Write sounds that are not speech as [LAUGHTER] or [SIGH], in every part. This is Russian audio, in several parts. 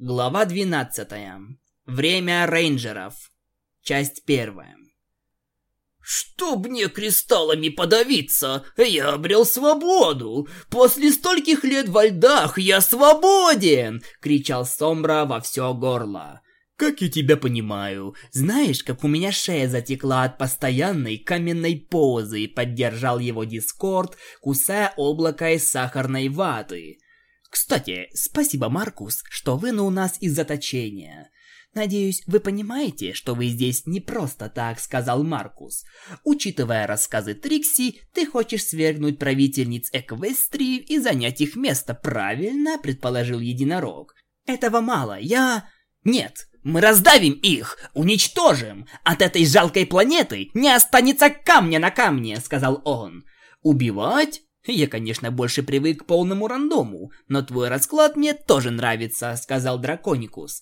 Глава 12. Время рейнджеров. Часть первая. «Чтоб мне кристаллами подавиться, я обрел свободу! После стольких лет во льдах я свободен!» — кричал Сомбра во все горло. «Как я тебя понимаю. Знаешь, как у меня шея затекла от постоянной каменной позы», — поддержал его Дискорд, кусая облако из сахарной ваты. Кстати, спасибо, Маркус, что вы у нас из заточения. Надеюсь, вы понимаете, что вы здесь не просто так, сказал Маркус. Учитывая рассказы Трикси, ты хочешь свергнуть правительниц Эквестрии и занять их место, правильно? предположил единорог. Этого мало. Я Нет, мы раздавим их, уничтожим. От этой жалкой планеты не останется камня на камне, сказал он. Убивать? Я, конечно, больше привык к полному рандому, но твой расклад мне тоже нравится, сказал Драконикус.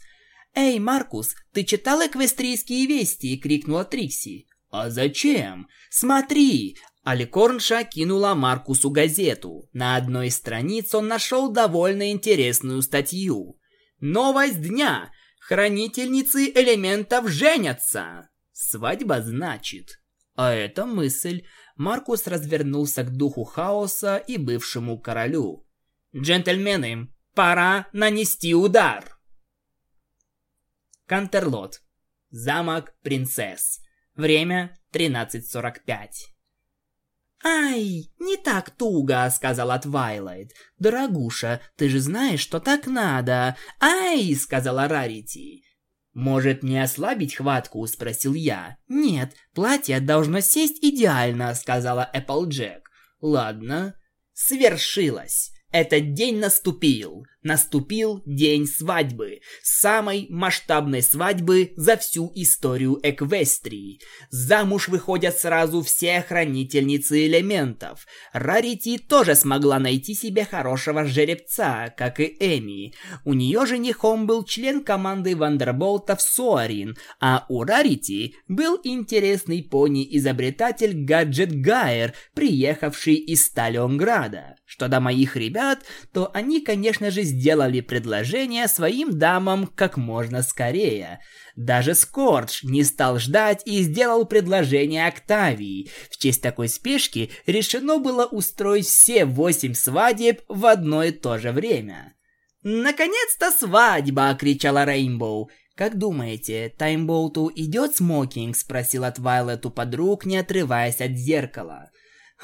Эй, Маркус, ты читал эквестрийские вести? крикнула Трикси. А зачем? Смотри, Аликорнша кинула Маркусу газету. На одной из страниц он нашел довольно интересную статью. Новость дня. Хранительницы элементов женятся. Свадьба, значит. А эта мысль Маркус развернулся к духу хаоса и бывшему королю. «Джентльмены, пора нанести удар!» Кантерлот. Замок принцесс. Время 13.45. «Ай, не так туго», — сказала Твайлайт. «Дорогуша, ты же знаешь, что так надо». «Ай», — сказала Рарити. «Может, не ослабить хватку?» – спросил я. «Нет, платье должно сесть идеально», – сказала Эпплджек. «Ладно». Свершилось. Этот день наступил. Наступил день свадьбы. Самой масштабной свадьбы за всю историю Эквестрии. Замуж выходят сразу все хранительницы элементов. Рарити тоже смогла найти себе хорошего жеребца, как и Эми. У нее женихом был член команды Вандерболтов Суарин, а у Рарити был интересный пони-изобретатель Гаджет Гайер, приехавший из Сталинграда. Что до моих ребят, то они, конечно же, сделали предложение своим дамам как можно скорее. Даже Скордж не стал ждать и сделал предложение Октавии. В честь такой спешки решено было устроить все восемь свадеб в одно и то же время. «Наконец-то свадьба!» – кричала Рейнбоу. «Как думаете, Таймбоуту идет смокинг?» – спросила Твайлет у подруг, не отрываясь от зеркала.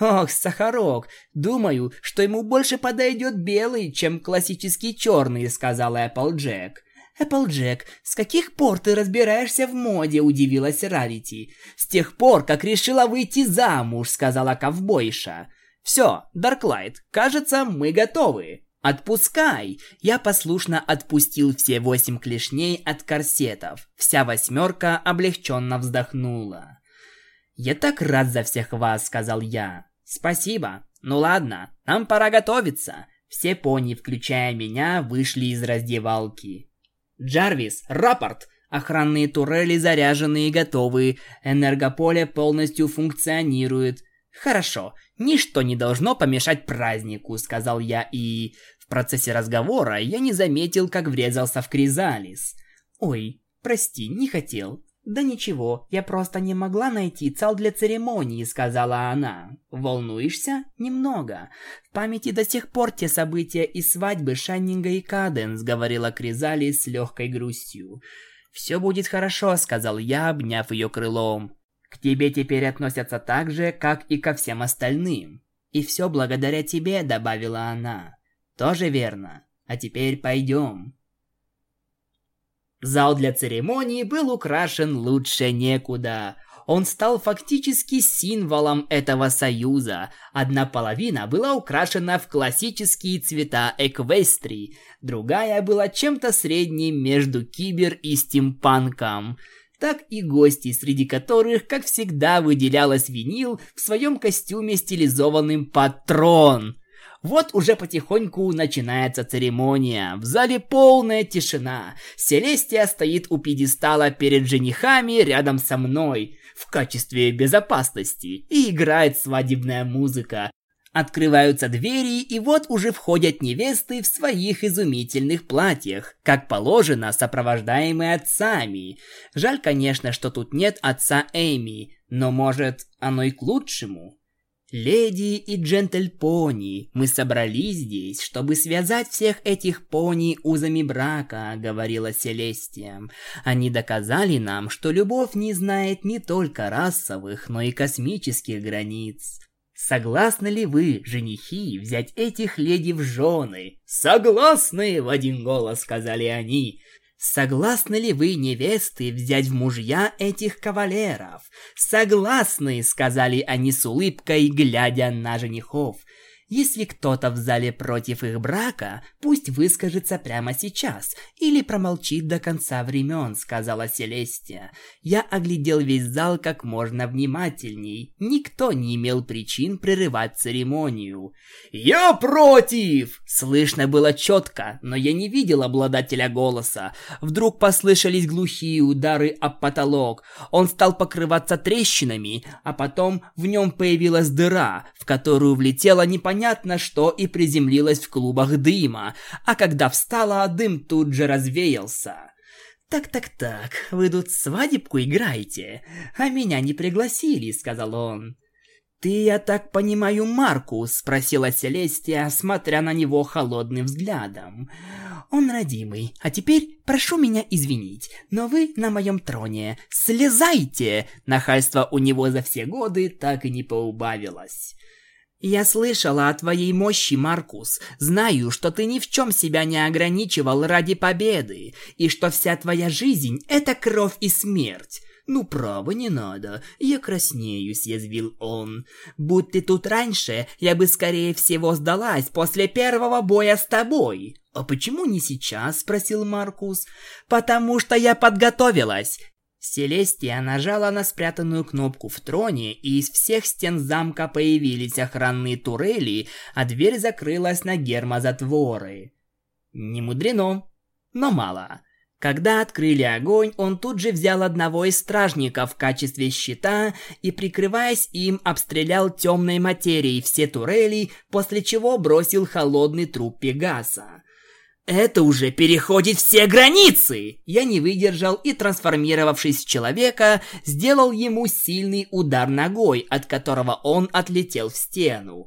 Ох, Сахарок, думаю, что ему больше подойдет белый, чем классический черный, сказала Эпплджек. Эпплджек, с каких пор ты разбираешься в моде, удивилась Рарити. С тех пор, как решила выйти замуж, сказала ковбойша. Все, Дарклайт, кажется, мы готовы. «Отпускай!» Я послушно отпустил все восемь клешней от корсетов. Вся восьмерка облегченно вздохнула. «Я так рад за всех вас», — сказал я. «Спасибо. Ну ладно, нам пора готовиться». Все пони, включая меня, вышли из раздевалки. «Джарвис, рапорт!» Охранные турели заряжены и готовы. Энергополе полностью функционирует. Хорошо, ничто не должно помешать празднику, сказал я и... В процессе разговора я не заметил, как врезался в Кризалис. Ой, прости, не хотел. «Да ничего, я просто не могла найти цел для церемонии», — сказала она. «Волнуешься? Немного. В памяти до сих пор те события из свадьбы Шаннинга и Каденс», — говорила Кризали с легкой грустью. «Все будет хорошо», — сказал я, обняв ее крылом. «К тебе теперь относятся так же, как и ко всем остальным. И все благодаря тебе», — добавила она. «Тоже верно. А теперь пойдем». Зал для церемонии был украшен лучше некуда. Он стал фактически символом этого союза. Одна половина была украшена в классические цвета эквестрии, другая была чем-то средним между кибер и стимпанком так и гости, среди которых, как всегда, выделялась винил в своем костюме стилизованным патрон. Вот уже потихоньку начинается церемония. В зале полная тишина. Селестия стоит у пьедестала перед женихами рядом со мной в качестве безопасности и играет свадебная музыка. Открываются двери, и вот уже входят невесты в своих изумительных платьях, как положено, сопровождаемые отцами. Жаль, конечно, что тут нет отца Эми, но может, оно и к лучшему. Леди и джентльпони, мы собрались здесь, чтобы связать всех этих пони узами брака, говорила Селестия. Они доказали нам, что любовь не знает не только расовых, но и космических границ. Согласны ли вы, женихи, взять этих леди в жены? Согласны, в один голос сказали они. Согласны ли вы, невесты, взять в мужья этих кавалеров? Согласны, сказали они с улыбкой, глядя на женихов. Если кто-то в зале против их брака, пусть выскажется прямо сейчас или промолчит до конца времен, сказала Селестия. Я оглядел весь зал как можно внимательней. Никто не имел причин прерывать церемонию. «Я против!» Слышно было четко, но я не видел обладателя голоса. Вдруг послышались глухие удары об потолок. Он стал покрываться трещинами, а потом в нем появилась дыра, в которую влетела непонятная непонятно что и приземлилась в клубах дыма, а когда встала, дым тут же развеялся. «Так-так-так, вы тут свадебку играете, а меня не пригласили», — сказал он. «Ты, я так понимаю, Маркус?» — спросила Селестия, смотря на него холодным взглядом. «Он родимый, а теперь прошу меня извинить, но вы на моем троне. Слезайте!» Нахальство у него за все годы так и не поубавилось. «Я слышала о твоей мощи, Маркус. Знаю, что ты ни в чем себя не ограничивал ради победы, и что вся твоя жизнь — это кровь и смерть. «Ну, право, не надо. Я краснею», — съязвил он. «Будь ты тут раньше, я бы, скорее всего, сдалась после первого боя с тобой». «А почему не сейчас?» — спросил Маркус. «Потому что я подготовилась. Селестия нажала на спрятанную кнопку в троне, и из всех стен замка появились охранные турели, а дверь закрылась на гермозатворы. Не мудрено, но мало. Когда открыли огонь, он тут же взял одного из стражников в качестве щита и, прикрываясь им, обстрелял темной материей все турели, после чего бросил холодный труп Пегаса. Это уже переходит все границы! Я не выдержал и, трансформировавшись в человека, сделал ему сильный удар ногой, от которого он отлетел в стену.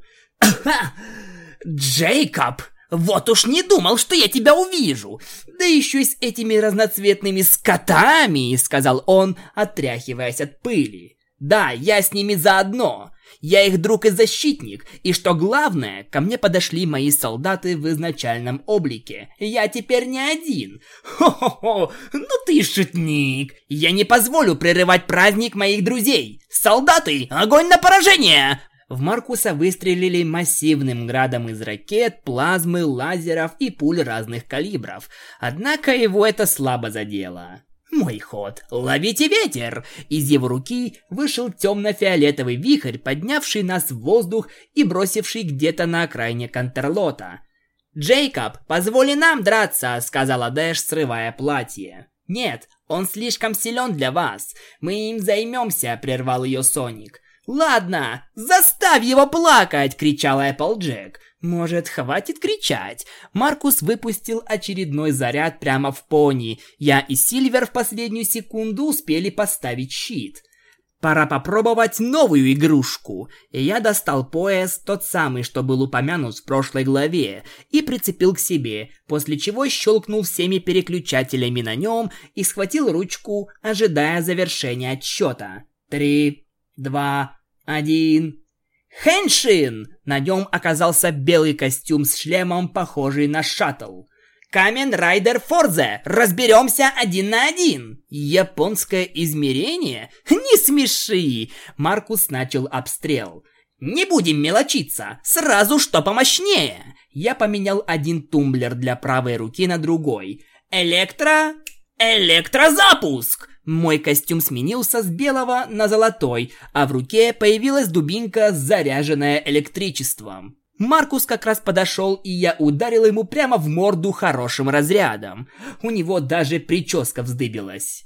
Джейкоб! Вот уж не думал, что я тебя увижу! Да еще и с этими разноцветными скотами!» — сказал он, отряхиваясь от пыли. «Да, я с ними заодно. Я их друг и защитник, и что главное, ко мне подошли мои солдаты в изначальном облике. Я теперь не один. Хо-хо-хо, ну ты шутник. Я не позволю прерывать праздник моих друзей. Солдаты, огонь на поражение! В Маркуса выстрелили массивным градом из ракет, плазмы, лазеров и пуль разных калибров. Однако его это слабо задело. Мой ход. Ловите ветер! Из его руки вышел темно-фиолетовый вихрь, поднявший нас в воздух и бросивший где-то на окраине Контерлота. «Джейкоб, позволи нам драться!» — сказала Дэш, срывая платье. «Нет, он слишком силен для вас. Мы им займемся», — прервал ее Соник. «Ладно, заставь его плакать!» — кричал Эпплджек. Может, хватит кричать? Маркус выпустил очередной заряд прямо в пони. Я и Сильвер в последнюю секунду успели поставить щит. Пора попробовать новую игрушку. Я достал пояс, тот самый, что был упомянут в прошлой главе, и прицепил к себе, после чего щелкнул всеми переключателями на нем и схватил ручку, ожидая завершения отсчета. Три, два, один... Хеншин! На нем оказался белый костюм с шлемом, похожий на шаттл. Камен Райдер Форзе! Разберемся один на один! Японское измерение? [LAUGHS] Не смеши! Маркус начал обстрел. Не будем мелочиться, сразу что помощнее. Я поменял один тумблер для правой руки на другой. Электро... Электрозапуск! Мой костюм сменился с белого на золотой, а в руке появилась дубинка, заряженная электричеством. Маркус как раз подошел, и я ударил ему прямо в морду хорошим разрядом. У него даже прическа вздыбилась.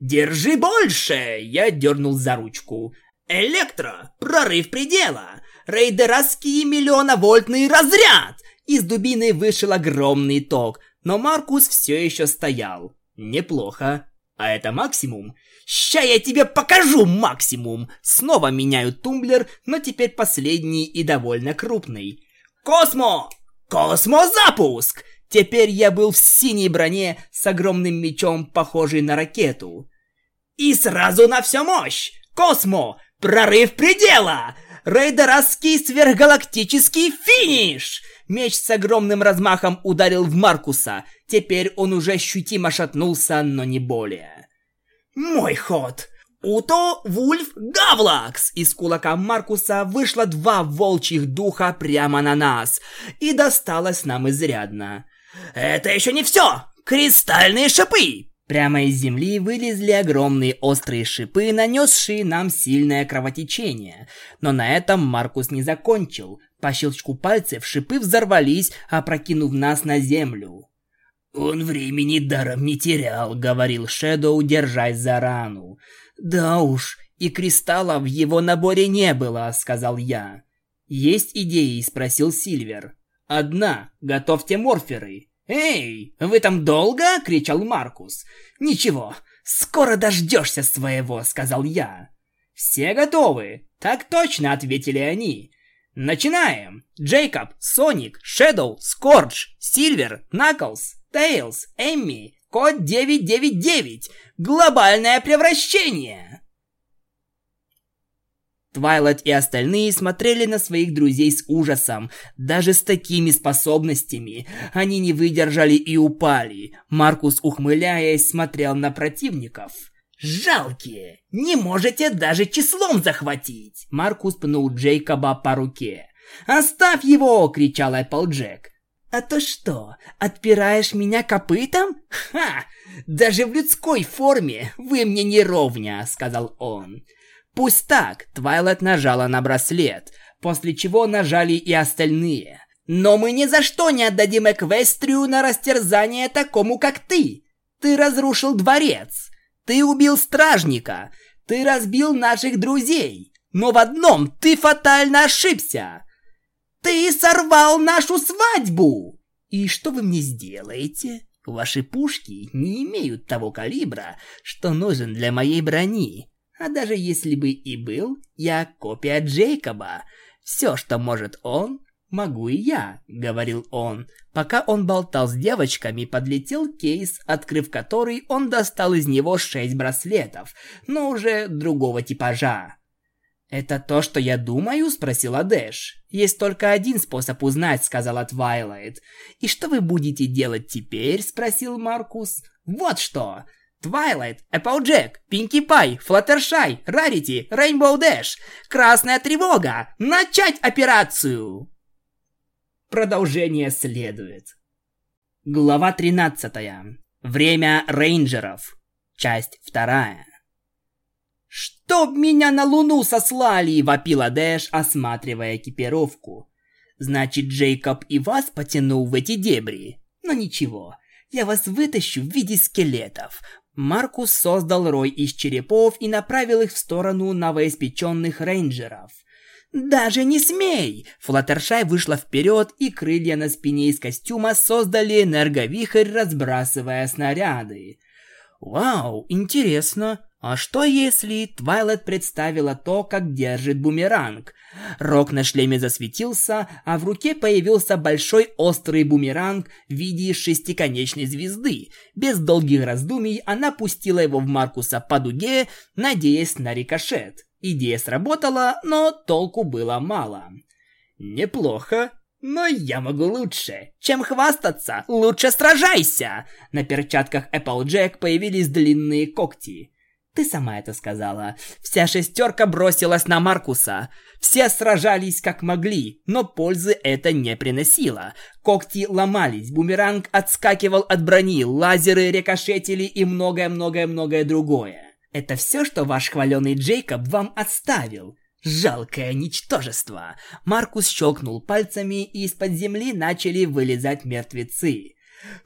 «Держи больше!» – я дернул за ручку. «Электро! Прорыв предела! Рейдерский миллионовольтный разряд! Из дубины вышел огромный ток, но Маркус все еще стоял. Неплохо. А это максимум? Ща я тебе покажу максимум! Снова меняю тумблер, но теперь последний и довольно крупный. Космо! Космозапуск! Теперь я был в синей броне с огромным мечом, похожий на ракету. И сразу на всю мощь! Космо! Прорыв предела! Рейдерский сверхгалактический финиш! Меч с огромным размахом ударил в Маркуса. Теперь он уже ощутимо шатнулся, но не более. Мой ход! Уто, Вульф, Гавлакс! Из кулака Маркуса вышло два волчьих духа прямо на нас. И досталось нам изрядно. Это еще не все! Кристальные шипы! Прямо из земли вылезли огромные острые шипы, нанесшие нам сильное кровотечение. Но на этом Маркус не закончил. По щелчку пальцев шипы взорвались, опрокинув нас на землю. «Он времени даром не терял», — говорил Шэдоу, держась за рану. «Да уж, и кристалла в его наборе не было», — сказал я. «Есть идеи?» — спросил Сильвер. «Одна. Готовьте морферы. «Эй, вы там долго?» — кричал Маркус. «Ничего, скоро дождешься своего», — сказал я. «Все готовы?» «Так точно», — ответили они. «Начинаем! Джейкоб, Соник, Шэдоу, Скордж, Сильвер, Наклз, Тейлз, Эмми, Код 999. Глобальное превращение!» Твайлайт и остальные смотрели на своих друзей с ужасом. Даже с такими способностями они не выдержали и упали. Маркус, ухмыляясь, смотрел на противников. «Жалкие! Не можете даже числом захватить!» Маркус пнул Джейкоба по руке. «Оставь его!» — кричал Эпплджек. «А то что, отпираешь меня копытом? Ха! Даже в людской форме вы мне не ровня!» — сказал он. Пусть так, Твайлет нажала на браслет, после чего нажали и остальные. Но мы ни за что не отдадим Эквестрию на растерзание такому, как ты. Ты разрушил дворец. Ты убил стражника. Ты разбил наших друзей. Но в одном ты фатально ошибся. Ты сорвал нашу свадьбу. И что вы мне сделаете? Ваши пушки не имеют того калибра, что нужен для моей брони. А даже если бы и был, я копия Джейкоба. Все, что может он, могу и я», — говорил он. Пока он болтал с девочками, подлетел кейс, открыв который, он достал из него шесть браслетов, но уже другого типажа. «Это то, что я думаю?» – спросила Дэш. «Есть только один способ узнать», – сказала Твайлайт. «И что вы будете делать теперь?» – спросил Маркус. «Вот что! Твайлайт, Эпплджек, Пинки Пай, Флаттершай, Рарити, Рейнбоу Дэш, Красная Тревога, начать операцию! Продолжение следует. Глава 13. Время рейнджеров. Часть 2. «Чтоб меня на Луну сослали!» – вопила Дэш, осматривая экипировку. «Значит, Джейкоб и вас потянул в эти дебри? Но ничего, я вас вытащу в виде скелетов. Маркус создал рой из черепов и направил их в сторону новоиспеченных рейнджеров. «Даже не смей!» Флаттершай вышла вперед, и крылья на спине из костюма создали энерговихрь, разбрасывая снаряды. «Вау, интересно!» А что если Твайлет представила то, как держит бумеранг? Рок на шлеме засветился, а в руке появился большой острый бумеранг в виде шестиконечной звезды. Без долгих раздумий она пустила его в Маркуса по дуге, надеясь на рикошет. Идея сработала, но толку было мало. «Неплохо», но я могу лучше. Чем хвастаться, лучше сражайся. На перчатках Applejack появились длинные когти. Ты сама это сказала. Вся шестерка бросилась на Маркуса. Все сражались как могли, но пользы это не приносило. Когти ломались, бумеранг отскакивал от брони, лазеры рикошетили и многое-многое-многое другое. Это все, что ваш хваленый Джейкоб вам отставил. Жалкое ничтожество. Маркус щелкнул пальцами, и из-под земли начали вылезать мертвецы.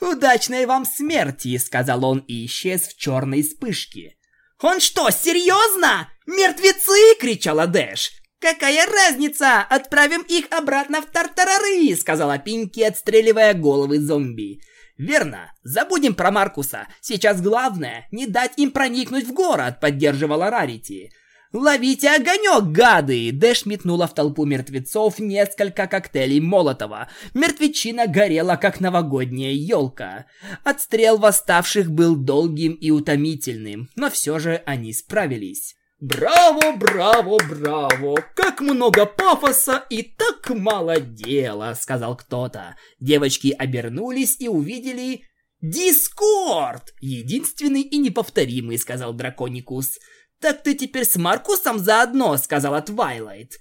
«Удачной вам смерти!» — сказал он и исчез в черной вспышке. «Он что, серьезно? Мертвецы!» — кричала Дэш. «Какая разница? Отправим их обратно в Тартарары!» сказала Пинки, отстреливая головы зомби. «Верно. Забудем про Маркуса. Сейчас главное не дать им проникнуть в город», — поддерживала Рарити. «Ловите огонек, гады!» Дэш метнула в толпу мертвецов несколько коктейлей Молотова. Мертвечина горела, как новогодняя елка. Отстрел восставших был долгим и утомительным, но все же они справились. «Браво, браво, браво! Как много пафоса и так мало дела!» — сказал кто-то. Девочки обернулись и увидели... «Дискорд! Единственный и неповторимый», — сказал Драконикус. «Так ты теперь с Маркусом заодно», — сказала Твайлайт.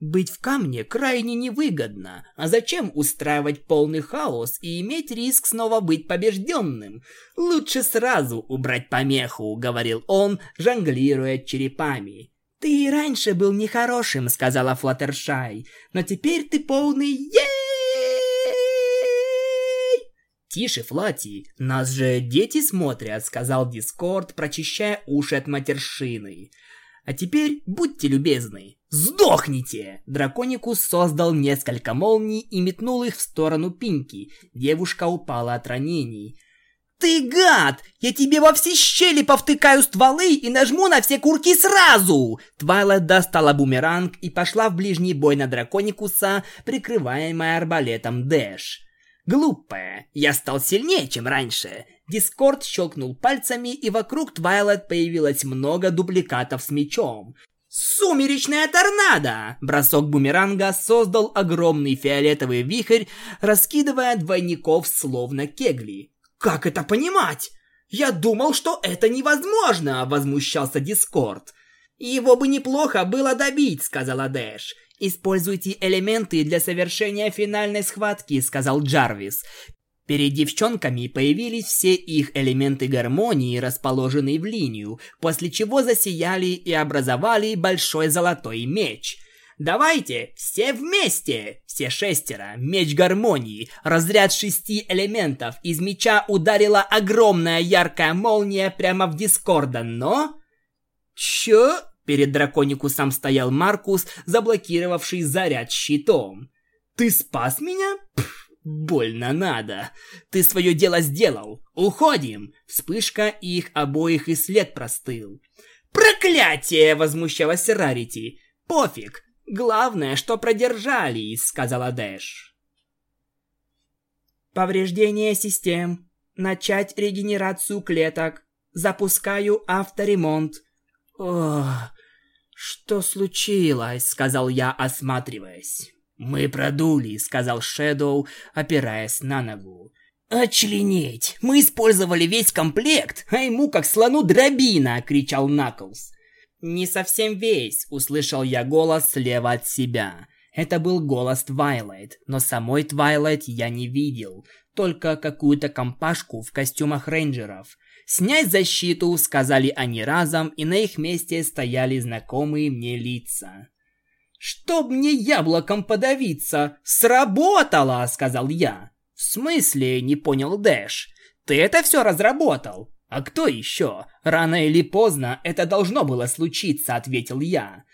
Быть в камне крайне невыгодно. А зачем устраивать полный хаос и иметь риск снова быть побежденным? Лучше сразу убрать помеху, говорил он, жонглируя черепами. Ты и раньше был нехорошим, сказала Флаттершай, но теперь ты полный ей! Тише, Флати, нас же дети смотрят, сказал Дискорд, прочищая уши от матершины. А теперь будьте любезны, сдохните! Драконикус создал несколько молний и метнул их в сторону Пинки. Девушка упала от ранений. «Ты гад! Я тебе во все щели повтыкаю стволы и нажму на все курки сразу!» Твайлайт достала бумеранг и пошла в ближний бой на Драконикуса, прикрываемая арбалетом Дэш. «Глупая, я стал сильнее, чем раньше. Дискорд щелкнул пальцами, и вокруг Твайлайт появилось много дубликатов с мечом. «Сумеречная торнадо!» Бросок бумеранга создал огромный фиолетовый вихрь, раскидывая двойников словно кегли. «Как это понимать? Я думал, что это невозможно!» Возмущался Дискорд. «Его бы неплохо было добить», — сказала Дэш. «Используйте элементы для совершения финальной схватки», — сказал Джарвис. Перед девчонками появились все их элементы гармонии, расположенные в линию, после чего засияли и образовали большой золотой меч. Давайте, все вместе! Все шестеро, меч гармонии, разряд шести элементов. Из меча ударила огромная яркая молния прямо в Дискорда, но... Чё? Перед драконикусом стоял Маркус, заблокировавший заряд щитом. «Ты спас меня?» Пфф. Больно надо. Ты свое дело сделал. Уходим. Вспышка их обоих и след простыл. Проклятие! Возмущалась Рарити. Пофиг. Главное, что продержались, сказала Дэш. Повреждение систем. Начать регенерацию клеток. Запускаю авторемонт. Ох, что случилось, сказал я, осматриваясь. «Мы продули», — сказал Шэдоу, опираясь на ногу. «Очленеть! Мы использовали весь комплект, а ему как слону дробина!» — кричал Наклз. «Не совсем весь», — услышал я голос слева от себя. Это был голос Твайлайт, но самой Твайлайт я не видел, только какую-то компашку в костюмах рейнджеров. «Снять защиту», — сказали они разом, и на их месте стояли знакомые мне лица. «Чтоб мне яблоком подавиться! Сработало!» — сказал я. «В смысле?» — не поняла Дэш. «Ты это все разработал?» «А кто еще? Рано или поздно это должно было случиться», — ответил я.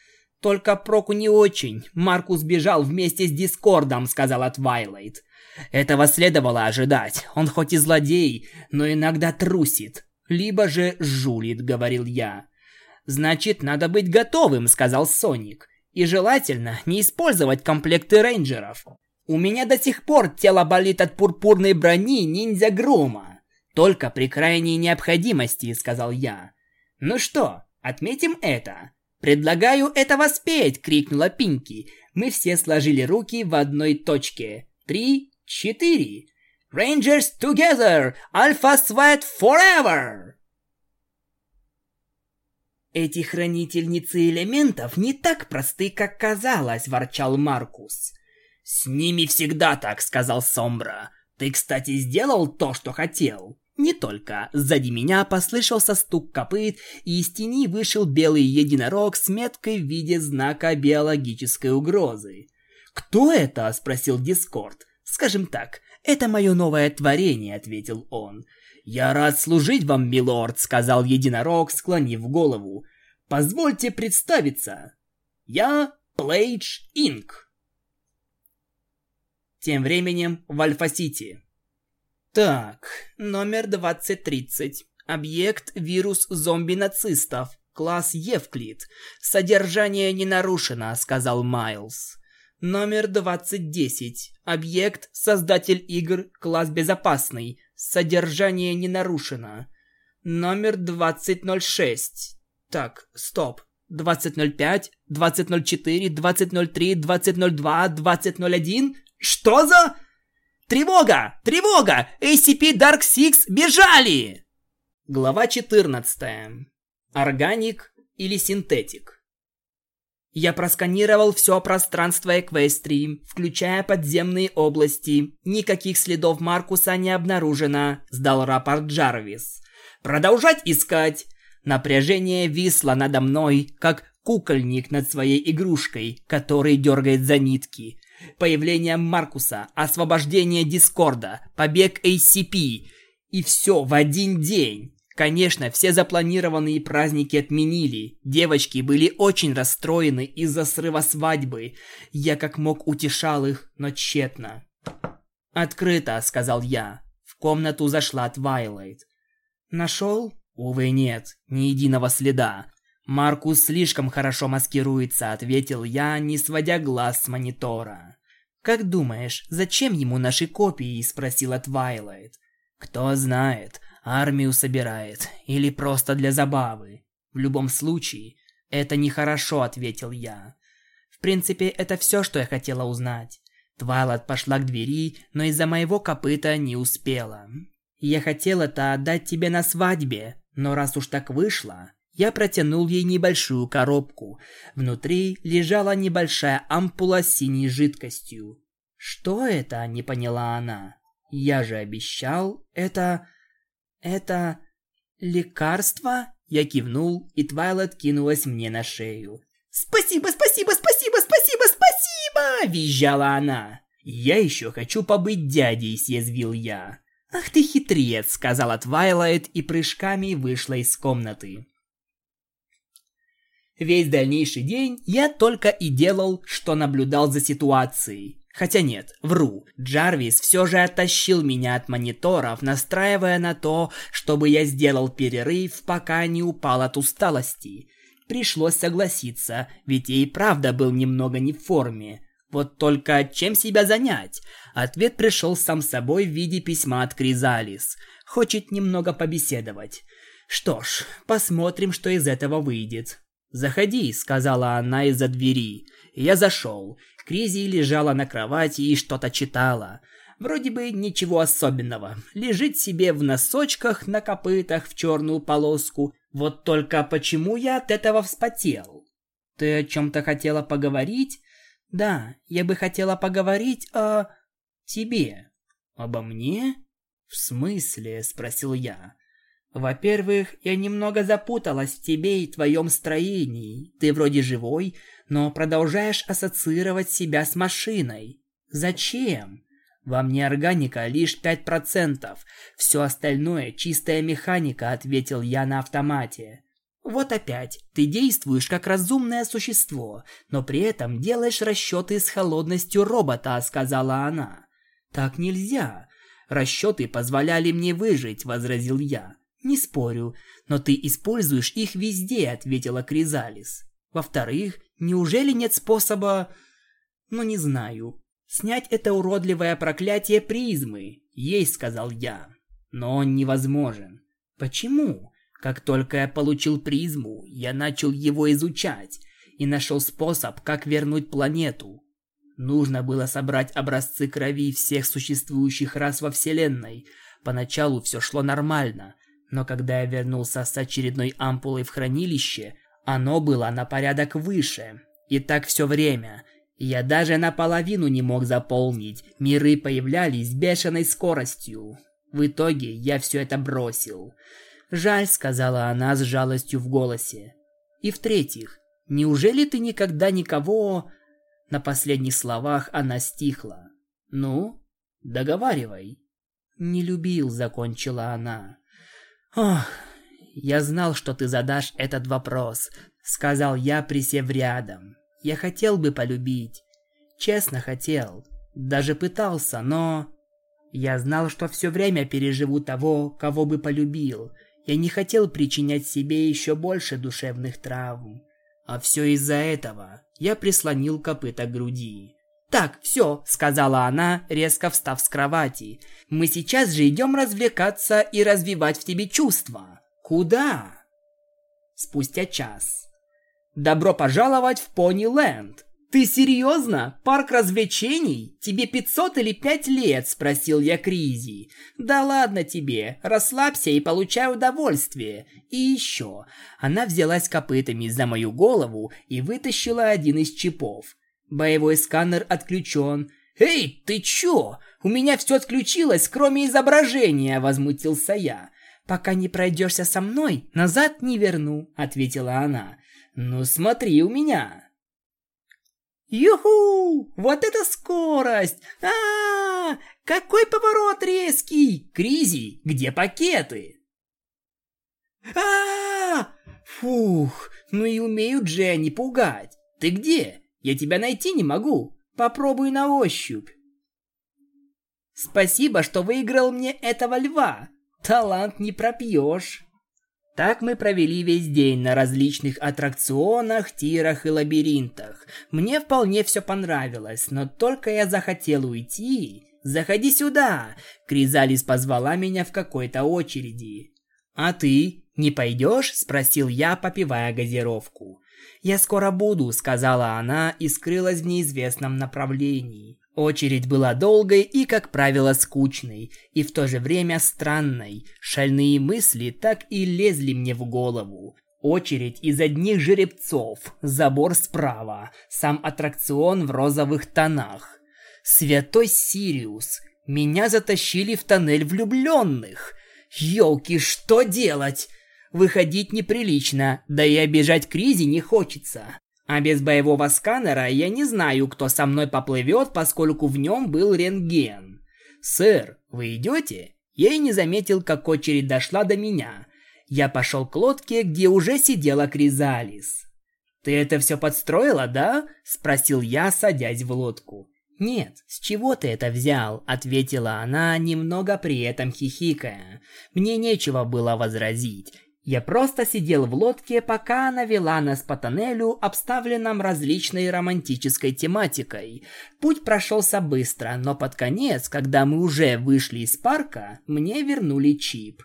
«Только проку не очень. Маркус бежал вместе с Дискордом», — сказала Твайлайт. «Этого следовало ожидать. Он хоть и злодей, но иногда трусит. Либо же жулит», — говорил я. «Значит, надо быть готовым», — сказал Соник. И желательно не использовать комплекты рейнджеров. У меня до сих пор тело болит от пурпурной брони ниндзя Грома. Только при крайней необходимости, сказал я. Ну что, отметим это. Предлагаю это воспеть, крикнула Пинки. Мы все сложили руки в одной точке. Три, четыре. Rangers together! Alpha Sweat forever! «Эти хранительницы элементов не так просты, как казалось», — ворчал Маркус. «С ними всегда так», — сказал Сомбра. «Ты, кстати, сделал то, что хотел». Не только. Сзади меня послышался стук копыт, и из тени вышел белый единорог с меткой в виде знака биологической угрозы. «Кто это?» – спросил Дискорд. «Скажем так, это мое новое творение», – ответил он. «Я рад служить вам, милорд», — сказал единорог, склонив голову. «Позвольте представиться. Я Plage Inc. Тем временем в Альфа-Сити. Так, номер 2030. Объект вирус зомби-нацистов. Класс Евклид. Содержание не нарушено, сказал Майлз. Номер 2010. Объект создатель игр. Класс безопасный. Содержание не нарушено. Номер 2006. Так, стоп. 2005, 2004, 2003, 2002, 2001? Что за... Тревога! Тревога! ACP Dark Six бежали! Глава 14. Органик или синтетик? Я просканировал все пространство Эквестрии, включая подземные области. Никаких следов Маркуса не обнаружено, сдал рапорт Джарвис. Продолжать искать. Напряжение висло надо мной, как кукольник над своей игрушкой, который дергает за нитки. Появление Маркуса, освобождение Дискорда, побег ACP. И все в один день. Конечно, все запланированные праздники отменили. Девочки были очень расстроены из-за срыва свадьбы. Я как мог утешал их, но тщетно. «Открыто», — сказал я. В комнату зашла Твайлайт. «Нашел?» «Увы, нет. Ни единого следа. Маркус слишком хорошо маскируется», — ответил я, не сводя глаз с монитора. «Как думаешь, зачем ему наши копии?» — спросила Твайлайт. «Кто знает, армию собирает или просто для забавы. В любом случае, это нехорошо», — ответил я. «В принципе, это все, что я хотела узнать». Твайлайт пошла к двери, но из-за моего копыта не успела. «Я хотел это отдать тебе на свадьбе, но раз уж так вышло, я протянул ей небольшую коробку. Внутри лежала небольшая ампула с синей жидкостью. «Что это?» – не поняла она. «Я же обещал, это... это... лекарство?» Я кивнул, и Твайлет кинулась мне на шею. «Спасибо, спасибо, спасибо, спасибо, спасибо!» – визжала она. «Я еще хочу побыть дядей», – съязвил я. «Ах ты хитрец», — сказала Твайлайт и прыжками вышла из комнаты. Весь дальнейший день я только и делал, что наблюдал за ситуацией. Хотя нет, вру. Джарвис все же оттащил меня от мониторов, настраивая на то, чтобы я сделал перерыв, пока не упал от усталости. Пришлось согласиться, ведь я и правда был немного не в форме. Вот только чем себя занять? Ответ пришел сам собой в виде письма от Кризалис. Хочет немного побеседовать. Что ж, посмотрим, что из этого выйдет. «Заходи», — сказала она из-за двери. Я зашел. Кризи лежала на кровати и что-то читала. Вроде бы ничего особенного. Лежит себе в носочках на копытах в черную полоску. Вот только почему я от этого вспотел? Ты о чем-то хотела поговорить? Да, я бы хотела поговорить о... тебе. Обо мне? В смысле? Спросил я. Во-первых, я немного запуталась в тебе и твоем строении. Ты вроде живой, но продолжаешь ассоциировать себя с машиной. Зачем? Во мне органика лишь 5%. Все остальное чистая механика, ответил я на автомате. Вот опять, ты действуешь как разумное существо, но при этом делаешь расчеты с холодностью робота, сказала она. Так нельзя. Расчеты позволяли мне выжить, возразил я. Не спорю, но ты используешь их везде, ответила Кризалис. Во-вторых, неужели нет способа... Ну не знаю. Снять это уродливое проклятие призмы. Есть, сказал я. Но он невозможен. Почему? Как только я получил призму, я начал его изучать и нашел способ, как вернуть планету. Нужно было собрать образцы крови всех существующих рас во Вселенной. Поначалу все шло нормально, но когда я вернулся с очередной ампулой в хранилище, оно было на порядок выше. И так все время. Я даже наполовину не мог заполнить, миры появлялись с бешеной скоростью. В итоге я все это бросил. «Жаль», — сказала она с жалостью в голосе. «И в-третьих, неужели ты никогда никого...» На последних словах она стихла. «Ну, договаривай». «Не любил», — закончила она. «Ох, я знал, что ты задашь этот вопрос», — сказал я, присев рядом. Я хотел бы полюбить. Честно хотел. Даже пытался, но... Я знал, что все время переживу того, кого бы полюбил. Я не хотел причинять себе еще больше душевных травм. А все из-за этого. Я прислонил копыта к груди. «Так, все», — сказала она, резко встав с кровати. «Мы сейчас же идем развлекаться и развивать в тебе чувства». «Куда?» Спустя час. «Добро пожаловать в Пони-Ленд!» «Ты серьезно? Парк развлечений? Тебе 500 или 5 лет?» – спросил я Кризи. «Да ладно тебе, расслабься и получай удовольствие. И еще». Она взялась копытами за мою голову и вытащила один из чипов. Боевой сканер отключен. «Эй, ты чё? У меня все отключилось, кроме изображения!» – возмутился я. «Пока не пройдешься со мной, назад не верну», – ответила она. «Ну смотри у меня!» Юху! Вот это скорость! А, -а, -а какой поворот резкий! Кризи, где пакеты? А, -а, -а Фух, ну и умеют же они пугать. Ты где? Я тебя найти не могу. Попробуй на ощупь. Спасибо, что выиграл мне этого льва. Талант не пропьешь. Так мы провели весь день на различных аттракционах, тирах и лабиринтах. Мне вполне все понравилось, но только я захотел уйти. «Заходи сюда!» Кризалис позвала меня в какой-то очереди. «А ты не пойдешь?» – спросил я, попивая газировку. «Я скоро буду», – сказала она и скрылась в неизвестном направлении. Очередь была долгой и, как правило, скучной, и в то же время странной. Шальные мысли так и лезли мне в голову. Очередь из одних жеребцов, забор справа, сам аттракцион в розовых тонах. Святой Сириус, меня затащили в тоннель влюбленных. Ёлки, что делать? Выходить неприлично, да и обижать Кризи не хочется. А без боевого сканера я не знаю, кто со мной поплывет, поскольку в нем был рентген. «Сэр, вы идете?» Я и не заметил, как очередь дошла до меня. Я пошел к лодке, где уже сидела Кризалис. «Ты это все подстроила, да?» – спросил я, садясь в лодку. «Нет, с чего ты это взял?» – ответила она, немного при этом хихикая. Мне нечего было возразить. Я просто сидел в лодке, пока она вела нас по тоннелю, обставленном различной романтической тематикой. Путь прошелся быстро, но под конец, когда мы уже вышли из парка, мне вернули чип.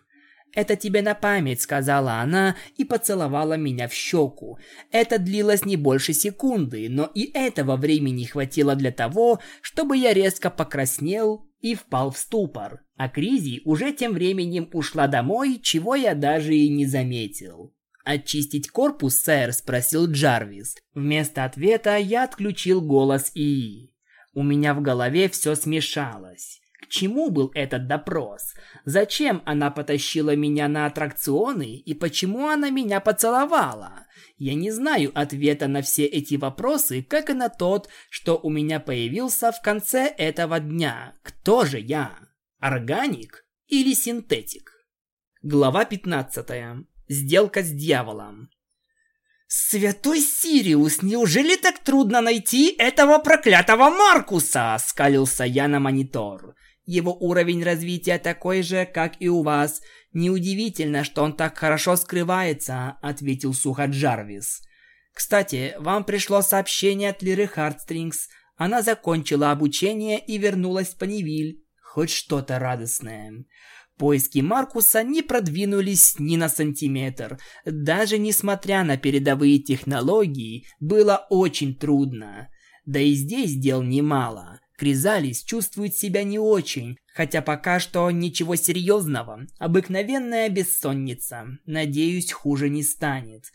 «Это тебе на память», — сказала она и поцеловала меня в щеку. Это длилось не больше секунды, но и этого времени хватило для того, чтобы я резко покраснел и впал в ступор. А Кризи уже тем временем ушла домой, чего я даже и не заметил. «Очистить корпус, сэр?» – спросил Джарвис. Вместо ответа я отключил голос ИИ. У меня в голове все смешалось. К чему был этот допрос? Зачем она потащила меня на аттракционы и почему она меня поцеловала? Я не знаю ответа на все эти вопросы, как и на тот, что у меня появился в конце этого дня. Кто же я? Органик или синтетик? Глава 15. Сделка с дьяволом. «Святой Сириус, неужели так трудно найти этого проклятого Маркуса?» – скалился я на монитор. Его уровень развития такой же, как и у вас. Неудивительно, что он так хорошо скрывается, ответил сухо Джарвис. Кстати, вам пришло сообщение от Лиры Хардстрингс. Она закончила обучение и вернулась в Панивиль. Хоть что-то радостное. Поиски Маркуса не продвинулись ни на сантиметр. Даже несмотря на передовые технологии, было очень трудно. Да и здесь дел немало. Кризалис чувствует себя не очень, хотя пока что ничего серьезного. Обыкновенная бессонница. Надеюсь, хуже не станет.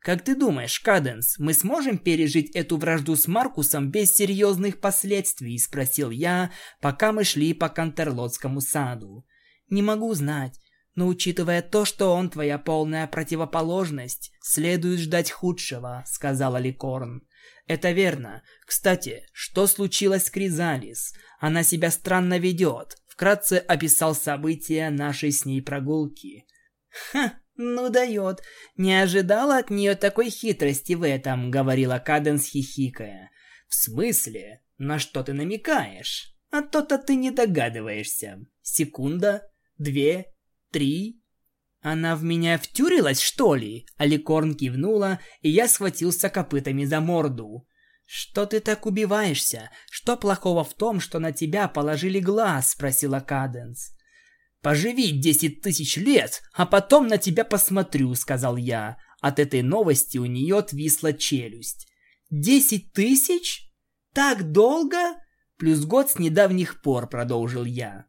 Как ты думаешь, Каденс, мы сможем пережить эту вражду с Маркусом без серьезных последствий? Спросил я, пока мы шли по Кантерлотскому саду. Не могу знать, но учитывая то, что он твоя полная противоположность, следует ждать худшего, сказала Ликорн. Это верно. Кстати, что случилось с Кризалис? Она себя странно ведет. Вкратце описал события нашей с ней прогулки. Ха, «Ну дает. Не ожидала от нее такой хитрости в этом», — говорила Каденс, хихикая. «В смысле? На что ты намекаешь? А то-то ты не догадываешься. Секунда, две, три...» «Она в меня втюрилась, что ли?» Аликорн кивнула, и я схватился копытами за морду. «Что ты так убиваешься? Что плохого в том, что на тебя положили глаз?» – спросила Каденс. «Поживи десять тысяч лет, а потом на тебя посмотрю», — сказал я. От этой новости у нее отвисла челюсть. «Десять тысяч? Так долго?» «Плюс год с недавних пор», — продолжил я.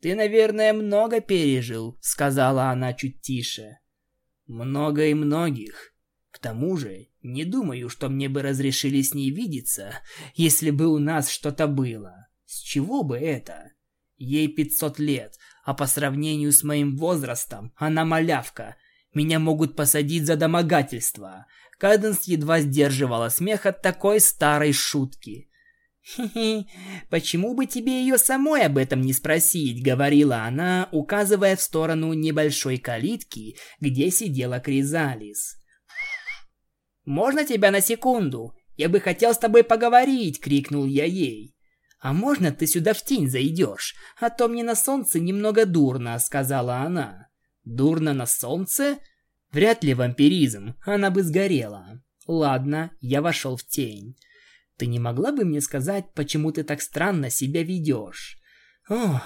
«Ты, наверное, много пережил», — сказала она чуть тише. «Много и многих. К тому же, не думаю, что мне бы разрешили с ней видеться, если бы у нас что-то было. С чего бы это?» Ей 500 лет, а по сравнению с моим возрастом она малявка. Меня могут посадить за домогательство. Каденс едва сдерживала смех от такой старой шутки. «Хе-хе, почему бы тебе ее самой об этом не спросить?» — говорила она, указывая в сторону небольшой калитки, где сидела Кризалис. «Можно тебя на секунду? Я бы хотел с тобой поговорить!» — крикнул я ей. «А можно ты сюда в тень зайдешь? А то мне на солнце немного дурно», — сказала она. «Дурно на солнце? Вряд ли вампиризм, она бы сгорела». «Ладно, я вошел в тень. Ты не могла бы мне сказать, почему ты так странно себя ведешь?» «Ох,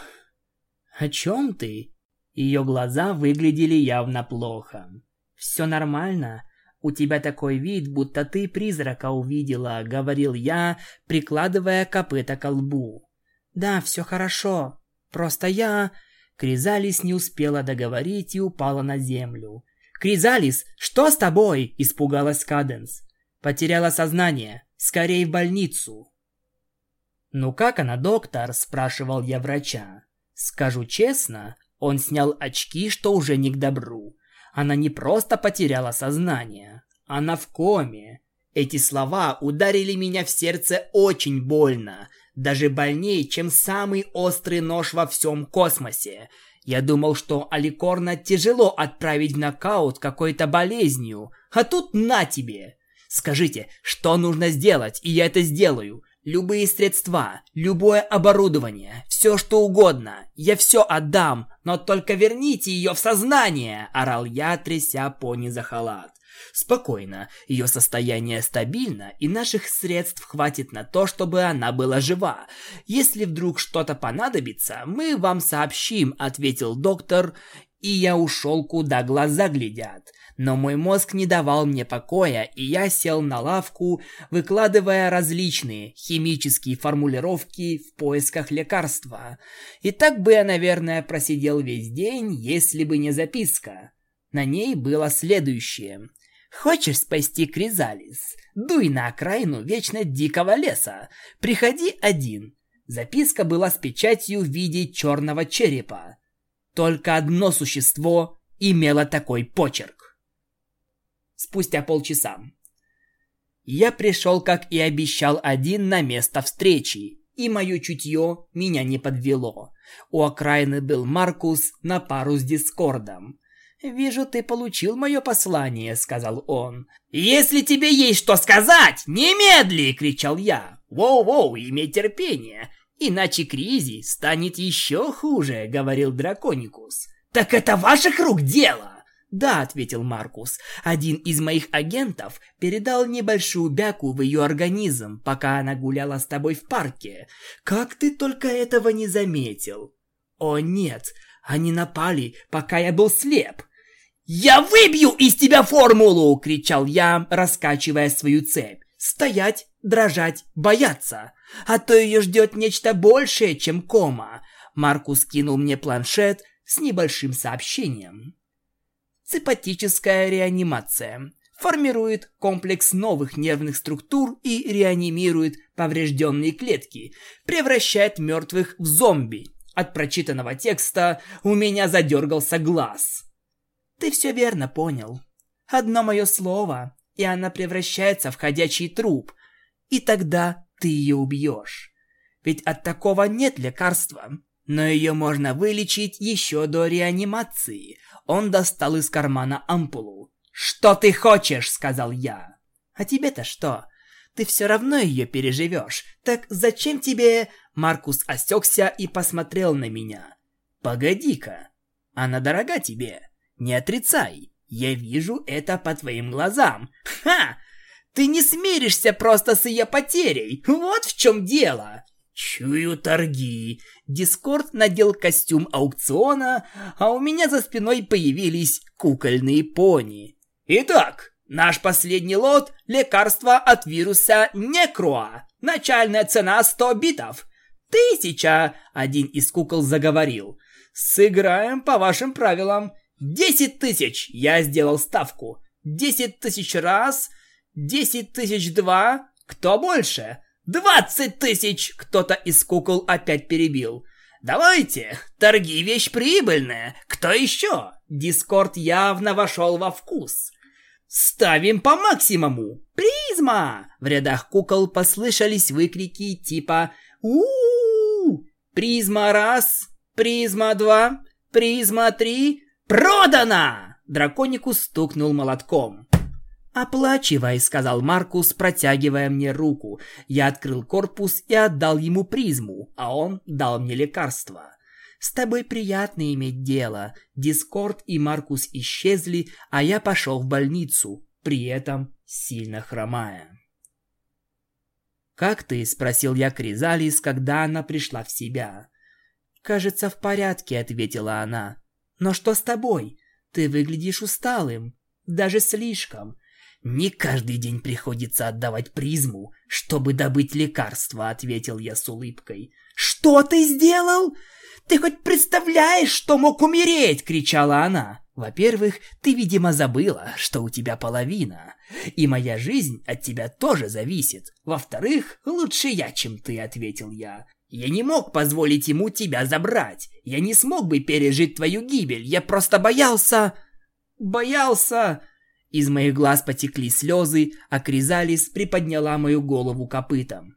о чем ты?» Ее глаза выглядели явно плохо. «Все нормально. «У тебя такой вид, будто ты призрака увидела», — говорил я, прикладывая копыта к лбу. «Да, все хорошо. Просто я...» Кризалис не успела договорить и упала на землю. «Кризалис, что с тобой?» – испугалась Каденс. «Потеряла сознание. Скорей в больницу». «Ну как она, доктор?» – спрашивал я врача. Скажу честно, он снял очки, что уже не к добру. Она не просто потеряла сознание, она в коме. Эти слова ударили меня в сердце очень больно, даже больнее, чем самый острый нож во всем космосе. Я думал, что Аликорна тяжело отправить в нокаут какой-то болезнью, а тут на тебе. Скажите, что нужно сделать, и я это сделаю. Любые средства, любое оборудование, все что угодно. Я все отдам, но только верните ее в сознание!» – орал я, тряся пони за халат. Спокойно, ее состояние стабильно, и наших средств хватит на то, чтобы она была жива. Если вдруг что-то понадобится, мы вам сообщим, ответил доктор, и я ушел, куда глаза глядят. Но мой мозг не давал мне покоя, и я сел на лавку, выкладывая различные химические формулировки в поисках лекарства. И так бы я, наверное, просидел весь день, если бы не записка. На ней было следующее. «Хочешь спасти Кризалис? Дуй на окраину вечно дикого леса. Приходи один». Записка была с печатью в виде черного черепа. Только одно существо имело такой почерк спустя полчаса. Я пришел, как и обещал, один на место встречи, и мое чутье меня не подвело. У окраины был Маркус на пару с Дискордом. «Вижу, ты получил мое послание», — сказал он. «Если тебе есть что сказать, немедли!» — кричал я. «Воу-воу, имей терпение, иначе Кризи станет еще хуже», — говорил Драконикус. «Так это ваших рук дело!» «Да», — ответил Маркус, — «один из моих агентов передал небольшую бяку в ее организм, пока она гуляла с тобой в парке. Как ты только этого не заметил?» «О нет, они напали, пока я был слеп». «Я выбью из тебя формулу!» — кричал я, раскачивая свою цепь. «Стоять, дрожать, бояться, а то ее ждет нечто большее, чем кома». Маркус кинул мне планшет с небольшим сообщением. Цепатическая реанимация. Формирует комплекс новых нервных структур и реанимирует поврежденные клетки, превращает мертвых в зомби. От прочитанного текста у меня задергался глаз. Ты все верно понял. Одно мое слово, и она превращается в ходячий труп. И тогда ты ее убьешь. Ведь от такого нет лекарства. но ее можно вылечить еще до реанимации. Он достал из кармана ампулу. «Что ты хочешь?» — сказал я. «А тебе-то что? Ты все равно ее переживешь. Так зачем тебе...» Маркус осекся и посмотрел на меня. «Погоди-ка, она дорога тебе. Не отрицай. Я вижу это по твоим глазам. Ха! Ты не смиришься просто с ее потерей. Вот в чем дело. Чую торги. Дискорд надел костюм аукциона, а у меня за спиной появились кукольные пони. Итак, наш последний лот – лекарство от вируса Некроа. Начальная цена 100 битов. Тысяча, один из кукол заговорил. Сыграем по вашим правилам. Десять тысяч, я сделал ставку. Десять тысяч раз, десять тысяч два, кто больше? Двадцать тысяч, кто-то из кукол опять перебил. Давайте, торги вещь прибыльная. Кто еще? Дискорд явно вошел во вкус. Ставим по максимуму. Призма! В рядах кукол послышались выкрики типа у, -у! Призма раз, Призма 2, призма 3, продано! Драконикус стукнул молотком. «Оплачивай», — сказал Маркус, протягивая мне руку. Я открыл корпус и отдал ему призму, а он дал мне лекарство. «С тобой приятно иметь дело». Дискорд и Маркус исчезли, а я пошел в больницу, при этом сильно хромая. «Как ты?» — спросил я Кризалис, когда она пришла в себя. «Кажется, в порядке», — ответила она. «Но что с тобой? Ты выглядишь усталым. Даже слишком. Не каждый день приходится отдавать призму, чтобы добыть лекарство», — ответил я с улыбкой. «Что ты сделал? Ты хоть представляешь, что мог умереть?» — кричала она. «Во-первых, ты, видимо, забыла, что у тебя половина, и моя жизнь от тебя тоже зависит. Во-вторых, лучше я, чем ты», — ответил я. Я не мог позволить ему тебя забрать. Я не смог бы пережить твою гибель. Я просто боялся... Боялся... Из моих глаз потекли слезы, а Кризалис приподняла мою голову копытом.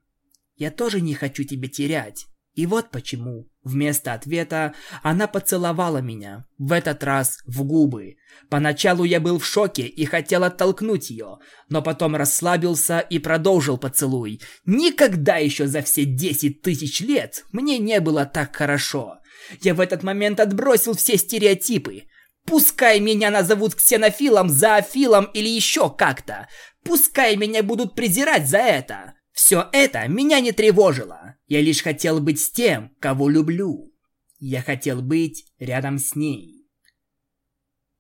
Я тоже не хочу тебя терять. И вот почему. Вместо ответа она поцеловала меня, в этот раз в губы. Поначалу я был в шоке и хотел оттолкнуть ее, но потом расслабился и продолжил поцелуй. Никогда еще за все десять тысяч лет мне не было так хорошо. Я в этот момент отбросил все стереотипы. Пускай меня назовут ксенофилом, зоофилом или еще как-то. Пускай меня будут презирать за это. Все это меня не тревожило. Я лишь хотел быть с тем, кого люблю. Я хотел быть рядом с ней.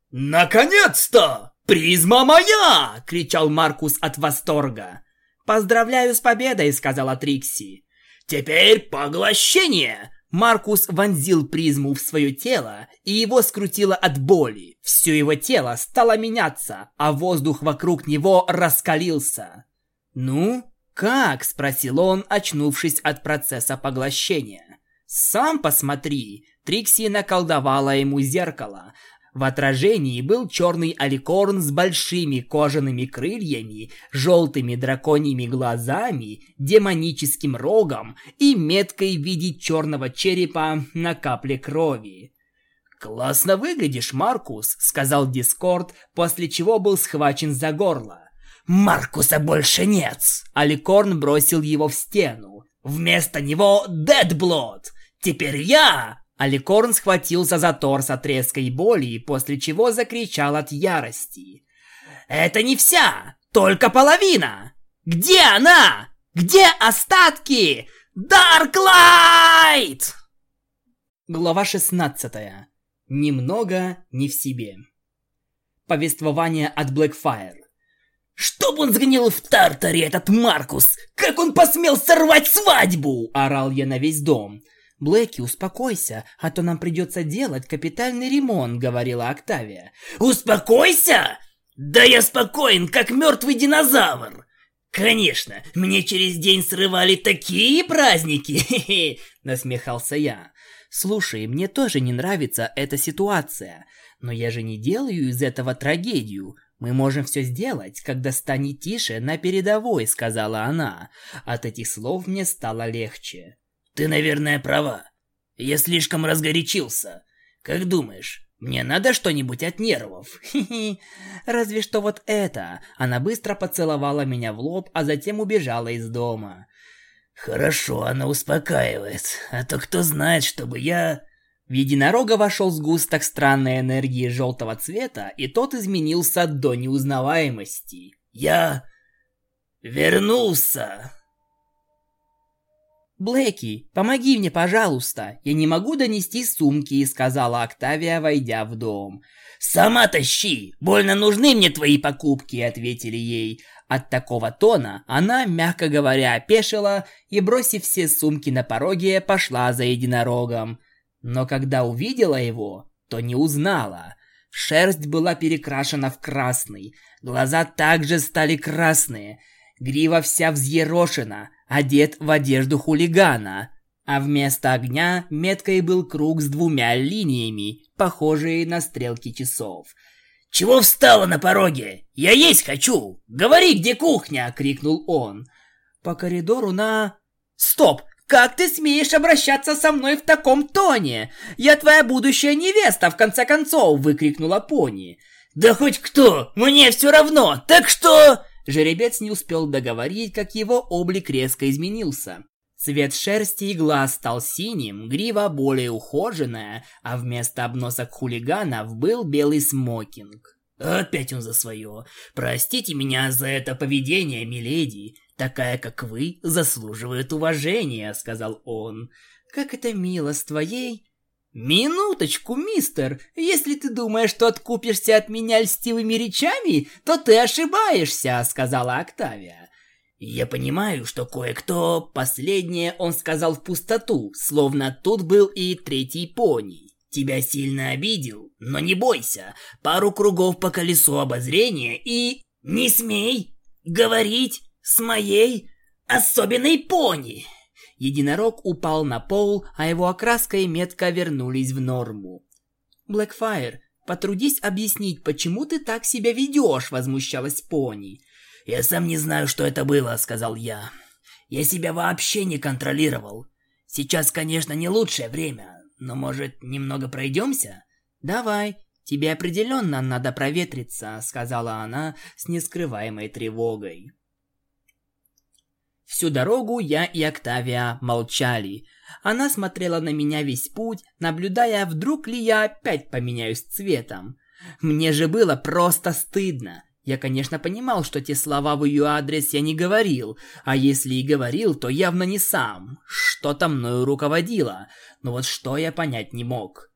«Наконец-то! Призма моя!» — кричал Маркус от восторга. «Поздравляю с победой!» — сказала Трикси. «Теперь поглощение!» Маркус вонзил призму в свое тело, и его скрутило от боли. Все его тело стало меняться, а воздух вокруг него раскалился. «Ну, «Как?» – спросил он, очнувшись от процесса поглощения. «Сам посмотри!» Трикси наколдовала ему зеркало. В отражении был черный аликорн с большими кожаными крыльями, желтыми драконьими глазами, демоническим рогом и меткой в виде черного черепа на капле крови. «Классно выглядишь, Маркус», — сказал Дискорд, после чего был схвачен за горло. Маркуса больше нет!» Аликорн бросил его в стену. «Вместо него Дедблот! Теперь я!» Аликорн схватился за торс от резкой боли, после чего закричал от ярости. «Это не вся! Только половина! Где она? Где остатки? Дарклайт!» Глава 16. Немного не в себе. Повествование от Blackfire. «Чтоб он сгнил в Тартаре, этот Маркус! Как он посмел сорвать свадьбу!» – орал я на весь дом. «Блэки, успокойся, а то нам придется делать капитальный ремонт», — говорила Октавия. «Успокойся? Да я спокоен, как мертвый динозавр!» «Конечно, мне через день срывали такие праздники!» [LAUGHS] — насмехался я. «Слушай, мне тоже не нравится эта ситуация, но я же не делаю из этого трагедию. «Мы можем все сделать, когда станет тише на передовой», — сказала она. От этих слов мне стало легче. «Ты, наверное, права. Я слишком разгорячился. Как думаешь, мне надо что-нибудь от нервов? Хи-хи. Разве что вот это. Она быстро поцеловала меня в лоб, а затем убежала из дома. Хорошо, она успокаивает. А то кто знает, чтобы я... В единорога вошел сгусток странной энергии желтого цвета, и тот изменился до неузнаваемости. Я... вернулся. «Блэки, помоги мне, пожалуйста. Я не могу донести сумки», — сказала Октавия, войдя в дом. «Сама тащи! Больно нужны мне твои покупки», — ответили ей. От такого тона она, мягко говоря, опешила и, бросив все сумки на пороге, пошла за единорогом. Но когда увидела его, то не узнала. Шерсть была перекрашена в красный, глаза также стали красные, грива вся взъерошена, одет в одежду хулигана, а вместо огня меткой был круг с двумя линиями, похожие на стрелки часов. «Чего встала на пороге? Я есть хочу! Говори, где кухня!» — крикнул он. «По коридору на...» «Стоп! Как ты смеешь обращаться со мной в таком тоне? Я твоя будущая невеста, в конце концов!» — выкрикнула пони. «Да хоть кто! Мне все равно! Так что...» Жеребец не успел договорить, как его облик резко изменился. Цвет шерсти и глаз стал синим, грива более ухоженная, а вместо обносок хулиганов был белый смокинг. «Опять он за свое. Простите меня за это поведение, миледи. Такая, как вы, заслуживает уважения», — сказал он. «Как это мило с твоей «Минуточку, мистер! Если ты думаешь, что откупишься от меня льстивыми речами, то ты ошибаешься», — сказала Октавия. «Я понимаю, что кое-кто...» Последнее он сказал в пустоту, словно тут был и третий пони. «Тебя сильно обидел, но не бойся. Пару кругов по колесу обозрения и... Не смей говорить с моей особенной пони!» Единорог упал на пол, а его окраска и метка вернулись в норму. «Блэкфайр, потрудись объяснить, почему ты так себя ведешь?» – возмущалась пони. «Я сам не знаю, что это было», – сказал я. «Я себя вообще не контролировал. Сейчас, конечно, не лучшее время, но, может, немного пройдемся?» «Давай, тебе определенно надо проветриться», – сказала она с нескрываемой тревогой. Всю дорогу я и Октавия молчали. Она смотрела на меня весь путь, наблюдая, вдруг ли я опять поменяюсь цветом. Мне же было просто стыдно. Я, конечно, понимал, что те слова в ее адрес я не говорил, а если и говорил, то явно не сам. Что-то мною руководило, но вот что я понять не мог.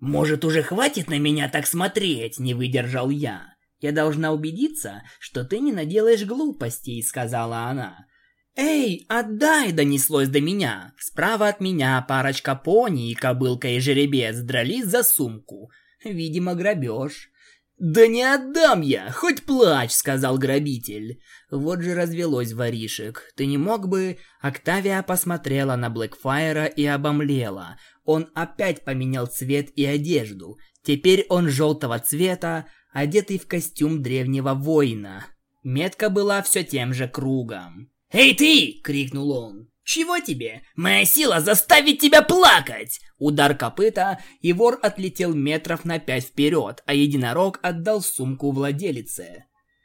«Может, уже хватит на меня так смотреть?» – не выдержал я. «Я должна убедиться, что ты не наделаешь глупостей», – сказала она. «Эй, отдай!» – донеслось до меня. Справа от меня парочка пони и кобылка и жеребец дрались за сумку. Видимо, грабеж. «Да не отдам я, хоть плачь!» – сказал грабитель. Вот же развелось воришек. Ты не мог бы... Октавия посмотрела на Блэкфайра и обомлела. Он опять поменял цвет и одежду. Теперь он желтого цвета, одетый в костюм древнего воина. Метка была все тем же кругом. «Эй ты!» — крикнул он. «Чего тебе? Моя сила заставит тебя плакать!» Удар копыта, и вор отлетел метров на пять вперед, а единорог отдал сумку владелице.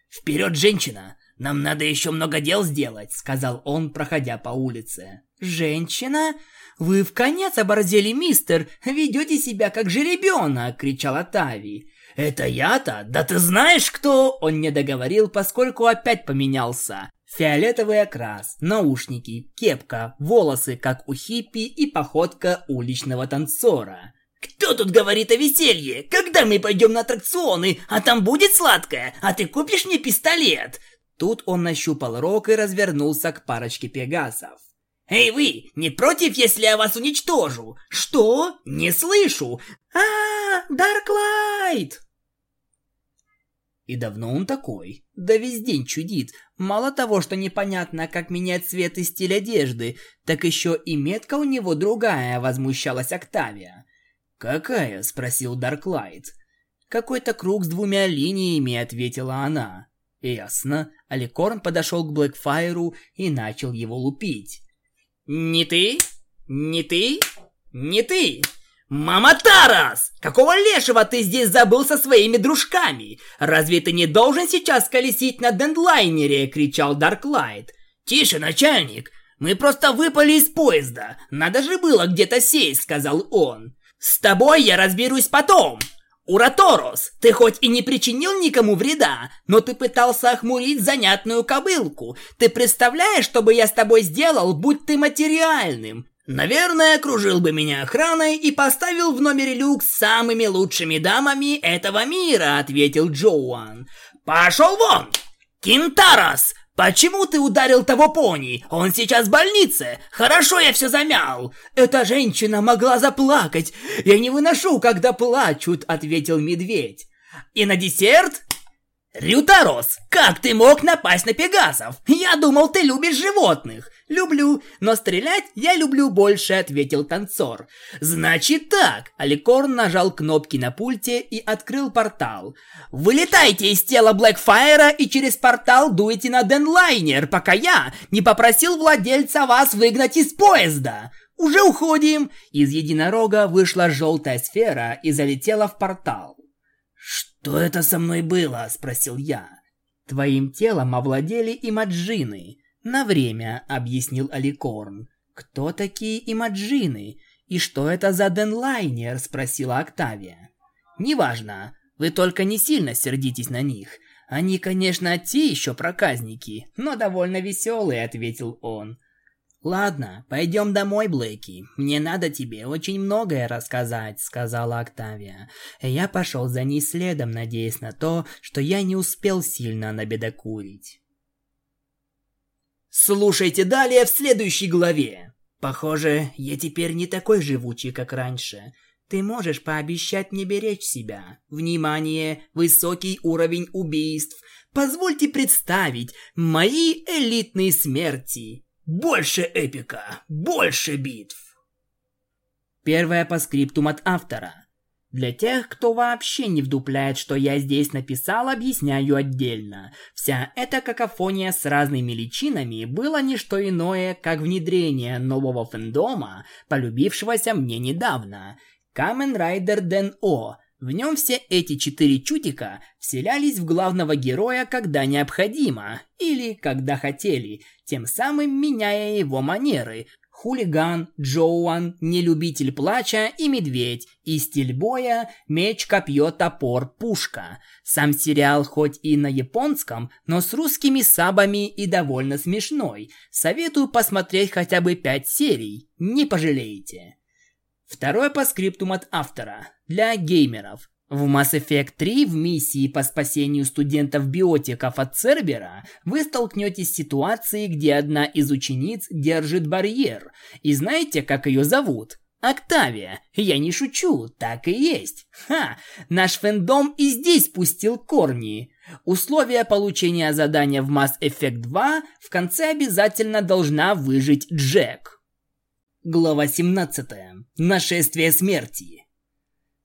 «Вперед, женщина! Нам надо еще много дел сделать!» — сказал он, проходя по улице. «Женщина? Вы в конец оборзели, мистер! Ведете себя как жеребенок!» — кричала Тави. «Это я-то? Да ты знаешь, кто?» Он не договорил, поскольку опять поменялся. Фиолетовый окрас, наушники, кепка, волосы, как у хиппи и походка уличного танцора. «Кто тут говорит о веселье? Когда мы пойдем на аттракционы, а там будет сладкое, а ты купишь мне пистолет?» Тут он нащупал рог и развернулся к парочке пегасов. «Эй вы, не против, если я вас уничтожу?» «Что? Не слышу!» «А, Дарклайт!» И давно он такой? Да весь день чудит. Мало того, что непонятно, как менять цвет и стиль одежды, так еще и метка у него другая, возмущалась Октавия. «Какая?» – спросил Дарклайт. «Какой-то круг с двумя линиями», – ответила она. «Ясно». Аликорн подошел к Блэкфайру и начал его лупить. «Не ты? Не ты? Не ты! «Мама Тарас! Какого лешего ты здесь забыл со своими дружками? Разве ты не должен сейчас колесить на дендлайнере?» – кричал Дарклайт. «Тише, начальник! Мы просто выпали из поезда. Надо же было где-то сесть», – сказал он. «С тобой я разберусь потом!» «Ураторос, ты хоть и не причинил никому вреда, но ты пытался охмурить занятную кобылку. Ты представляешь, что бы я с тобой сделал, будь ты материальным? Наверное, окружил бы меня охраной и поставил в номере люк с самыми лучшими дамами этого мира, ответил Джоуан. Пошел вон! Кинтарас! Почему ты ударил того пони? Он сейчас в больнице. Хорошо я все замял. Эта женщина могла заплакать. Я не выношу, когда плачут, ответил медведь. И на десерт «Рютарос, как ты мог напасть на пегасов? Я думал, ты любишь животных!» «Люблю, но стрелять я люблю больше», — ответил танцор. «Значит так!» — Аликорн нажал кнопки на пульте и открыл портал. «Вылетайте из тела Блэкфайра и через портал дуйте на Денлайнер, пока я не попросил владельца вас выгнать из поезда!» «Уже уходим!» Из единорога вышла желтая сфера и залетела в портал. «Что это со мной было?» – спросил я. «Твоим телом овладели имаджины. На время», – объяснил Аликорн. «Кто такие имаджины? И что это за денлайнер?» – спросила Октавия. «Неважно. Вы только не сильно сердитесь на них. Они, конечно, те еще проказники, но довольно веселые», – ответил он. «Ладно, пойдем домой, Блэки. Мне надо тебе очень многое рассказать», — сказала Октавия. Я пошел за ней следом, надеясь на то, что я не успел сильно набедокурить. Слушайте далее в следующей главе. Похоже, я теперь не такой живучий, как раньше. Ты можешь пообещать не беречь себя. Внимание, высокий уровень убийств. Позвольте представить мои элитные смерти. Больше эпика, больше битв. Первое по скриптум от автора. Для тех, кто вообще не вдупляет, что я здесь написал, объясняю отдельно. Вся эта какофония с разными личинами было не что иное, как внедрение нового фэндома, полюбившегося мне недавно. Kamen Rider Den O в нем все эти четыре чутика вселялись в главного героя, когда необходимо, или когда хотели, тем самым меняя его манеры. Хулиган, Джоуан, нелюбитель плача и медведь, и стиль боя, меч, копье, топор, пушка. Сам сериал хоть и на японском, но с русскими сабами и довольно смешной. Советую посмотреть хотя бы пять серий, не пожалеете. Второе по скриптум от автора. Для геймеров. В Mass Effect 3 в миссии по спасению студентов-биотиков от Цербера вы столкнетесь с ситуацией, где одна из учениц держит барьер. И знаете, как ее зовут? Октавия. Я не шучу, так и есть. Ха, наш фэндом и здесь пустил корни. Условия получения задания в Mass Effect 2 в конце обязательно должна выжить Джек. Глава 17. Нашествие смерти.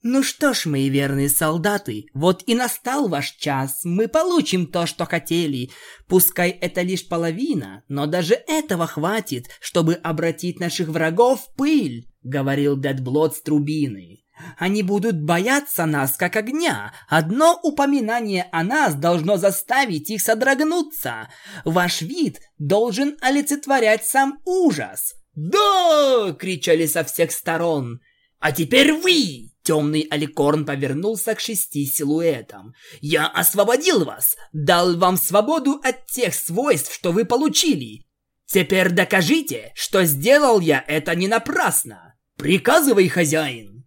Ну что ж, мои верные солдаты, вот и настал ваш час. Мы получим то, что хотели. Пускай это лишь половина, но даже этого хватит, чтобы обратить наших врагов в пыль, говорил Дедблот с трубины. Они будут бояться нас, как огня. Одно упоминание о нас должно заставить их содрогнуться. Ваш вид должен олицетворять сам ужас. «Да!» — кричали со всех сторон. «А теперь вы!» Темный Аликорн повернулся к шести силуэтам. «Я освободил вас! Дал вам свободу от тех свойств, что вы получили! Теперь докажите, что сделал я это не напрасно! Приказывай, хозяин!»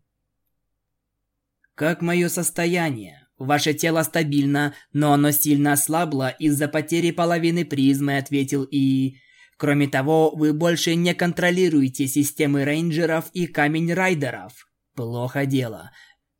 «Как мое состояние? Ваше тело стабильно, но оно сильно ослабло из-за потери половины призмы», — ответил И... Кроме того, вы больше не контролируете системы рейнджеров и камень-райдеров. Плохо дело.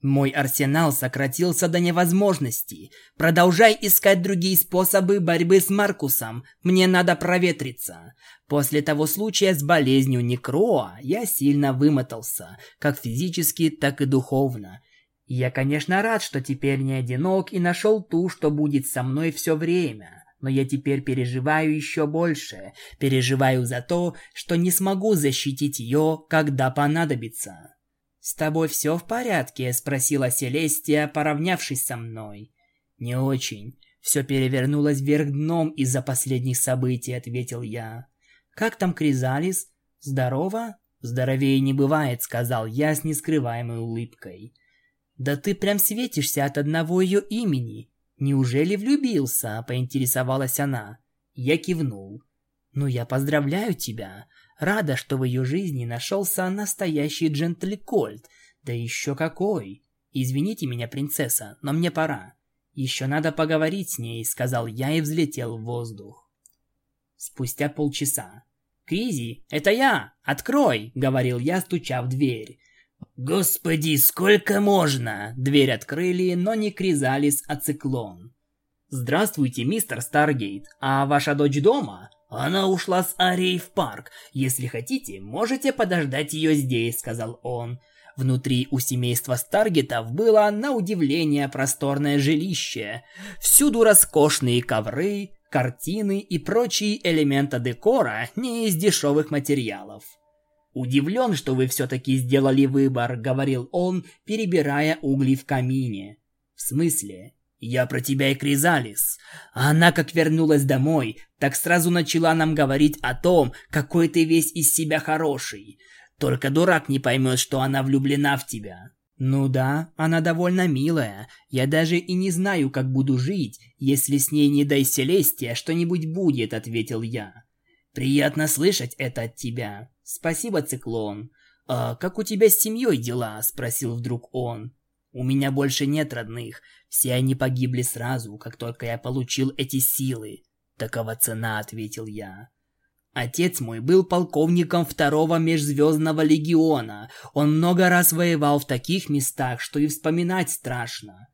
Мой арсенал сократился до невозможности. Продолжай искать другие способы борьбы с Маркусом. Мне надо проветриться. После того случая с болезнью Некроа я сильно вымотался, как физически, так и духовно. Я, конечно, рад, что теперь не одинок и нашел ту, что будет со мной все время. Но я теперь переживаю еще больше. Переживаю за то, что не смогу защитить ее, когда понадобится. «С тобой все в порядке?» – спросила Селестия, поравнявшись со мной. «Не очень. Все перевернулось вверх дном из-за последних событий», – ответил я. «Как там Кризалис? Здорово?» «Здоровее не бывает», — сказал я с нескрываемой улыбкой. «Да ты прям светишься от одного ее имени. Неужели влюбился?» — поинтересовалась она. Я кивнул. «Ну, я поздравляю тебя. Рада, что в ее жизни нашелся настоящий джентлькольт. Да еще какой! Извините меня, принцесса, но мне пора. Еще надо поговорить с ней», — сказал я и взлетел в воздух. Спустя полчаса. «Кризи, это я! Открой!» — говорил я, стуча в дверь. «Господи, сколько можно!» Дверь открыли, но не Кризалис, а Циклон. «Здравствуйте, мистер Старгейт. А ваша дочь дома?» «Она ушла с Арией в парк. Если хотите, можете подождать ее здесь», — сказал он. Внутри у семейства Старгетов было, на удивление, просторное жилище. Всюду роскошные ковры, картины и прочие элементы декора не из дешевых материалов. «Удивлен, что вы все-таки сделали выбор», — говорил он, перебирая угли в камине. «В смысле?» «Я про тебя и Кризалис. А она, как вернулась домой, так сразу начала нам говорить о том, какой ты весь из себя хороший. Только дурак не поймет, что она влюблена в тебя. «Ну да, она довольно милая. Я даже и не знаю, как буду жить, если с ней не дай Селестия что-нибудь будет», — ответил я. «Приятно слышать это от тебя. Спасибо, Циклон. А как у тебя с семьей дела?» — спросил вдруг он. «У меня больше нет родных. Все они погибли сразу, как только я получил эти силы. Такова цена», — ответил я. Отец мой был полковником второго межзвездного легиона. Он много раз воевал в таких местах, что и вспоминать страшно.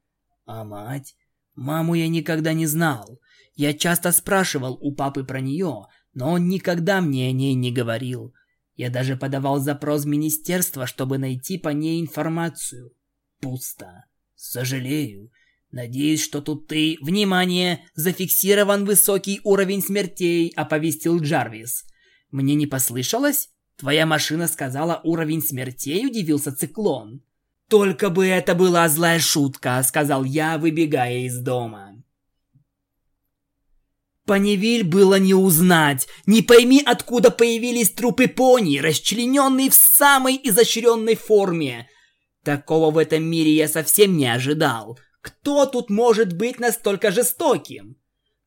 А мать? Маму я никогда не знал. Я часто спрашивал у папы про нее, но он никогда мне о ней не говорил. Я даже подавал запрос в министерство, чтобы найти по ней информацию. Пусто. Сожалею. «Надеюсь, что тут ты...» «Внимание! Зафиксирован высокий уровень смертей!» — оповестил Джарвис. «Мне не послышалось? Твоя машина сказала уровень смертей?» — удивился Циклон. «Только бы это была злая шутка!» — сказал я, выбегая из дома. Паневиль было не узнать. Не пойми, откуда появились трупы пони, расчлененные в самой изощренной форме. Такого в этом мире я совсем не ожидал. Кто тут может быть настолько жестоким?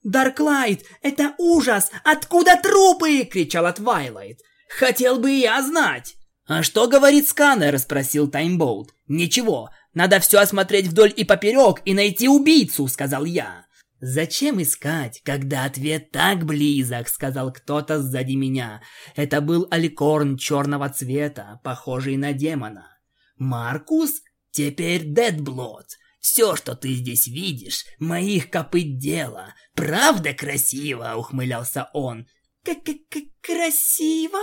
«Дарклайт, это ужас! Откуда трупы?» — кричала Твайлайт. «Хотел бы я знать!» «А что говорит сканер?» — спросил Таймбоут. «Ничего, надо все осмотреть вдоль и поперек и найти убийцу», — сказал я. «Зачем искать, когда ответ так близок?» — сказал кто-то сзади меня. Это был Аликорн черного цвета, похожий на демона. «Маркус? Теперь Дедблот. Все, что ты здесь видишь, моих копыт дело. Правда красиво?» — ухмылялся он. «К-к-к красиво?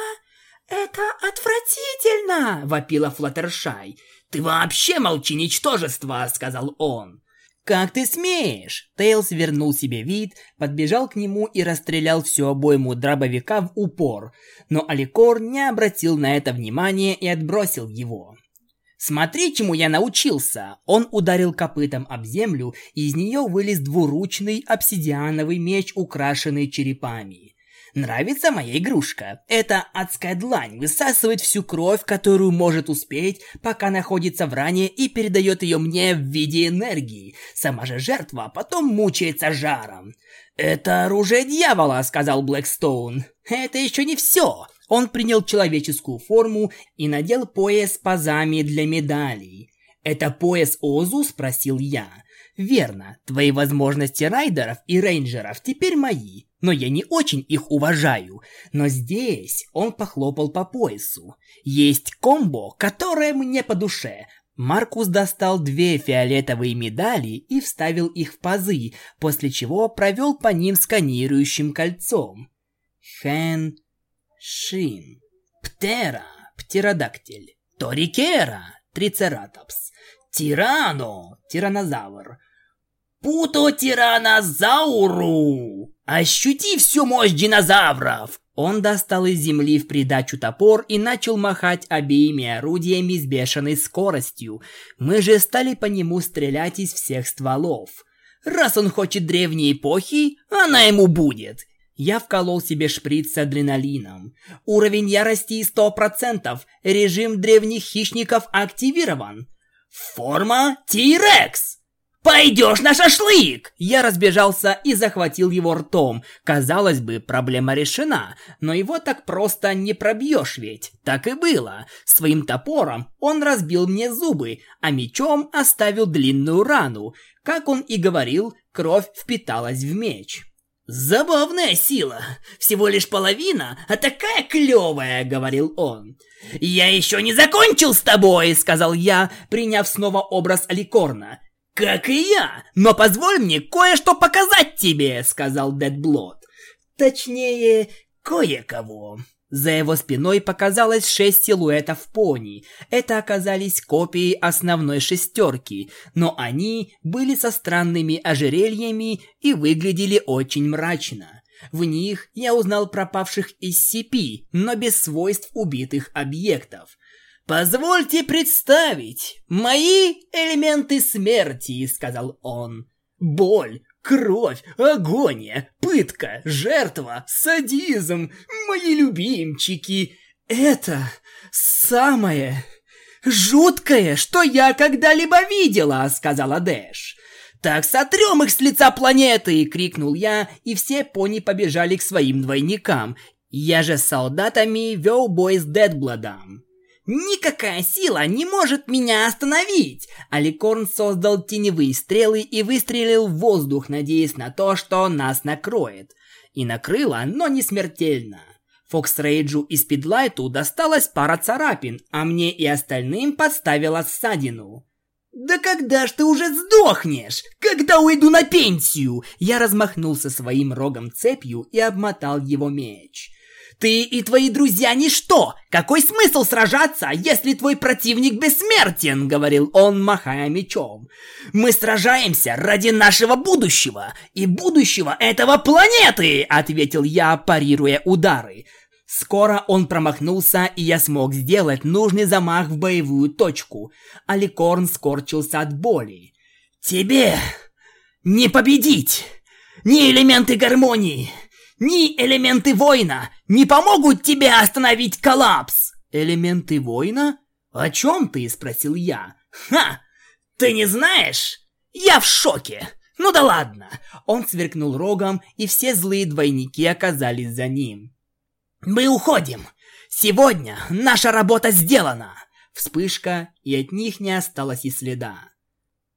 Это отвратительно!» — вопила Флаттершай. «Ты вообще молчи, ничтожество!» — сказал он. «Как ты смеешь?» Тейлс вернул себе вид, подбежал к нему и расстрелял всю обойму дробовика в упор, но Аликор не обратил на это внимания и отбросил его. Смотри, чему я научился!» Он ударил копытом об землю, и из нее вылез двуручный обсидиановый меч, украшенный черепами. Нравится моя игрушка. Эта адская длань высасывает всю кровь, которую может успеть, пока находится в ране и передает ее мне в виде энергии. Сама же жертва потом мучается жаром. «Это оружие дьявола», — сказал Блэкстоун. «Это еще не все. Он принял человеческую форму и надел пояс с пазами для медалей. «Это пояс Озу?» – спросил я. «Верно, твои возможности райдеров и рейнджеров теперь мои, но я не очень их уважаю. Но здесь он похлопал по поясу. Есть комбо, которое мне по душе. Маркус достал две фиолетовые медали и вставил их в пазы, после чего провел по ним сканирующим кольцом. Хэн Шин, Птера, птеродактиль, Торикера, трицератопс, Тирано, тиранозавр, Путотиранозауру, Ощути всю мощь динозавров!» Он достал из земли в придачу топор и начал махать обеими орудиями с бешеной скоростью. Мы же стали по нему стрелять из всех стволов. Раз он хочет древней эпохи, она ему будет. Я вколол себе шприц с адреналином. Уровень ярости 100%. Режим древних хищников активирован. Форма T-Rex! Пойдешь на шашлык!» Я разбежался и захватил его ртом. Казалось бы, проблема решена, но его так просто не пробьешь ведь. Так и было. Своим топором он разбил мне зубы, а мечом оставил длинную рану. Как он и говорил, кровь впиталась в меч. «Забавная сила. Всего лишь половина, а такая клевая», — говорил он. «Я еще не закончил с тобой», — сказал я, приняв снова образ Аликорна. «Как и я! Но позволь мне кое-что показать тебе!» — сказал Дедблот. «Точнее, кое-кого». За его спиной показалось шесть силуэтов пони. Это оказались копии основной шестерки, но они были со странными ожерельями и выглядели очень мрачно. В них я узнал пропавших из CP, но без свойств убитых объектов. «Позвольте представить мои элементы смерти», — сказал он. «Боль, кровь, агония, пытка, жертва, садизм, мои любимчики. Это самое жуткое, что я когда-либо видела», — сказала Дэш. «Так сотрем их с лица планеты!» — крикнул я, и все пони побежали к своим двойникам. Я же с солдатами вел бой с Дедбладом. Никакая сила не может меня остановить! Аликорн создал теневые стрелы и выстрелил в воздух, надеясь на то, что нас накроет. И накрыло, но не смертельно. Фоксрейджу и Спидлайту досталась пара царапин, а мне и остальным подставила ссадину. «Да когда ж ты уже сдохнешь? Когда уйду на пенсию?» Я размахнулся своим рогом цепью и обмотал его меч. Ты и твои друзья ничто! Какой смысл сражаться, если твой противник бессмертен?» — говорил он, махая мечом. «Мы сражаемся ради нашего будущего и будущего этого планеты!» — ответил я, парируя удары. Скоро он промахнулся, и я смог сделать нужный замах в боевую точку. Аликорн скорчился от боли. «Тебе не победить! Ни элементы гармонии, ни элементы воина не помогут тебе остановить коллапс!» «Элементы воина? О чем ты?» – спросил я. «Ха! Ты не знаешь? Я в шоке! Ну да ладно!» Он сверкнул рогом, и все злые двойники оказались за ним. «Мы уходим! Сегодня наша работа сделана!» Вспышка, и от них не осталось и следа.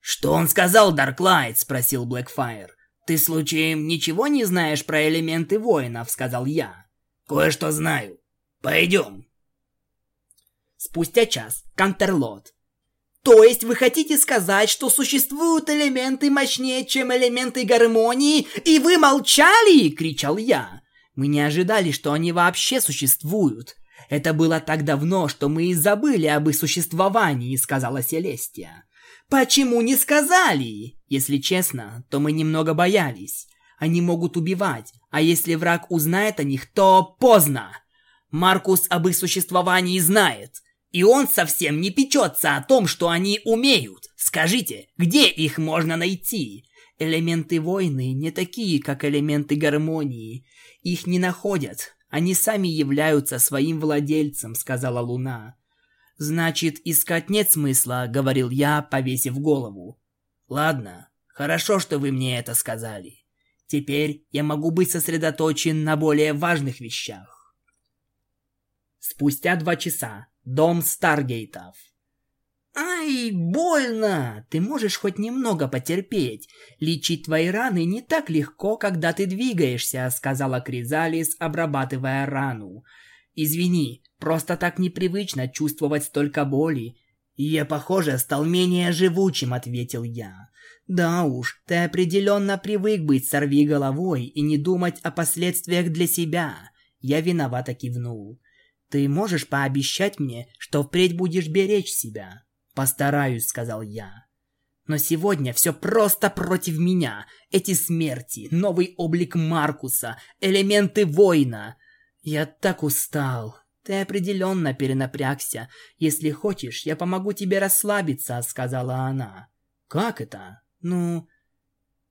«Что он сказал, Дарклайт?» – спросил Блэкфайр. «Ты случаем ничего не знаешь про элементы воинов?» — сказал я. «Кое-что знаю. Пойдем». Спустя час. Кантерлот. То есть вы хотите сказать, что существуют элементы мощнее, чем элементы гармонии, и вы молчали? кричал я. Мы не ожидали, что они вообще существуют. Это было так давно, что мы и забыли об их существовании, сказала Селестия. Почему не сказали? Если честно, то мы немного боялись. Они могут убивать, а если враг узнает о них, то поздно. Маркус об их существовании знает. И он совсем не печется о том, что они умеют. Скажите, где их можно найти? Элементы войны не такие, как элементы гармонии. Их не находят. Они сами являются своим владельцем, сказала Луна. «Значит, искать нет смысла», — говорил я, повесив голову. «Ладно, хорошо, что вы мне это сказали. Теперь я могу быть сосредоточен на более важных вещах». Спустя два часа. Дом Старгейтов. «Ай, больно! Ты можешь хоть немного потерпеть. Лечить твои раны не так легко, когда ты двигаешься», — сказала Кризалис, обрабатывая рану. «Извини, Просто так непривычно чувствовать столько боли. Я, похоже, стал менее живучим, ответил я. Да уж, ты определенно привык быть сорви головой и не думать о последствиях для себя. Я виновато кивнул. Ты можешь пообещать мне, что впредь будешь беречь себя? Постараюсь, сказал я. Но сегодня все просто против меня. Эти смерти, новый облик Маркуса, элементы воина. Я так устал. Ты определенно перенапрягся. Если хочешь, я помогу тебе расслабиться, сказала она. Как это? Ну,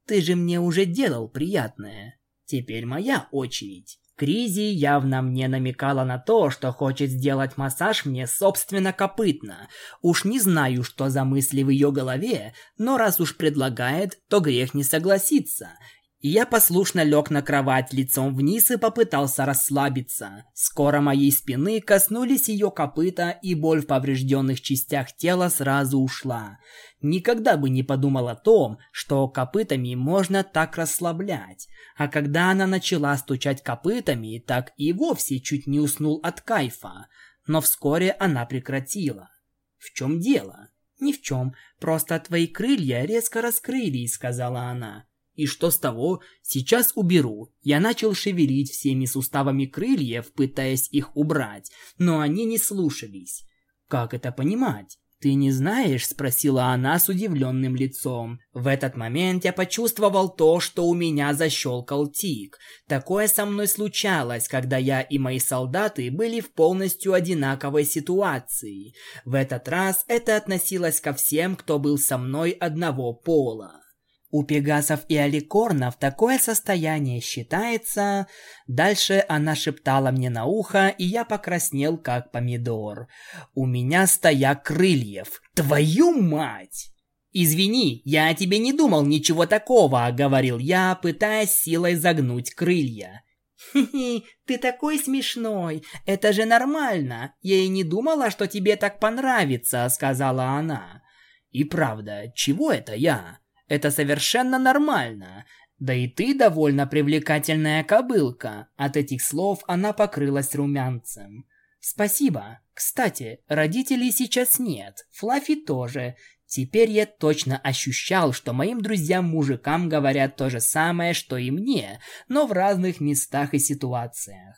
ты же мне уже делал приятное. Теперь моя очередь. Кризи явно мне намекала на то, что хочет сделать массаж мне собственно копытно. Уж не знаю, что за мысли в ее голове, но раз уж предлагает, то грех не согласиться. Я послушно лег на кровать лицом вниз и попытался расслабиться. Скоро моей спины коснулись ее копыта, и боль в поврежденных частях тела сразу ушла. Никогда бы не подумал о том, что копытами можно так расслаблять. А когда она начала стучать копытами, так и вовсе чуть не уснул от кайфа. Но вскоре она прекратила. В чем дело? Ни в чем, просто твои крылья резко раскрылись, сказала она. И что с того? Сейчас уберу. Я начал шевелить всеми суставами крыльев, пытаясь их убрать, но они не слушались. Как это понимать? «Ты не знаешь?» – спросила она с удивленным лицом. В этот момент я почувствовал то, что у меня защелкал тик. Такое со мной случалось, когда я и мои солдаты были в полностью одинаковой ситуации. В этот раз это относилось ко всем, кто был со мной одного пола. У пегасов и аликорнов такое состояние считается... Дальше она шептала мне на ухо, и я покраснел, как помидор. У меня стоя крыльев. Твою мать! «Извини, я о тебе не думал ничего такого», — говорил я, пытаясь силой загнуть крылья. «Хи-хи, ты такой смешной, это же нормально. Я и не думала, что тебе так понравится», — сказала она. «И правда, чего это я?» Это совершенно нормально. Да и ты довольно привлекательная кобылка. От этих слов она покрылась румянцем. Спасибо. Кстати, родителей сейчас нет. Флаффи тоже. Теперь я точно ощущал, что моим друзьям-мужикам говорят то же самое, что и мне, но в разных местах и ситуациях.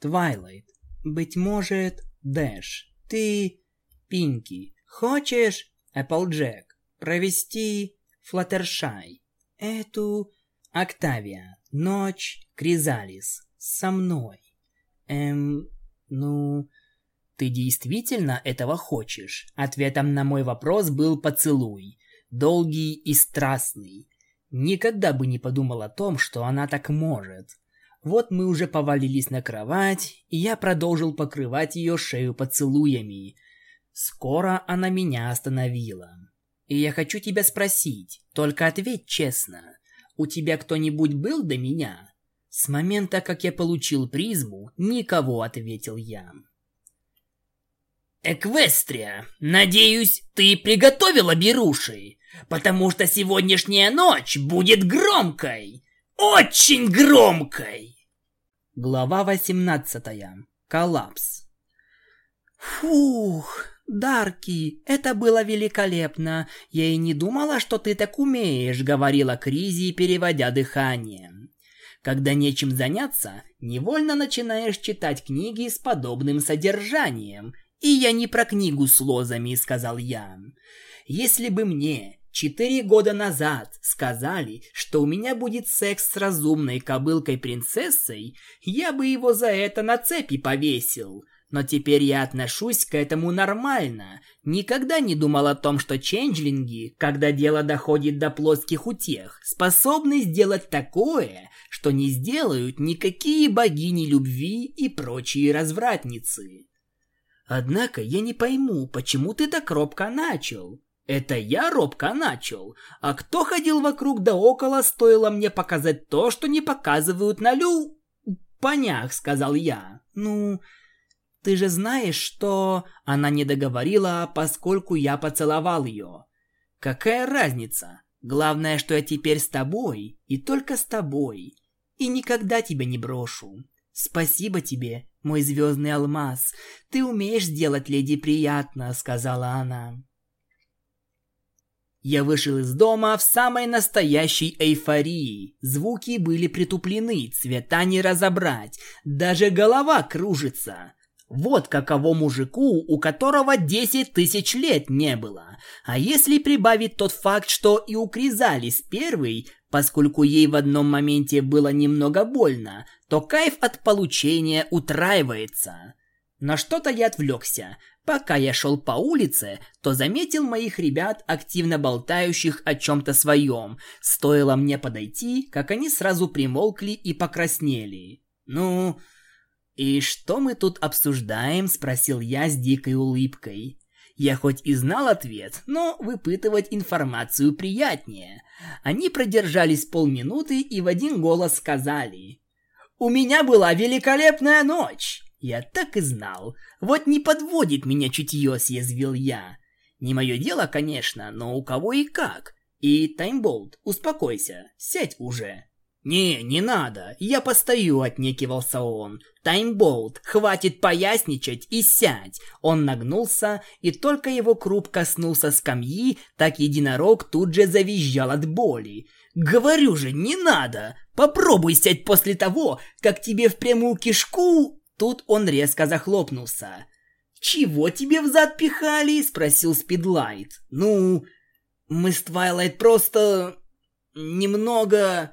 Твайлайт. Быть может, Дэш. Ты... Пинки. Хочешь, Эпплджек, провести Флаттершай. Эту... Октавия. Ночь. Кризалис. Со мной. Эм... Ну... Ты действительно этого хочешь? Ответом на мой вопрос был поцелуй. Долгий и страстный. Никогда бы не подумал о том, что она так может. Вот мы уже повалились на кровать, и я продолжил покрывать ее шею поцелуями. Скоро она меня остановила. И я хочу тебя спросить, только ответь честно. У тебя кто-нибудь был до меня? С момента, как я получил призму, никого, ответил я. Эквестрия, надеюсь, ты приготовила беруши, потому что сегодняшняя ночь будет громкой. Очень громкой. Глава 18. Коллапс. Фух, «Дарки, это было великолепно. Я и не думала, что ты так умеешь», — говорила Кризи, переводя дыхание. Когда нечем заняться, невольно начинаешь читать книги с подобным содержанием. И я не про книгу с лозами, сказал я. Если бы мне четыре года назад сказали, что у меня будет секс с разумной кобылкой-принцессой, я бы его за это на цепи повесил. Но теперь я отношусь к этому нормально. Никогда не думал о том, что ченджлинги, когда дело доходит до плоских утех, способны сделать такое, что не сделают никакие богини любви и прочие развратницы. Однако я не пойму, почему ты так робко начал. Это я робко начал. А кто ходил вокруг да около, стоило мне показать то, что не показывают на лю... Понях, сказал я. Ну, ты же знаешь, что...» Она не договорила, поскольку я поцеловал ее. «Какая разница? Главное, что я теперь с тобой, и только с тобой. И никогда тебя не брошу. Спасибо тебе, мой звездный алмаз. Ты умеешь сделать леди приятно», — сказала она. Я вышел из дома в самой настоящей эйфории. Звуки были притуплены, цвета не разобрать, даже голова кружится. Вот каково мужику, у которого 10 тысяч лет не было. А если прибавить тот факт, что и у Кризалис первый, поскольку ей в одном моменте было немного больно, то кайф от получения утраивается. На что-то я отвлекся. Пока я шел по улице, то заметил моих ребят, активно болтающих о чем-то своем. Стоило мне подойти, как они сразу примолкли и покраснели. «Ну, и что мы тут обсуждаем?» – спросил я с дикой улыбкой. Я хоть и знал ответ, но выпытывать информацию приятнее. Они продержались полминуты и в один голос сказали. «У меня была великолепная ночь!» Я так и знал. Вот не подводит меня чутье, съязвил я. Не мое дело, конечно, но у кого и как. И, Таймболт, успокойся, сядь уже. «Не, не надо, я постою», — отнекивался он. «Таймболт, хватит поясничать и сядь!» Он нагнулся, и только его круп коснулся скамьи, так единорог тут же завизжал от боли. «Говорю же, не надо! Попробуй сядь после того, как тебе в прямую кишку...» Тут он резко захлопнулся. «Чего тебе взад пихали?» — спросил Спидлайт. «Ну, мы с Твайлайт просто... немного...»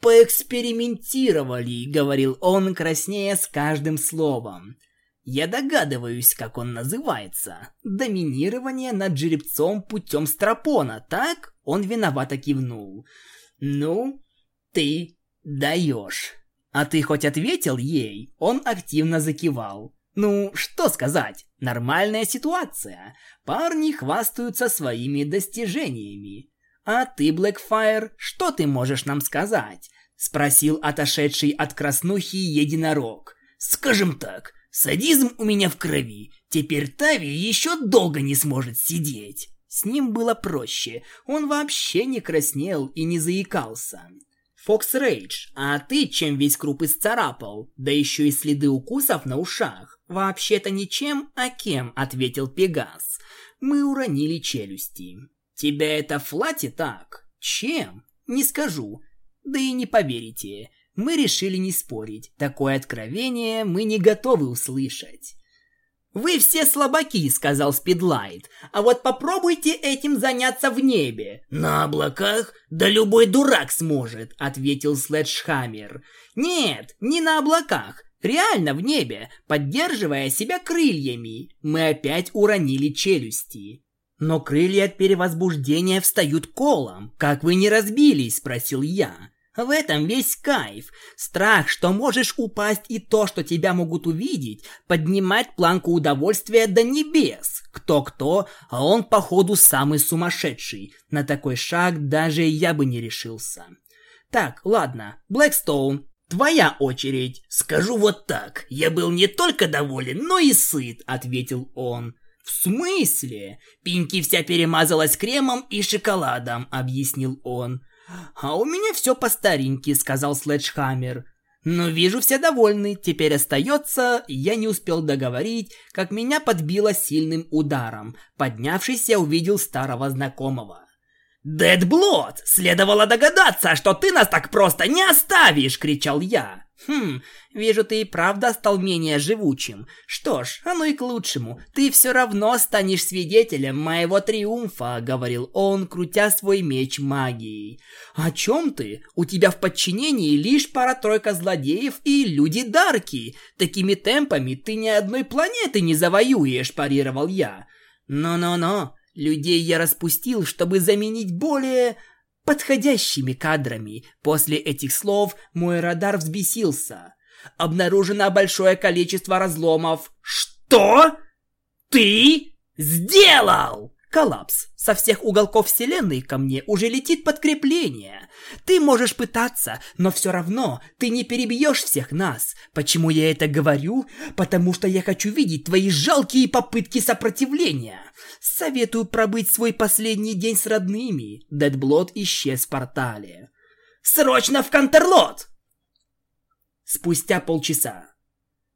«Поэкспериментировали», — говорил он, краснея с каждым словом. «Я догадываюсь, как он называется. Доминирование над жеребцом путем стропона, так?» Он виновато кивнул. «Ну, ты даешь». «А ты хоть ответил ей?» Он активно закивал. «Ну, что сказать? Нормальная ситуация. Парни хвастаются своими достижениями. «А ты, Блэкфайр, что ты можешь нам сказать?» — спросил отошедший от краснухи единорог. «Скажем так, садизм у меня в крови. Теперь Тави еще долго не сможет сидеть». С ним было проще. Он вообще не краснел и не заикался. «Фокс Рейдж, а ты чем весь круп исцарапал? Да еще и следы укусов на ушах». «Вообще-то ничем, а кем?» — ответил Пегас. Мы уронили челюсти. Тебя это флати так? Чем? Не скажу. Да и не поверите. Мы решили не спорить. Такое откровение мы не готовы услышать. «Вы все слабаки», — сказал Спидлайт. «А вот попробуйте этим заняться в небе». «На облаках? Да любой дурак сможет», — ответил Следжхаммер. «Нет, не на облаках. Реально в небе, поддерживая себя крыльями. Мы опять уронили челюсти». Но крылья от перевозбуждения встают колом. Как вы не разбились, спросил я. В этом весь кайф. Страх, что можешь упасть и то, что тебя могут увидеть, поднимает планку удовольствия до небес. Кто-кто, а он, походу, самый сумасшедший. На такой шаг даже я бы не решился. Так, ладно, Блэкстоун, твоя очередь. Скажу вот так, я был не только доволен, но и сыт, ответил он. «В смысле?» «Пинки вся перемазалась кремом и шоколадом», — объяснил он. «А у меня все по старинке», — сказал Следжхаммер. «Но вижу, все довольны. Теперь остается...» Я не успел договорить, как меня подбило сильным ударом. Поднявшись, я увидел старого знакомого. «Дэдблот! Следовало догадаться, что ты нас так просто не оставишь!» — кричал я. «Хм, вижу, ты и правда стал менее живучим. Что ж, оно и к лучшему. Ты все равно станешь свидетелем моего триумфа», — говорил он, крутя свой меч магией. «О чем ты? У тебя в подчинении лишь пара-тройка злодеев и люди-дарки. Такими темпами ты ни одной планеты не завоюешь», — парировал я. «Но-но-но, людей я распустил, чтобы заменить более...» подходящими кадрами. После этих слов мой радар взбесился. Обнаружено большое количество разломов. Что? Ты сделал? Коллапс. Со всех уголков вселенной ко мне уже летит подкрепление. Ты можешь пытаться, но все равно ты не перебьешь всех нас. Почему я это говорю? Потому что я хочу видеть твои жалкие попытки сопротивления. Советую пробыть свой последний день с родными. Дедблот исчез в портале. Срочно в Контерлот! Спустя полчаса.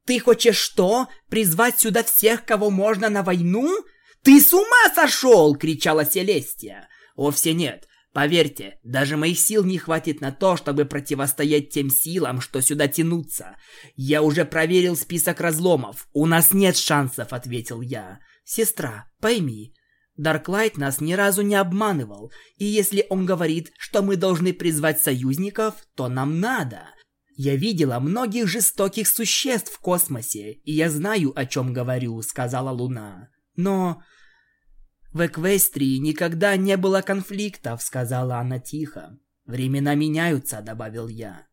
Ты хочешь что? Призвать сюда всех, кого можно на войну? «Ты с ума сошел!» — кричала Селестия. «Вовсе нет. Поверьте, даже моих сил не хватит на то, чтобы противостоять тем силам, что сюда тянутся. Я уже проверил список разломов. У нас нет шансов, ответил я. Сестра, пойми, Дарклайт нас ни разу не обманывал, и если он говорит, что мы должны призвать союзников, то нам надо. Я видела многих жестоких существ в космосе, и я знаю, о чем говорю, сказала Луна. Но в Эквестрии никогда не было конфликтов, сказала она тихо. Времена меняются, добавил я.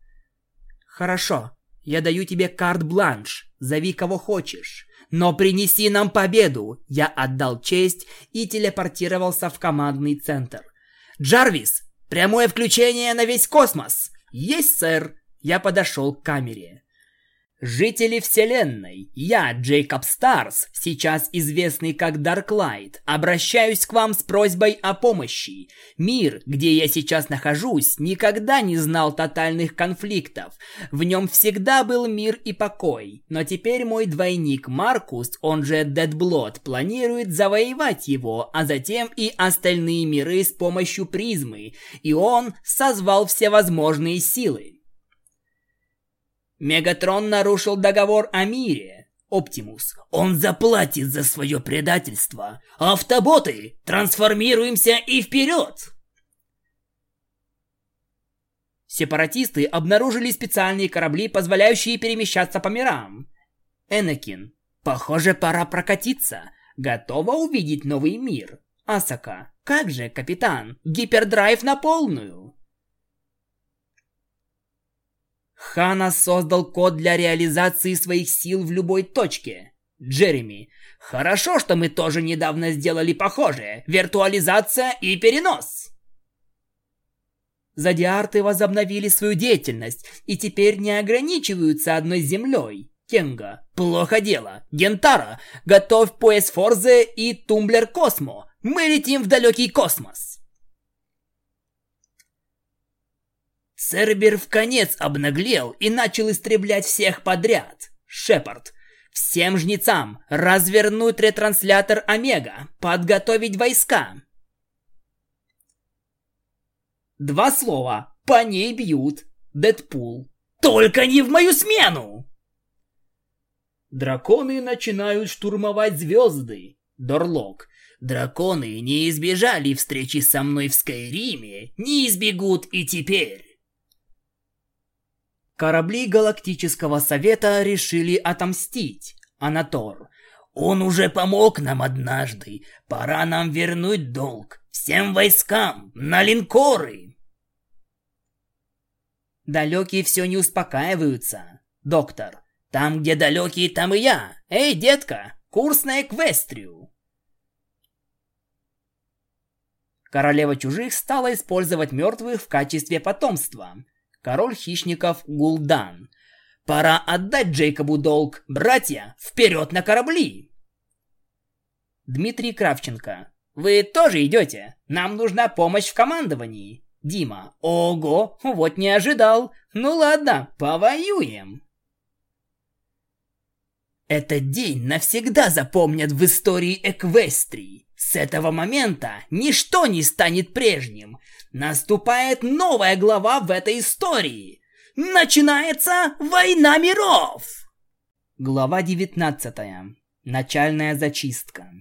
Хорошо, я даю тебе карт-бланш. Зови кого хочешь. Но принеси нам победу. Я отдал честь и телепортировался в командный центр. Джарвис, прямое включение на весь космос. Есть, сэр. Я подошел к камере. Жители Вселенной, я, Джейкоб Старс, сейчас известный как Дарклайт, обращаюсь к вам с просьбой о помощи. Мир, где я сейчас нахожусь, никогда не знал тотальных конфликтов. В нем всегда был мир и покой. Но теперь мой двойник Маркус, он же Дедблот, планирует завоевать его, а затем и остальные миры с помощью призмы. И он созвал всевозможные силы. Мегатрон нарушил договор о мире. Оптимус, он заплатит за свое предательство. Автоботы, трансформируемся и вперед! Сепаратисты обнаружили специальные корабли, позволяющие перемещаться по мирам. Энакин, похоже, пора прокатиться. Готова увидеть новый мир. Асака, как же, капитан, гипердрайв на полную. Хана создал код для реализации своих сил в любой точке. Джереми, хорошо, что мы тоже недавно сделали похожее. Виртуализация и перенос. Зодиарты возобновили свою деятельность и теперь не ограничиваются одной землей. Кенга, плохо дело. Гентара, готовь пояс Форзе и тумблер Космо. Мы летим в далекий космос. Цербер в конец обнаглел и начал истреблять всех подряд. Шепард. Всем жнецам развернуть ретранслятор Омега, подготовить войска. Два слова. По ней бьют. Дэдпул. Только не в мою смену! Драконы начинают штурмовать звезды. Дорлок. Драконы не избежали встречи со мной в Скайриме, не избегут и теперь. Корабли Галактического Совета решили отомстить. Анатор. Он уже помог нам однажды. Пора нам вернуть долг. Всем войскам, на линкоры. Далекие все не успокаиваются. Доктор. Там, где далекие, там и я. Эй, детка, курс на Эквестрию. Королева чужих стала использовать мертвых в качестве потомства король хищников Гул'дан. Пора отдать Джейкобу долг. Братья, вперед на корабли! Дмитрий Кравченко. Вы тоже идете? Нам нужна помощь в командовании. Дима. Ого, вот не ожидал. Ну ладно, повоюем. Этот день навсегда запомнят в истории Эквестрии. С этого момента ничто не станет прежним. Наступает новая глава в этой истории. Начинается война миров. Глава 19. Начальная зачистка.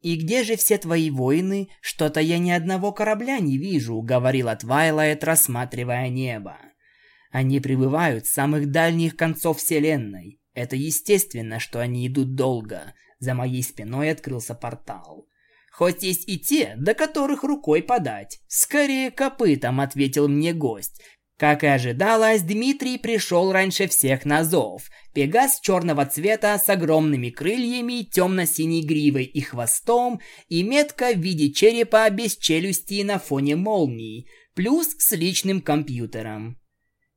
«И где же все твои воины? Что-то я ни одного корабля не вижу», — говорила Твайлайт, рассматривая небо. «Они прибывают с самых дальних концов Вселенной. Это естественно, что они идут долго. За моей спиной открылся портал. Хоть есть и те, до которых рукой подать. Скорее копытом, ответил мне гость. Как и ожидалось, Дмитрий пришел раньше всех на зов. Пегас черного цвета с огромными крыльями, темно-синей гривой и хвостом, и метка в виде черепа без челюсти на фоне молнии, плюс с личным компьютером.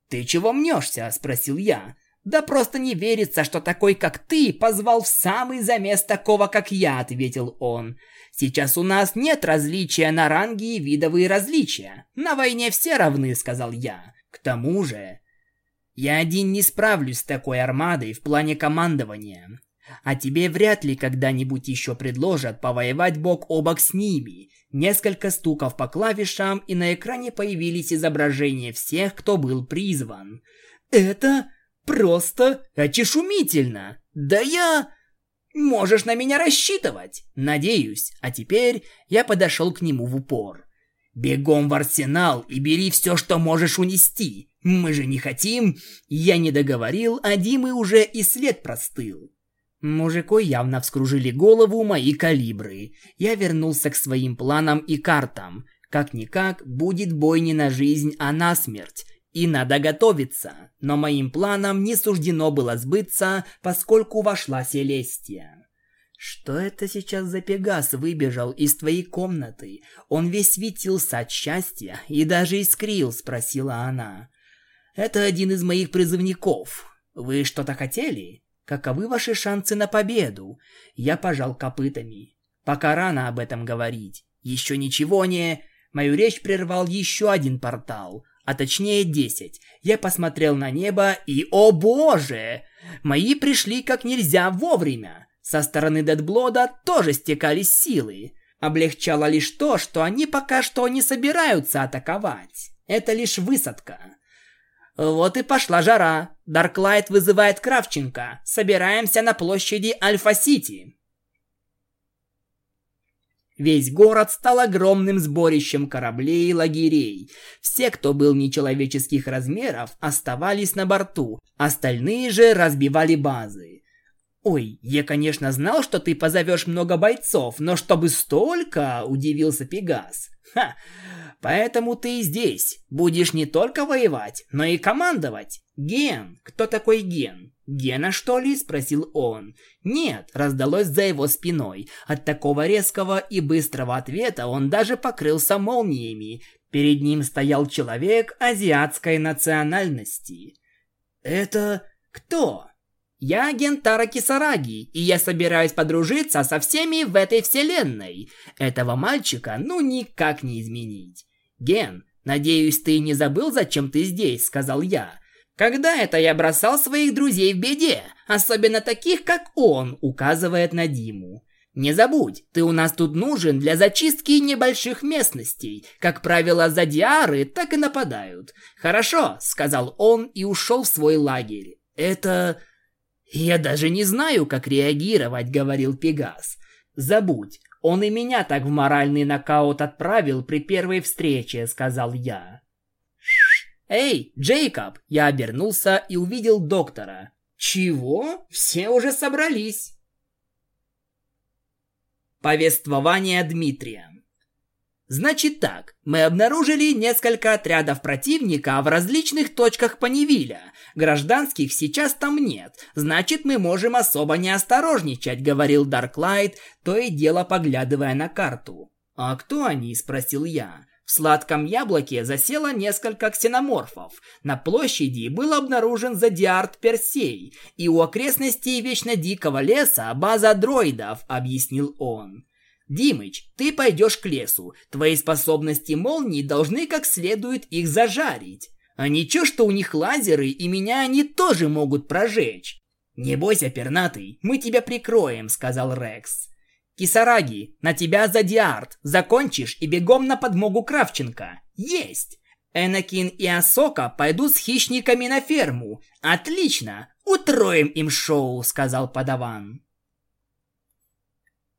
«Ты чего мнешься?» – спросил я. «Да просто не верится, что такой, как ты, позвал в самый замес такого, как я», – ответил он. Сейчас у нас нет различия на ранги и видовые различия. На войне все равны, сказал я. К тому же, я один не справлюсь с такой армадой в плане командования. А тебе вряд ли когда-нибудь еще предложат повоевать бок о бок с ними. Несколько стуков по клавишам, и на экране появились изображения всех, кто был призван. Это просто очешумительно. Да я... Можешь на меня рассчитывать. Надеюсь. А теперь я подошел к нему в упор. Бегом в арсенал и бери все, что можешь унести. Мы же не хотим. Я не договорил, а Димы уже и след простыл. Мужику явно вскружили голову мои калибры. Я вернулся к своим планам и картам. Как-никак, будет бой не на жизнь, а на смерть. И надо готовиться. Но моим планам не суждено было сбыться, поскольку вошла Селестия. «Что это сейчас за Пегас выбежал из твоей комнаты? Он весь светился от счастья и даже искрил», — спросила она. «Это один из моих призывников. Вы что-то хотели? Каковы ваши шансы на победу?» Я пожал копытами. «Пока рано об этом говорить. Еще ничего не...» Мою речь прервал еще один портал, а точнее десять. Я посмотрел на небо и, о боже! Мои пришли как нельзя вовремя. Со стороны Дедблода тоже стекались силы. Облегчало лишь то, что они пока что не собираются атаковать. Это лишь высадка. Вот и пошла жара. Дарклайт вызывает Кравченко. Собираемся на площади Альфа-Сити. Весь город стал огромным сборищем кораблей и лагерей. Все, кто был нечеловеческих размеров, оставались на борту, остальные же разбивали базы. «Ой, я, конечно, знал, что ты позовешь много бойцов, но чтобы столько!» – удивился Пегас. «Ха! Поэтому ты и здесь. Будешь не только воевать, но и командовать. Ген. Кто такой Ген? Гена, что ли? Спросил он. Нет, раздалось за его спиной. От такого резкого и быстрого ответа он даже покрылся молниями. Перед ним стоял человек азиатской национальности. Это кто? Я Гентара Кисараги, и я собираюсь подружиться со всеми в этой вселенной. Этого мальчика ну никак не изменить. «Ген, надеюсь, ты не забыл, зачем ты здесь?» – сказал я. «Когда это я бросал своих друзей в беде, особенно таких, как он», – указывает на Диму. «Не забудь, ты у нас тут нужен для зачистки небольших местностей. Как правило, задиары так и нападают». «Хорошо», – сказал он и ушел в свой лагерь. «Это...» «Я даже не знаю, как реагировать», — говорил Пегас. «Забудь, он и меня так в моральный нокаут отправил при первой встрече, сказал я. Эй, Джейкоб! Я обернулся и увидел доктора. Чего? Все уже собрались. Повествование Дмитрия. Значит так, мы обнаружили несколько отрядов противника в различных точках Панивиля. Гражданских сейчас там нет, значит мы можем особо не осторожничать, говорил Дарклайт, то и дело поглядывая на карту. А кто они, спросил я. В сладком яблоке засело несколько ксеноморфов. На площади был обнаружен Зодиарт Персей, и у окрестностей вечно дикого леса база дроидов, объяснил он. Димыч, ты пойдешь к лесу. Твои способности молнии должны как следует их зажарить. А ничего, что у них лазеры, и меня они тоже могут прожечь. Не бойся, пернатый, мы тебя прикроем, сказал Рекс. Кисараги, на тебя Зодиарт. Закончишь и бегом на подмогу Кравченко. Есть. Энакин и Асока пойдут с хищниками на ферму. Отлично. Утроим им шоу, сказал Падаван.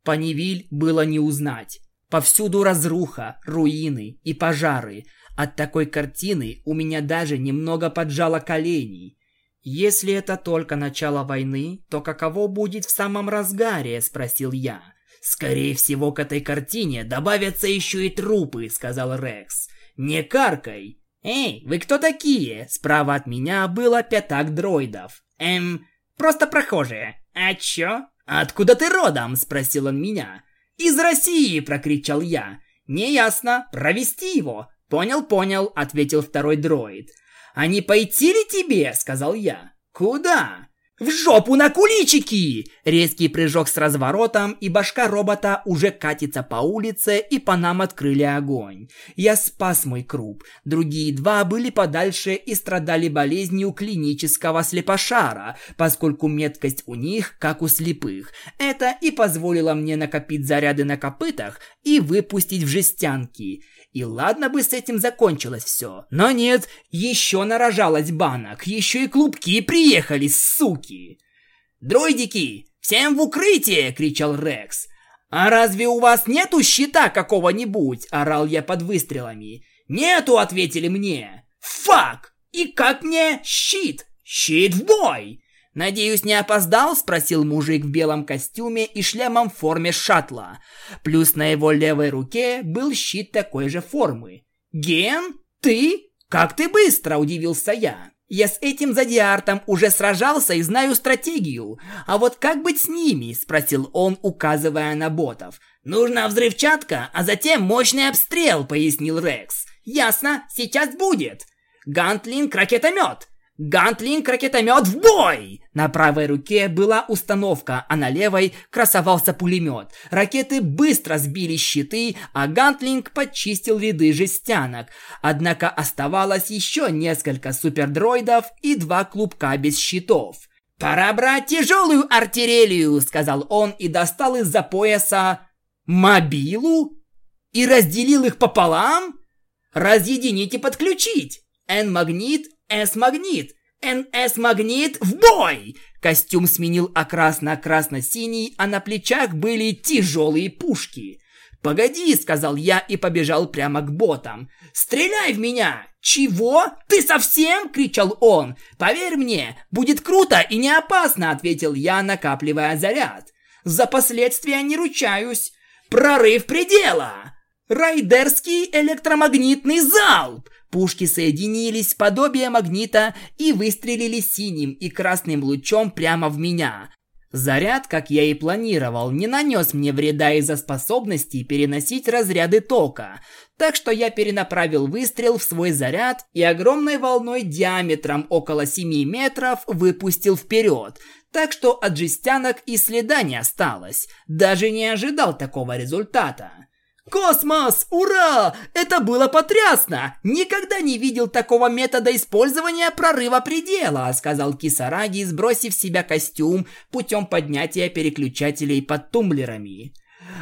Панивиль было не узнать. Повсюду разруха, руины и пожары. От такой картины у меня даже немного поджало колени. Если это только начало войны, то каково будет в самом разгаре, спросил я. Скорее всего, к этой картине добавятся еще и трупы, сказал Рекс. Не каркай. Эй, вы кто такие? Справа от меня было пятак дроидов. Эм, просто прохожие. А чё? «Откуда ты родом?» – спросил он меня. «Из России!» – прокричал я. «Неясно. Провести его». «Понял, понял», – ответил второй дроид. «А не пойти ли тебе?» – сказал я. «Куда?» В жопу на куличики! Резкий прыжок с разворотом, и башка робота уже катится по улице, и по нам открыли огонь. Я спас мой круп. Другие два были подальше и страдали болезнью клинического слепошара, поскольку меткость у них, как у слепых. Это и позволило мне накопить заряды на копытах и выпустить в жестянки. И ладно бы с этим закончилось все. Но нет, еще нарожалось банок, еще и клубки приехали, суки. «Дроидики, всем в укрытие!» — кричал Рекс. «А разве у вас нету щита какого-нибудь?» — орал я под выстрелами. «Нету!» — ответили мне. «Фак! И как мне щит? Щит в бой!» «Надеюсь, не опоздал?» – спросил мужик в белом костюме и шлемом в форме шаттла. Плюс на его левой руке был щит такой же формы. «Ген? Ты? Как ты быстро!» – удивился я. «Я с этим зодиартом уже сражался и знаю стратегию. А вот как быть с ними?» – спросил он, указывая на ботов. «Нужна взрывчатка, а затем мощный обстрел», – пояснил Рекс. «Ясно, сейчас будет». «Гатлинг, ракетомет!» Гатлинг ракетомет в бой! На правой руке была установка, а на левой красовался пулемет. Ракеты быстро сбили щиты, а Гатлинг почистил ряды жестянок. Однако оставалось еще несколько супердроидов и два клубка без щитов. «Пора брать тяжелую артиллерию», — сказал он и достал из-за пояса мобилу и разделил их пополам. «Разъединить и подключить». N-магнит С-магнит! НС-магнит в бой! Костюм сменил окрас на красно-синий, а на плечах были тяжелые пушки. «Погоди», — сказал я и побежал прямо к ботам. «Стреляй в меня!» «Чего? Ты совсем?» — кричал он. «Поверь мне, будет круто и не опасно», — ответил я, накапливая заряд. «За последствия не ручаюсь. Прорыв предела!» «Райдерский электромагнитный залп!» Пушки соединились в подобие магнита и выстрелили синим и красным лучом прямо в меня. Заряд, как я и планировал, не нанес мне вреда из-за способности переносить разряды тока, так что я перенаправил выстрел в свой заряд и огромной волной диаметром около 7 метров выпустил вперед, так что от жестянок и следа не осталось. Даже не ожидал такого результата. Космос! Ура! Это было потрясно! Никогда не видел такого метода использования прорыва предела, сказал Кисараги, сбросив с себя костюм путем поднятия переключателей под тумблерами.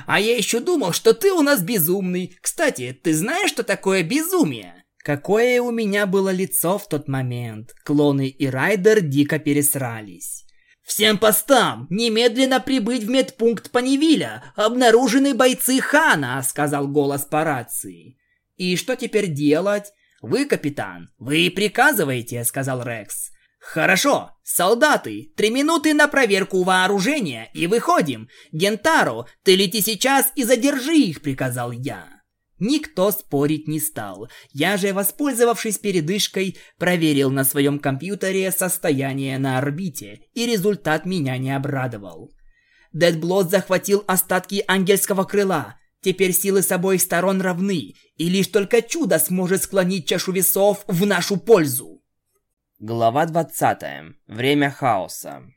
А я еще думал, что ты у нас безумный. Кстати, ты знаешь, что такое безумие? Какое у меня было лицо в тот момент. Клоны и Райдер дико пересрались. «Всем постам! Немедленно прибыть в медпункт Панивиля! Обнаружены бойцы Хана!» — сказал голос по рации. «И что теперь делать?» «Вы, капитан, вы приказываете», — сказал Рекс. «Хорошо, солдаты, три минуты на проверку вооружения и выходим. Гентаро, ты лети сейчас и задержи их», — приказал я. Никто спорить не стал. Я же, воспользовавшись передышкой, проверил на своем компьютере состояние на орбите, и результат меня не обрадовал. Дедблот захватил остатки ангельского крыла. Теперь силы с обоих сторон равны, и лишь только чудо сможет склонить чашу весов в нашу пользу. Глава 20. Время хаоса.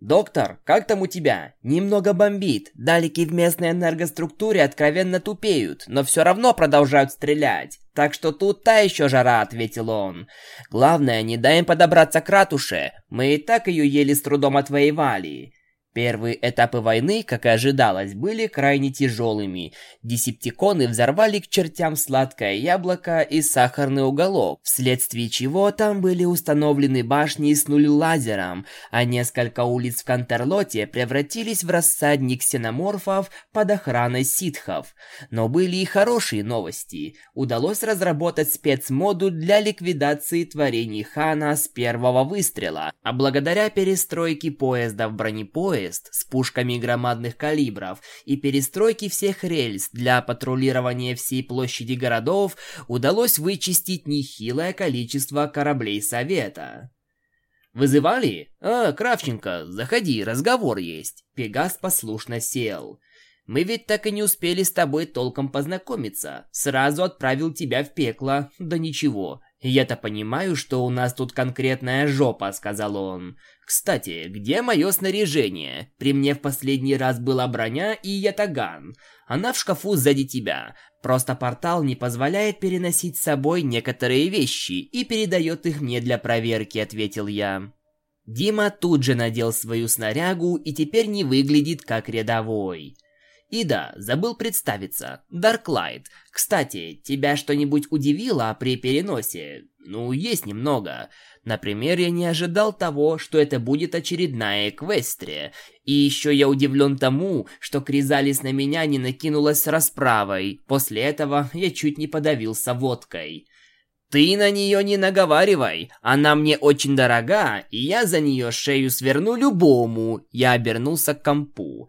«Доктор, как там у тебя? Немного бомбит. Далеки в местной энергоструктуре откровенно тупеют, но все равно продолжают стрелять. Так что тут та еще жара», — ответил он. «Главное, не дай им подобраться к ратуше. Мы и так ее еле с трудом отвоевали. Первые этапы войны, как и ожидалось, были крайне тяжелыми. Десептиконы взорвали к чертям сладкое яблоко и сахарный уголок, вследствие чего там были установлены башни с нуль лазером, а несколько улиц в Кантерлоте превратились в рассадник ксеноморфов под охраной ситхов. Но были и хорошие новости. Удалось разработать спецмодуль для ликвидации творений Хана с первого выстрела, а благодаря перестройке поезда в бронепоезд поезд с пушками громадных калибров и перестройки всех рельс для патрулирования всей площади городов удалось вычистить нехилое количество кораблей Совета. «Вызывали? А, Кравченко, заходи, разговор есть». Пегас послушно сел. «Мы ведь так и не успели с тобой толком познакомиться. Сразу отправил тебя в пекло. Да ничего, «Я-то понимаю, что у нас тут конкретная жопа», — сказал он. «Кстати, где мое снаряжение? При мне в последний раз была броня и ятаган. Она в шкафу сзади тебя. Просто портал не позволяет переносить с собой некоторые вещи и передает их мне для проверки», — ответил я. Дима тут же надел свою снарягу и теперь не выглядит как рядовой. И да, забыл представиться. Дарклайт. Кстати, тебя что-нибудь удивило при переносе? Ну, есть немного. Например, я не ожидал того, что это будет очередная Эквестрия. И еще я удивлен тому, что Кризалис на меня не накинулась с расправой. После этого я чуть не подавился водкой. Ты на нее не наговаривай. Она мне очень дорога, и я за нее шею сверну любому. Я обернулся к компу.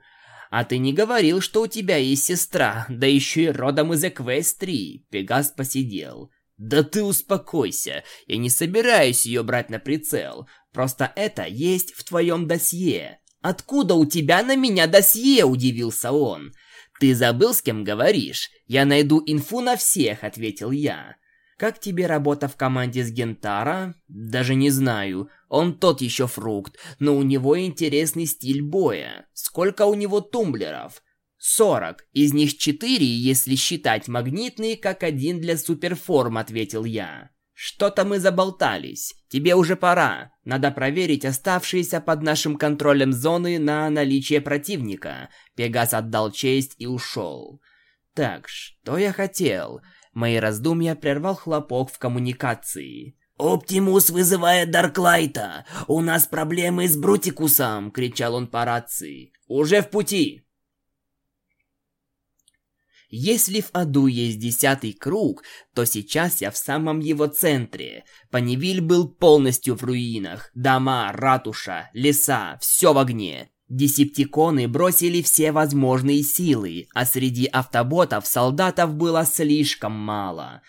А ты не говорил, что у тебя есть сестра, да еще и родом из Эквестрии. Пегас посидел. Да ты успокойся. Я не собираюсь ее брать на прицел. Просто это есть в твоем досье. Откуда у тебя на меня досье? Удивился он. Ты забыл, с кем говоришь? Я найду инфу на всех, ответил я. Как тебе работа в команде с Гентара? Даже не знаю. Он тот еще фрукт, но у него интересный стиль боя. Сколько у него тумблеров? 40. Из них 4, если считать магнитные, как один для суперформ, ответил я. Что-то мы заболтались. Тебе уже пора. Надо проверить оставшиеся под нашим контролем зоны на наличие противника. Пегас отдал честь и ушел. Так, что я хотел? Мои раздумья прервал хлопок в коммуникации. «Оптимус вызывает Дарклайта! У нас проблемы с Брутикусом!» — кричал он по рации. «Уже в пути!» Если в аду есть десятый круг, то сейчас я в самом его центре. Панивиль был полностью в руинах. Дома, ратуша, леса, все в огне. Десептиконы бросили все возможные силы, а среди автоботов солдатов было слишком мало.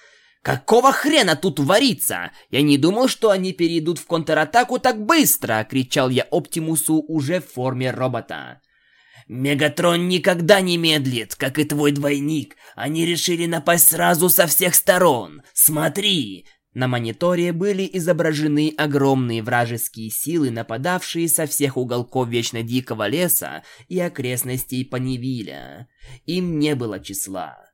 «Какого хрена тут творится? Я не думал, что они перейдут в контратаку так быстро!» — кричал я Оптимусу уже в форме робота. «Мегатрон никогда не медлит, как и твой двойник. Они решили напасть сразу со всех сторон. Смотри, на мониторе были изображены огромные вражеские силы, нападавшие со всех уголков Вечно Дикого Леса и окрестностей Панивиля. Им не было числа.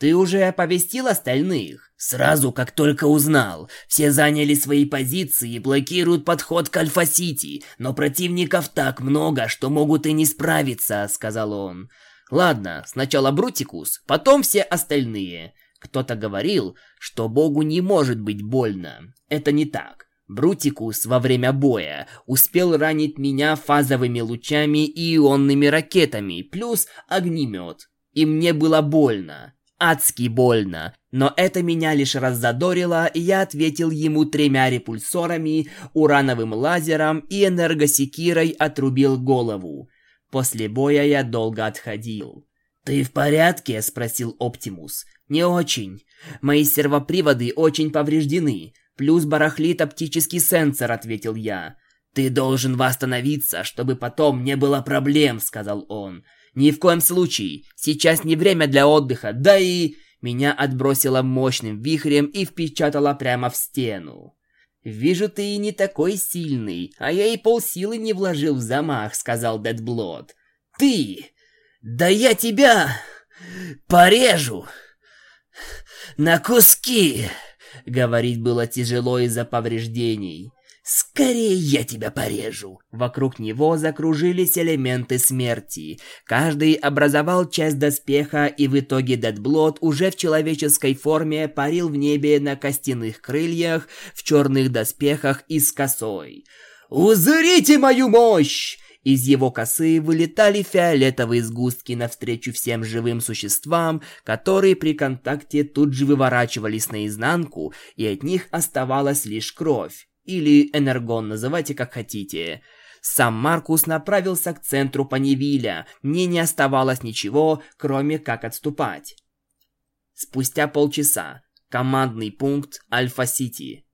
«Ты уже оповестил остальных?» «Сразу, как только узнал. Все заняли свои позиции и блокируют подход к Альфа-Сити, но противников так много, что могут и не справиться», — сказал он. «Ладно, сначала Брутикус, потом все остальные. Кто-то говорил, что богу не может быть больно. Это не так. Брутикус во время боя успел ранить меня фазовыми лучами и ионными ракетами, плюс огнемет. И мне было больно. Адски больно. Но это меня лишь раззадорило, и я ответил ему тремя репульсорами, урановым лазером и энергосекирой отрубил голову. После боя я долго отходил. «Ты в порядке?» – спросил Оптимус. Не очень. Мои сервоприводы очень повреждены. Плюс барахлит оптический сенсор, ответил я. Ты должен восстановиться, чтобы потом не было проблем, сказал он. Ни в коем случае. Сейчас не время для отдыха. Да и меня отбросило мощным вихрем и впечатало прямо в стену. «Вижу, ты и не такой сильный, а я и полсилы не вложил в замах», — сказал Дедблот. «Ты! Да я тебя порежу!» на куски!» Говорить было тяжело из-за повреждений. «Скорее я тебя порежу!» Вокруг него закружились элементы смерти. Каждый образовал часть доспеха, и в итоге Дедблот уже в человеческой форме парил в небе на костяных крыльях, в черных доспехах и с косой. «Узрите мою мощь!» Из его косы вылетали фиолетовые сгустки навстречу всем живым существам, которые при контакте тут же выворачивались наизнанку, и от них оставалась лишь кровь. Или энергон, называйте как хотите. Сам Маркус направился к центру Панивиля. Мне не оставалось ничего, кроме как отступать. Спустя полчаса. Командный пункт Альфа-Сити.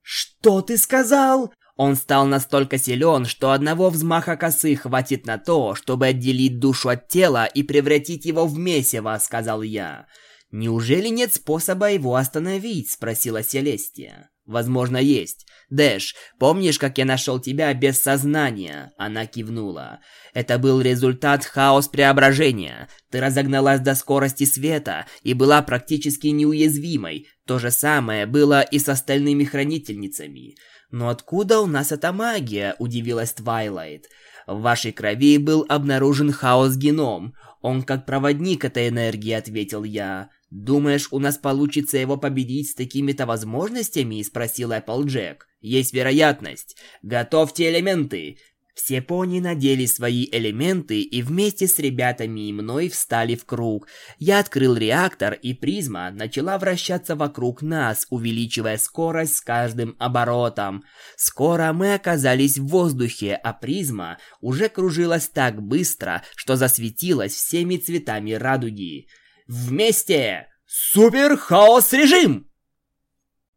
«Что ты сказал?» Он стал настолько силен, что одного взмаха косы хватит на то, чтобы отделить душу от тела и превратить его в месиво, сказал я. «Неужели нет способа его остановить?» – спросила Селестия. «Возможно, есть. Дэш, помнишь, как я нашел тебя без сознания?» Она кивнула. «Это был результат хаос-преображения. Ты разогналась до скорости света и была практически неуязвимой. То же самое было и с остальными хранительницами. Но откуда у нас эта магия?» – удивилась Твайлайт. В вашей крови был обнаружен хаос-геном. Он как проводник этой энергии, ответил я. Думаешь, у нас получится его победить с такими-то возможностями? спросил Эпплджек. Есть вероятность. Готовьте элементы. Все пони надели свои элементы и вместе с ребятами и мной встали в круг. Я открыл реактор, и призма начала вращаться вокруг нас, увеличивая скорость с каждым оборотом. Скоро мы оказались в воздухе, а призма уже кружилась так быстро, что засветилась всеми цветами радуги. Вместе! Супер-хаос-режим!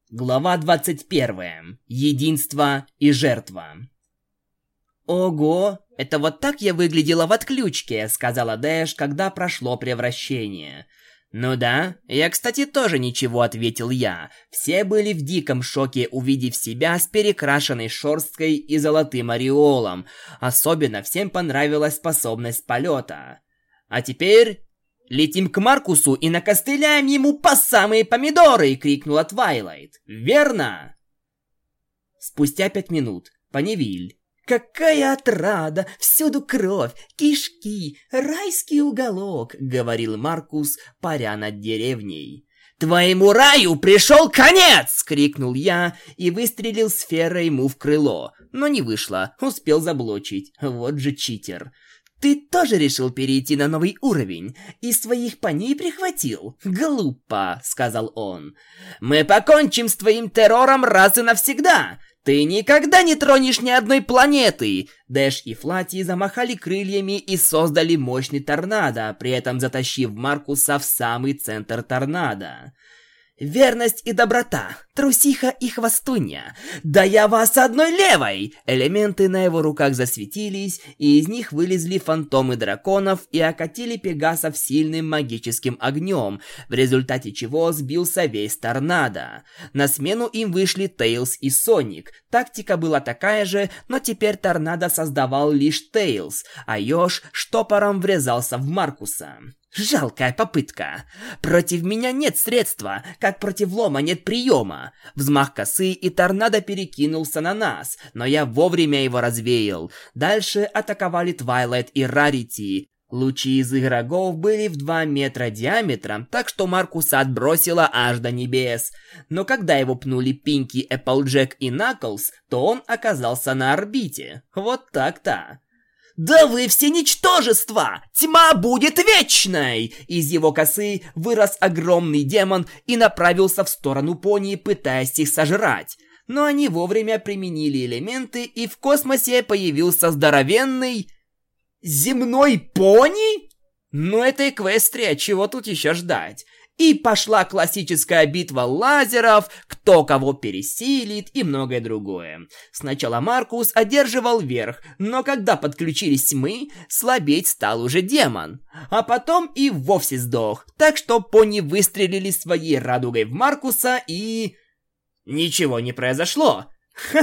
Глава 21. Единство и жертва. «Ого, это вот так я выглядела в отключке», — сказала Дэш, когда прошло превращение. «Ну да, я, кстати, тоже ничего», — ответил я. Все были в диком шоке, увидев себя с перекрашенной шерсткой и золотым ореолом. Особенно всем понравилась способность полета. «А теперь «Летим к Маркусу и накостыляем ему по самые помидоры!» — крикнула Твайлайт. «Верно!» Спустя пять минут. Паневиль. «Какая отрада! Всюду кровь, кишки, райский уголок!» — говорил Маркус, паря над деревней. «Твоему раю пришел конец!» — крикнул я и выстрелил сферой ему в крыло. Но не вышло, успел заблочить. Вот же читер. «Ты тоже решил перейти на новый уровень и своих паней прихватил? Глупо!» — сказал он. «Мы покончим с твоим террором раз и навсегда! Ты никогда не тронешь ни одной планеты!» Дэш и Флати замахали крыльями и создали мощный торнадо, при этом затащив Маркуса в самый центр торнадо. Верность и доброта, трусиха и хвостунья. Да я вас одной левой! Элементы на его руках засветились, и из них вылезли фантомы драконов и окатили Пегасов сильным магическим огнем, в результате чего сбился весь торнадо. На смену им вышли Тейлз и Соник. Тактика была такая же, но теперь торнадо создавал лишь Тейлз, а Ёж штопором врезался в Маркуса. Жалкая попытка. Против меня нет средства, как против лома нет приема. Взмах косы и торнадо перекинулся на нас, но я вовремя его развеял. Дальше атаковали Твайлайт и Рарити. Лучи из игроков были в 2 метра диаметром, так что Маркуса отбросило аж до небес. Но когда его пнули Пинки, Эпплджек и Наклз, то он оказался на орбите. Вот так-то. «Да вы все ничтожества! Тьма будет вечной!» Из его косы вырос огромный демон и направился в сторону пони, пытаясь их сожрать. Но они вовремя применили элементы, и в космосе появился здоровенный... Земной пони? Ну это Эквестрия, чего тут еще ждать? И пошла классическая битва лазеров, кто кого пересилит и многое другое. Сначала Маркус одерживал верх, но когда подключились мы, слабеть стал уже демон. А потом и вовсе сдох, так что пони выстрелили своей радугой в Маркуса и... Ничего не произошло. Ой,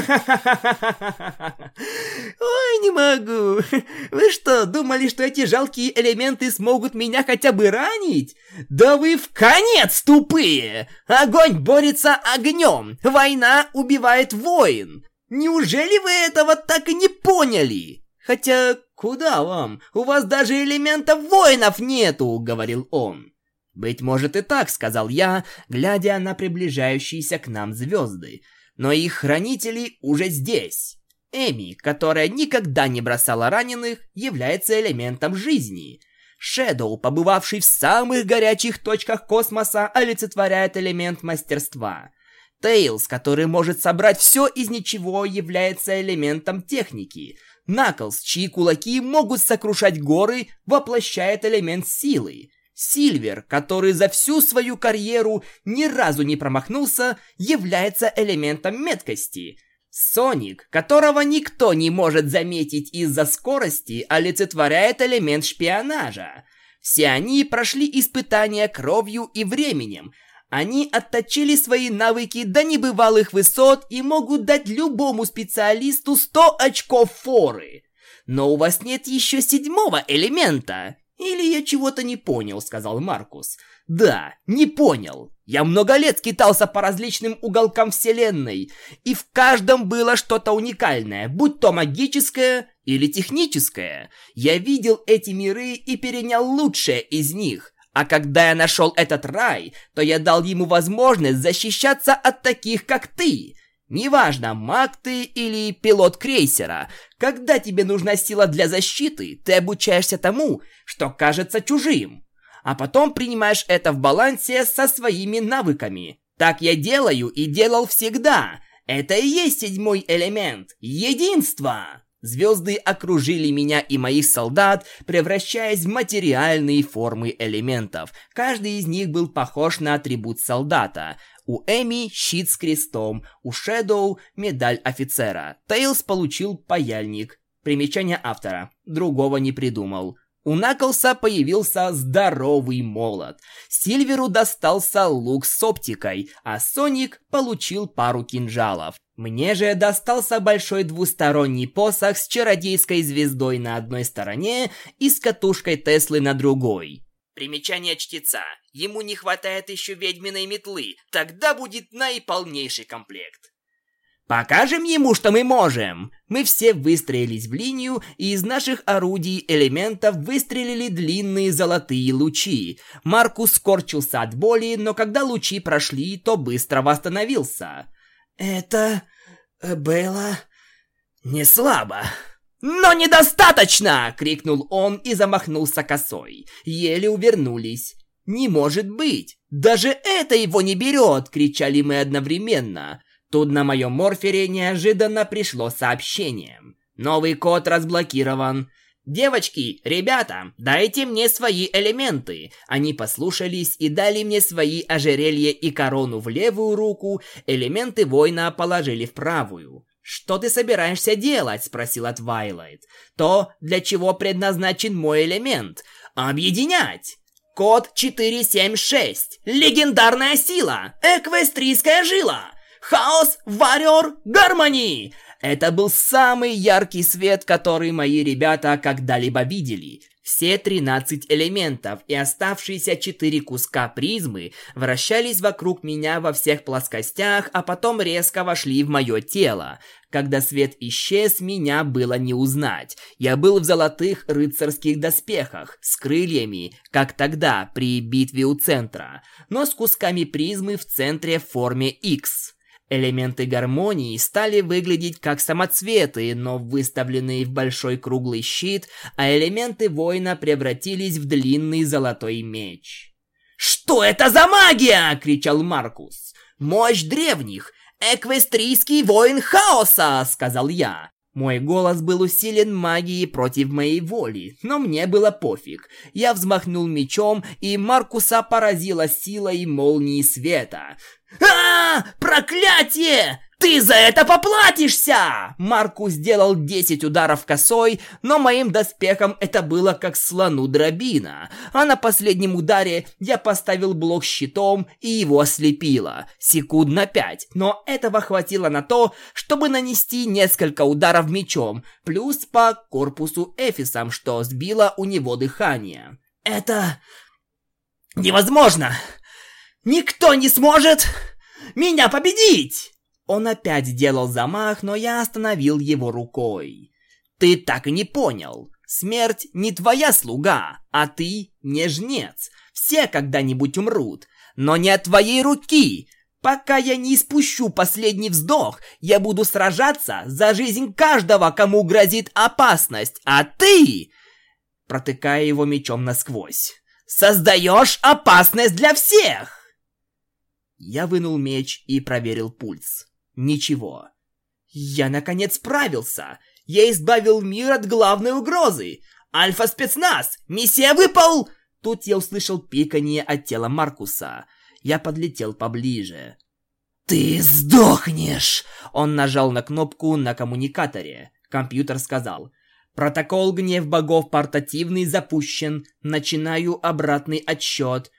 не могу. Вы что, думали, что эти жалкие элементы смогут меня хотя бы ранить? Да вы в конец тупые! Огонь борется огнем, война убивает воин. Неужели вы этого так и не поняли? Хотя, куда вам? У вас даже элементов воинов нету, говорил он. Быть может и так, сказал я, глядя на приближающиеся к нам звезды но их хранители уже здесь. Эми, которая никогда не бросала раненых, является элементом жизни. Шэдоу, побывавший в самых горячих точках космоса, олицетворяет элемент мастерства. Тейлз, который может собрать все из ничего, является элементом техники. Наклз, чьи кулаки могут сокрушать горы, воплощает элемент силы. Сильвер, который за всю свою карьеру ни разу не промахнулся, является элементом меткости. Соник, которого никто не может заметить из-за скорости, олицетворяет элемент шпионажа. Все они прошли испытания кровью и временем. Они отточили свои навыки до небывалых высот и могут дать любому специалисту 100 очков форы. Но у вас нет еще седьмого элемента. Или я чего-то не понял, сказал Маркус. Да, не понял. Я много лет скитался по различным уголкам вселенной, и в каждом было что-то уникальное, будь то магическое или техническое. Я видел эти миры и перенял лучшее из них. А когда я нашел этот рай, то я дал ему возможность защищаться от таких, как ты. Неважно, маг ты или пилот крейсера, когда тебе нужна сила для защиты, ты обучаешься тому, что кажется чужим а потом принимаешь это в балансе со своими навыками. Так я делаю и делал всегда. Это и есть седьмой элемент – единство. Звезды окружили меня и моих солдат, превращаясь в материальные формы элементов. Каждый из них был похож на атрибут солдата. У Эми щит с крестом, у Шэдоу медаль офицера. Тейлс получил паяльник. Примечание автора. Другого не придумал. У Наклса появился здоровый молот. Сильверу достался лук с оптикой, а Соник получил пару кинжалов. Мне же достался большой двусторонний посох с чародейской звездой на одной стороне и с катушкой Теслы на другой. Примечание чтеца. Ему не хватает еще ведьминой метлы, тогда будет наиполнейший комплект. Покажем ему, что мы можем. Мы все выстроились в линию, и из наших орудий элементов выстрелили длинные золотые лучи. Маркус скорчился от боли, но когда лучи прошли, то быстро восстановился. Это было не слабо. «Но недостаточно!» — крикнул он и замахнулся косой. Еле увернулись. «Не может быть! Даже это его не берет!» — кричали мы одновременно. Тут на моем морфере неожиданно пришло сообщение. Новый код разблокирован. «Девочки, ребята, дайте мне свои элементы!» Они послушались и дали мне свои ожерелья и корону в левую руку, элементы воина положили в правую. «Что ты собираешься делать?» – спросила Твайлайт. «То, для чего предназначен мой элемент. Объединять!» Код 476. Легендарная сила. Эквестрийская жила. Хаос, варьер, гармонии! Это был самый яркий свет, который мои ребята когда-либо видели. Все 13 элементов и оставшиеся 4 куска призмы вращались вокруг меня во всех плоскостях, а потом резко вошли в мое тело. Когда свет исчез, меня было не узнать. Я был в золотых рыцарских доспехах, с крыльями, как тогда при битве у центра, но с кусками призмы в центре в форме X. Элементы гармонии стали выглядеть как самоцветы, но выставленные в большой круглый щит, а элементы воина превратились в длинный золотой меч. «Что это за магия?» — кричал Маркус. «Мощь древних! Эквестрийский воин хаоса!» — сказал я. Мой голос был усилен магией против моей воли, но мне было пофиг. Я взмахнул мечом, и Маркуса поразила силой молнии света. А Проклятие! Ты за это поплатишься! Маркус сделал 10 ударов косой, но моим доспехом это было как слону дробина. А на последнем ударе я поставил блок щитом и его ослепило. Секунд на 5, но этого хватило на то, чтобы нанести несколько ударов мечом, плюс по корпусу Эфисом, что сбило у него дыхание. Это невозможно! Никто не сможет меня победить! Он опять сделал замах, но я остановил его рукой. Ты так и не понял. Смерть не твоя слуга, а ты не жнец. Все когда-нибудь умрут, но не от твоей руки. Пока я не испущу последний вздох, я буду сражаться за жизнь каждого, кому грозит опасность, а ты, протыкая его мечом насквозь, создаешь опасность для всех. Я вынул меч и проверил пульс. Ничего. Я наконец справился. Я избавил мир от главной угрозы. Альфа-спецназ! Миссия выпал! Тут я услышал пиканье от тела Маркуса. Я подлетел поближе. «Ты сдохнешь!» Он нажал на кнопку на коммуникаторе. Компьютер сказал. Протокол «Гнев богов» портативный запущен. Начинаю обратный отсчет.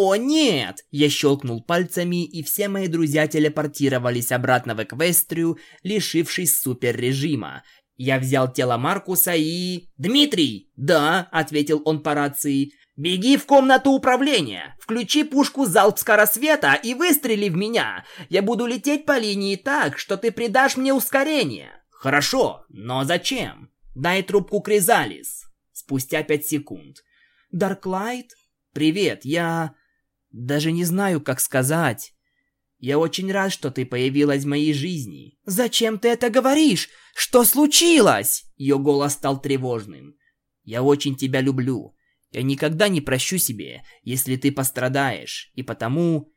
«О нет!» Я щелкнул пальцами, и все мои друзья телепортировались обратно в Эквестрию, лишившись суперрежима. Я взял тело Маркуса и... «Дмитрий!» «Да», — ответил он по рации. «Беги в комнату управления, включи пушку залп скоросвета и выстрели в меня. Я буду лететь по линии так, что ты придашь мне ускорение». «Хорошо, но зачем?» «Дай трубку Кризалис». Спустя пять секунд. «Дарклайт?» «Привет, я...» «Даже не знаю, как сказать. Я очень рад, что ты появилась в моей жизни». «Зачем ты это говоришь? Что случилось?» Ее голос стал тревожным. «Я очень тебя люблю. Я никогда не прощу себе, если ты пострадаешь, и потому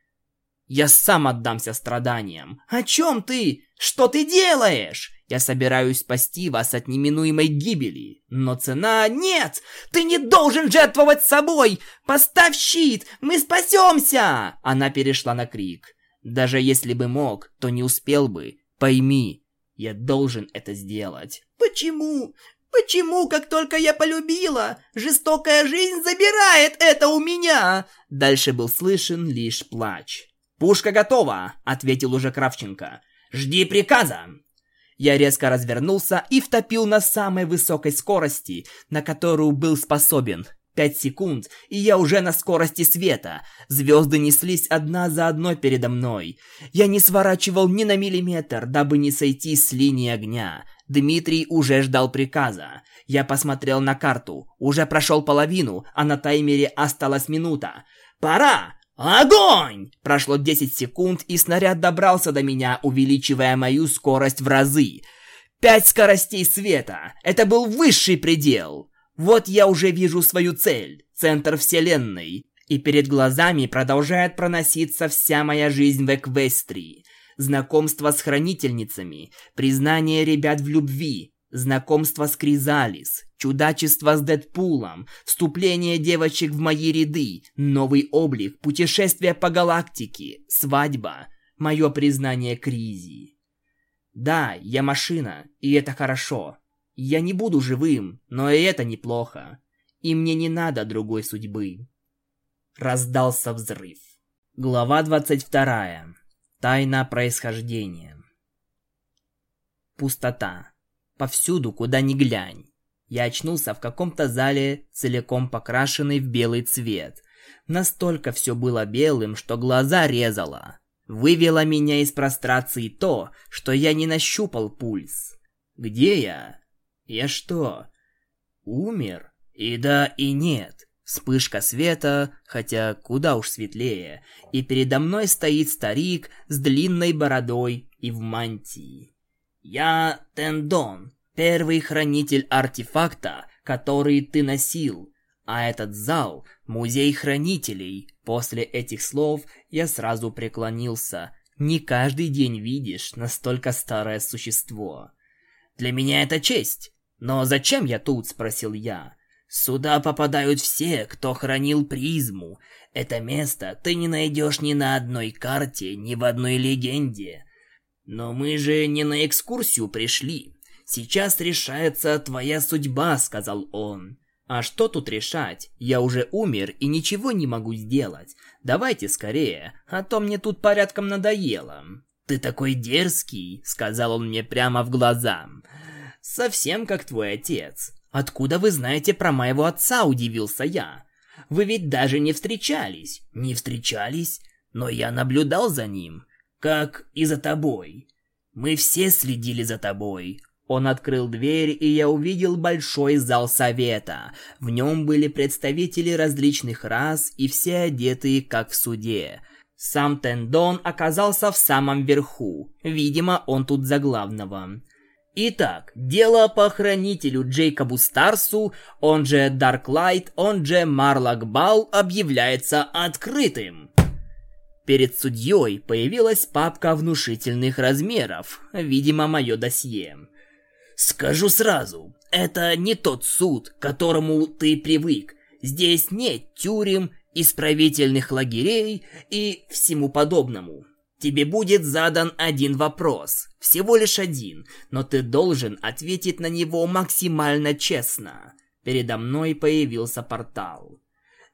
я сам отдамся страданиям. О чем ты? Что ты делаешь? Я собираюсь спасти вас от неминуемой гибели. Но цена... Нет! Ты не должен жертвовать собой! Поставь щит! Мы спасемся! Она перешла на крик. Даже если бы мог, то не успел бы. Пойми, я должен это сделать. Почему? Почему, как только я полюбила, жестокая жизнь забирает это у меня? Дальше был слышен лишь плач. «Пушка готова!» — ответил уже Кравченко. «Жди приказа!» Я резко развернулся и втопил на самой высокой скорости, на которую был способен. Пять секунд, и я уже на скорости света. Звезды неслись одна за одной передо мной. Я не сворачивал ни на миллиметр, дабы не сойти с линии огня. Дмитрий уже ждал приказа. Я посмотрел на карту. Уже прошел половину, а на таймере осталась минута. «Пора! Огонь!» Прошло 10 секунд, и снаряд добрался до меня, увеличивая мою скорость в разы. Пять скоростей света. Это был высший предел. Вот я уже вижу свою цель. Центр вселенной. И перед глазами продолжает проноситься вся моя жизнь в Эквестрии знакомство с хранительницами, признание ребят в любви, знакомство с Кризалис, чудачество с Дэдпулом, вступление девочек в мои ряды, новый облик, путешествие по галактике, свадьба, мое признание Кризи. Да, я машина, и это хорошо. Я не буду живым, но и это неплохо. И мне не надо другой судьбы. Раздался взрыв. Глава двадцать вторая. Тайна происхождения. Пустота. Повсюду, куда ни глянь. Я очнулся в каком-то зале, целиком покрашенный в белый цвет. Настолько все было белым, что глаза резало. Вывело меня из прострации то, что я не нащупал пульс. Где я? Я что, умер? И да, и нет. Вспышка света, хотя куда уж светлее, и передо мной стоит старик с длинной бородой и в мантии. Я Тендон, первый хранитель артефакта, который ты носил, а этот зал — музей хранителей. После этих слов я сразу преклонился. Не каждый день видишь настолько старое существо. Для меня это честь. Но зачем я тут, спросил я. Сюда попадают все, кто хранил призму. Это место ты не найдешь ни на одной карте, ни в одной легенде. Но мы же не на экскурсию пришли. Сейчас решается твоя судьба, сказал он. А что тут решать? Я уже умер и ничего не могу сделать. Давайте скорее, а то мне тут порядком надоело. Ты такой дерзкий, сказал он мне прямо в глаза. Совсем как твой отец. «Откуда вы знаете про моего отца?» – удивился я. «Вы ведь даже не встречались». «Не встречались, но я наблюдал за ним, как и за тобой. Мы все следили за тобой». Он открыл дверь, и я увидел большой зал совета. В нем были представители различных рас, и все одетые как в суде. Сам Тендон оказался в самом верху. Видимо, он тут за главного. Итак, дело по хранителю Джейкобу Старсу, он же Дарклайт, он же Марлок Бал, объявляется открытым. Перед судьей появилась папка внушительных размеров, видимо, мое досье. Скажу сразу, это не тот суд, к которому ты привык. Здесь нет тюрем, исправительных лагерей и всему подобному. Тебе будет задан один вопрос, всего лишь один, но ты должен ответить на него максимально честно. Передо мной появился портал.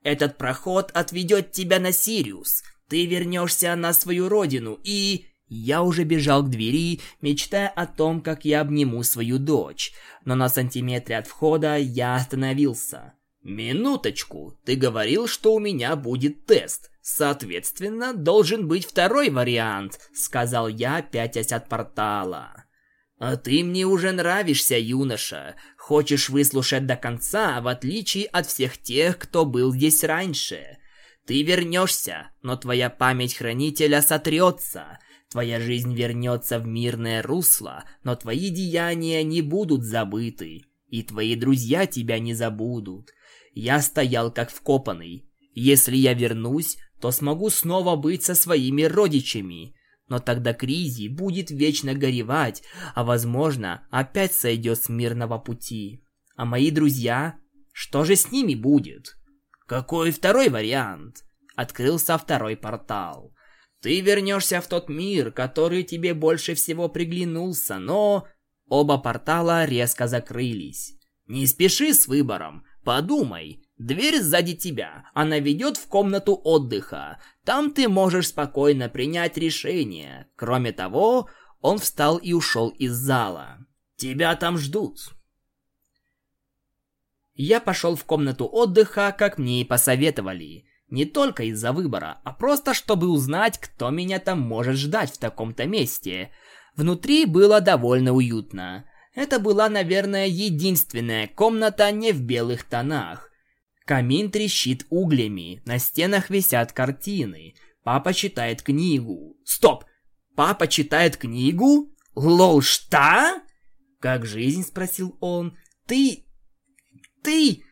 Этот проход отведет тебя на Сириус. Ты вернешься на свою родину и... Я уже бежал к двери, мечтая о том, как я обниму свою дочь, но на сантиметре от входа я остановился. «Минуточку, ты говорил, что у меня будет тест. Соответственно, должен быть второй вариант», — сказал я, пятясь от портала. «А ты мне уже нравишься, юноша. Хочешь выслушать до конца, в отличие от всех тех, кто был здесь раньше. Ты вернешься, но твоя память хранителя сотрется. Твоя жизнь вернется в мирное русло, но твои деяния не будут забыты. И твои друзья тебя не забудут. Я стоял как вкопанный. Если я вернусь, то смогу снова быть со своими родичами. Но тогда Кризи будет вечно горевать, а возможно, опять сойдет с мирного пути. А мои друзья? Что же с ними будет? Какой второй вариант? Открылся второй портал. Ты вернешься в тот мир, который тебе больше всего приглянулся, но... Оба портала резко закрылись. Не спеши с выбором. Подумай, дверь сзади тебя, она ведет в комнату отдыха. Там ты можешь спокойно принять решение. Кроме того, он встал и ушел из зала. Тебя там ждут. Я пошел в комнату отдыха, как мне и посоветовали. Не только из-за выбора, а просто чтобы узнать, кто меня там может ждать в таком-то месте. Внутри было довольно уютно. Это была, наверное, единственная комната не в белых тонах. Камин трещит углями, на стенах висят картины. Папа читает книгу. Стоп! Папа читает книгу? Лол, что? Как жизнь, спросил он. Ты... ты...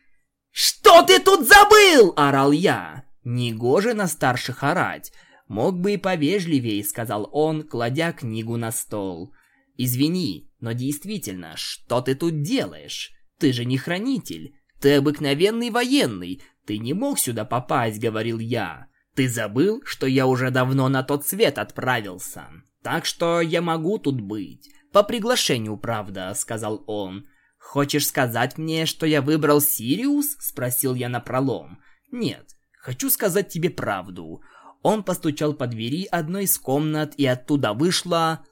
Что ты тут забыл? Орал я. Негоже на старших орать. Мог бы и повежливее, сказал он, кладя книгу на стол. Извини, но действительно, что ты тут делаешь? Ты же не хранитель. Ты обыкновенный военный. Ты не мог сюда попасть, говорил я. Ты забыл, что я уже давно на тот свет отправился. Так что я могу тут быть. По приглашению, правда, сказал он. Хочешь сказать мне, что я выбрал Сириус? спросил я напролом. Нет, хочу сказать тебе правду. Он постучал по двери одной из комнат, и оттуда вышла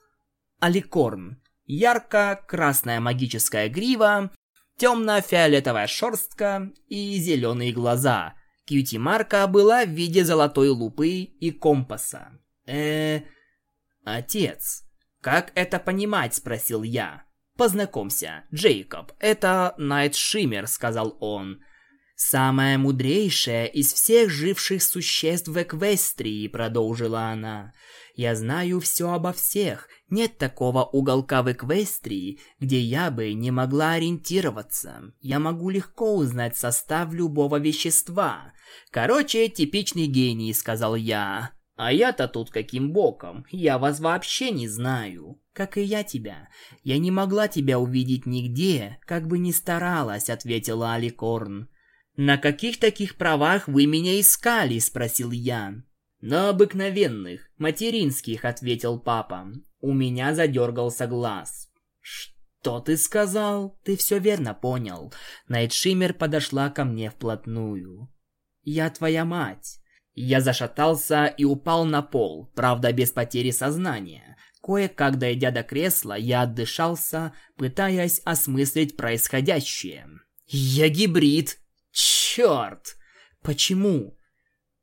Аликорн. Ярко-красная магическая грива, темно-фиолетовая шерстка и зеленые глаза. Кьюти-марка была в виде золотой лупы и компаса. э Отец, как это понимать?» – спросил я. «Познакомься, Джейкоб, это Найт Шиммер», – сказал он. «Самая мудрейшая из всех живших существ в Эквестрии», – продолжила она. «Я знаю все обо всех. Нет такого уголка в Эквестрии, где я бы не могла ориентироваться. Я могу легко узнать состав любого вещества. Короче, типичный гений», – сказал я. «А я-то тут каким боком? Я вас вообще не знаю. Как и я тебя. Я не могла тебя увидеть нигде, как бы ни старалась», – ответила Аликорн. «На каких таких правах вы меня искали?» – спросил я. «На обыкновенных, материнских», – ответил папа. У меня задергался глаз. «Что ты сказал? Ты все верно понял». Найтшиммер подошла ко мне вплотную. «Я твоя мать». Я зашатался и упал на пол, правда без потери сознания. Кое-как дойдя до кресла, я отдышался, пытаясь осмыслить происходящее. «Я гибрид!» Черт! Почему?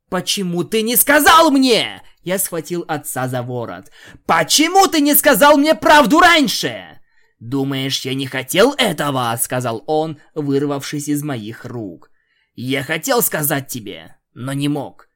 Почему ты не сказал мне? Я схватил отца за ворот. Почему ты не сказал мне правду раньше? Думаешь, я не хотел этого? Сказал он, вырвавшись из моих рук. Я хотел сказать тебе, но не мог.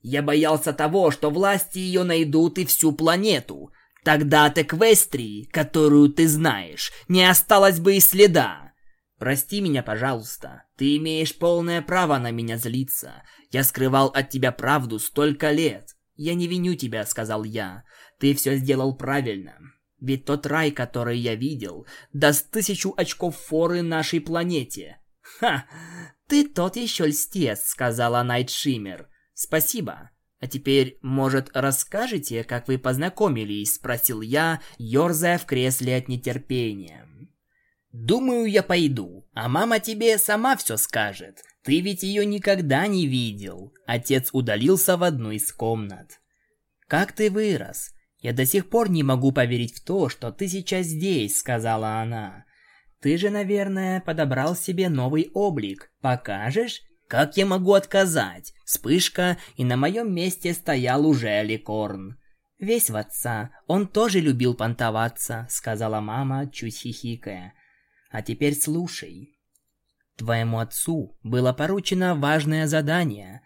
Я боялся того, что власти ее найдут и всю планету. Тогда от Эквестрии, которую ты знаешь, не осталось бы и следа. Прости меня, пожалуйста. Ты имеешь полное право на меня злиться. Я скрывал от тебя правду столько лет. Я не виню тебя, сказал я. Ты все сделал правильно. Ведь тот рай, который я видел, даст тысячу очков форы нашей планете. Ха! Ты тот еще льстец, сказала Найт Шиммер. Спасибо. А теперь, может, расскажете, как вы познакомились?» – спросил я, ерзая в кресле от нетерпения. «Думаю, я пойду, а мама тебе сама все скажет. Ты ведь ее никогда не видел». Отец удалился в одну из комнат. «Как ты вырос? Я до сих пор не могу поверить в то, что ты сейчас здесь», — сказала она. «Ты же, наверное, подобрал себе новый облик. Покажешь?» Как я могу отказать? Вспышка, и на моем месте стоял уже Аликорн. Весь в отца. Он тоже любил понтоваться, сказала мама, чуть хихикая. А теперь слушай. Твоему отцу было поручено важное задание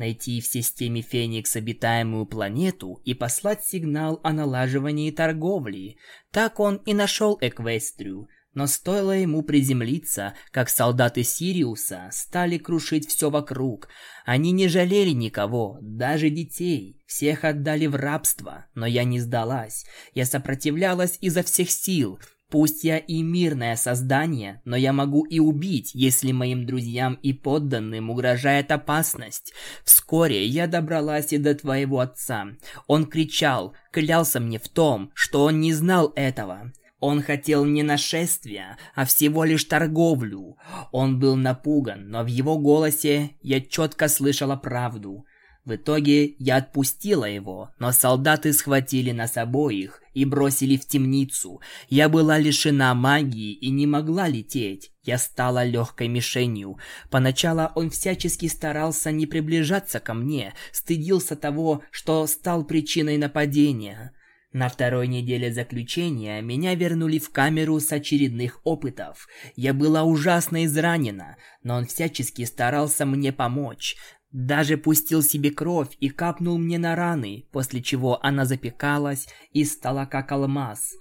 найти в системе Феникс обитаемую планету и послать сигнал о налаживании торговли. Так он и нашел Эквестрию, но стоило ему приземлиться, как солдаты Сириуса стали крушить все вокруг. Они не жалели никого, даже детей. Всех отдали в рабство, но я не сдалась. Я сопротивлялась изо всех сил. Пусть я и мирное создание, но я могу и убить, если моим друзьям и подданным угрожает опасность. Вскоре я добралась и до твоего отца. Он кричал, клялся мне в том, что он не знал этого. Он хотел не нашествия, а всего лишь торговлю. Он был напуган, но в его голосе я четко слышала правду. В итоге я отпустила его, но солдаты схватили нас обоих и бросили в темницу. Я была лишена магии и не могла лететь. Я стала легкой мишенью. Поначалу он всячески старался не приближаться ко мне, стыдился того, что стал причиной нападения. На второй неделе заключения меня вернули в камеру с очередных опытов. Я была ужасно изранена, но он всячески старался мне помочь. Даже пустил себе кровь и капнул мне на раны, после чего она запекалась и стала как алмаз.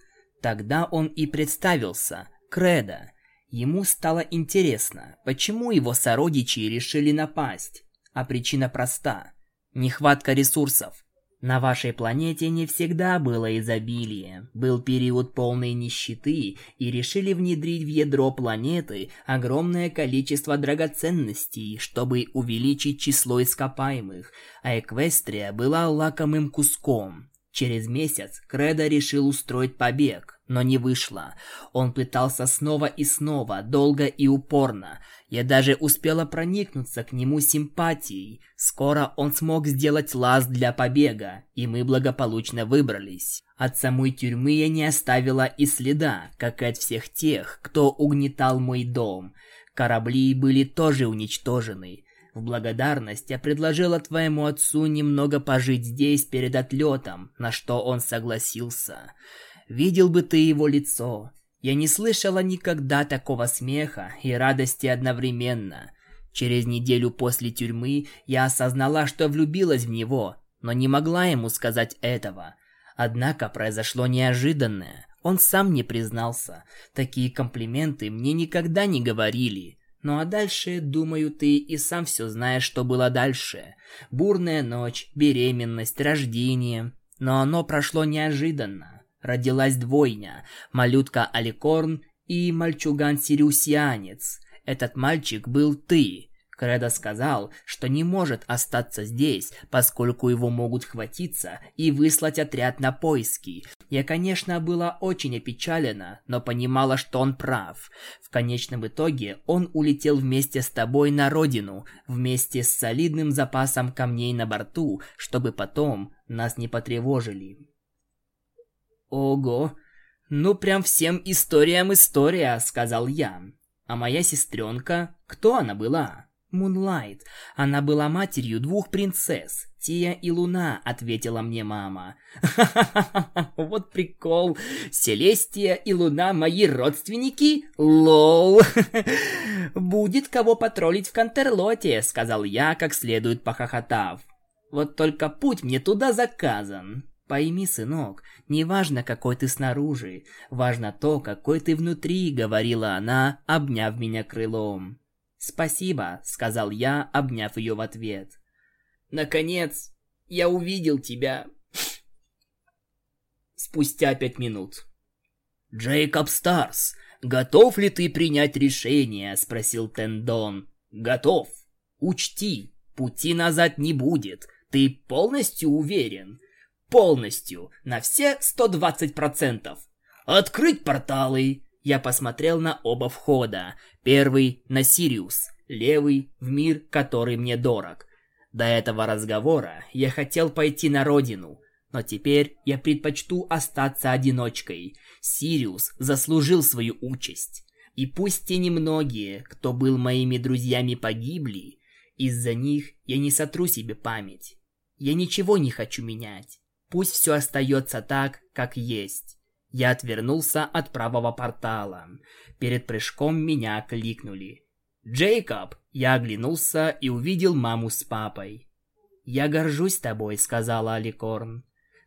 Тогда он и представился, Кредо. Ему стало интересно, почему его сородичи решили напасть. А причина проста – нехватка ресурсов. На вашей планете не всегда было изобилие. Был период полной нищеты, и решили внедрить в ядро планеты огромное количество драгоценностей, чтобы увеличить число ископаемых, а Эквестрия была лакомым куском. Через месяц Кредо решил устроить побег, но не вышло. Он пытался снова и снова, долго и упорно. Я даже успела проникнуться к нему симпатией. Скоро он смог сделать лаз для побега, и мы благополучно выбрались. От самой тюрьмы я не оставила и следа, как и от всех тех, кто угнетал мой дом. Корабли были тоже уничтожены. В благодарность я предложила твоему отцу немного пожить здесь перед отлетом, на что он согласился. Видел бы ты его лицо. Я не слышала никогда такого смеха и радости одновременно. Через неделю после тюрьмы я осознала, что влюбилась в него, но не могла ему сказать этого. Однако произошло неожиданное. Он сам не признался. Такие комплименты мне никогда не говорили. Ну а дальше, думаю, ты и сам все знаешь, что было дальше. Бурная ночь, беременность, рождение. Но оно прошло неожиданно родилась двойня, малютка Аликорн и мальчуган-сириусианец. Этот мальчик был ты. Кредо сказал, что не может остаться здесь, поскольку его могут хватиться и выслать отряд на поиски. Я, конечно, была очень опечалена, но понимала, что он прав. В конечном итоге он улетел вместе с тобой на родину, вместе с солидным запасом камней на борту, чтобы потом нас не потревожили. Ого, ну прям всем историям история, сказал я. А моя сестренка, кто она была? Мунлайт. Она была матерью двух принцесс, Тия и Луна, ответила мне мама. Ха-ха-ха, [LAUGHS] вот прикол. Селестия и Луна мои родственники? Лол. [LAUGHS] Будет кого потроллить в Кантерлоте, сказал я, как следует похохотав. Вот только путь мне туда заказан. Пойми, сынок, не важно, какой ты снаружи, важно то, какой ты внутри, говорила она, обняв меня крылом. Спасибо, сказал я, обняв ее в ответ. Наконец, я увидел тебя. Спустя пять минут. Джейкоб Старс, готов ли ты принять решение? спросил Тендон. Готов. Учти, пути назад не будет. Ты полностью уверен? Полностью, на все 120%. Открыть порталы. Я посмотрел на оба входа. Первый на Сириус, левый в мир, который мне дорог. До этого разговора я хотел пойти на родину, но теперь я предпочту остаться одиночкой. Сириус заслужил свою участь. И пусть те немногие, кто был моими друзьями, погибли, из-за них я не сотру себе память. Я ничего не хочу менять. Пусть все остается так, как есть. Я отвернулся от правого портала. Перед прыжком меня кликнули. «Джейкоб!» Я оглянулся и увидел маму с папой. «Я горжусь тобой», — сказала Аликорн.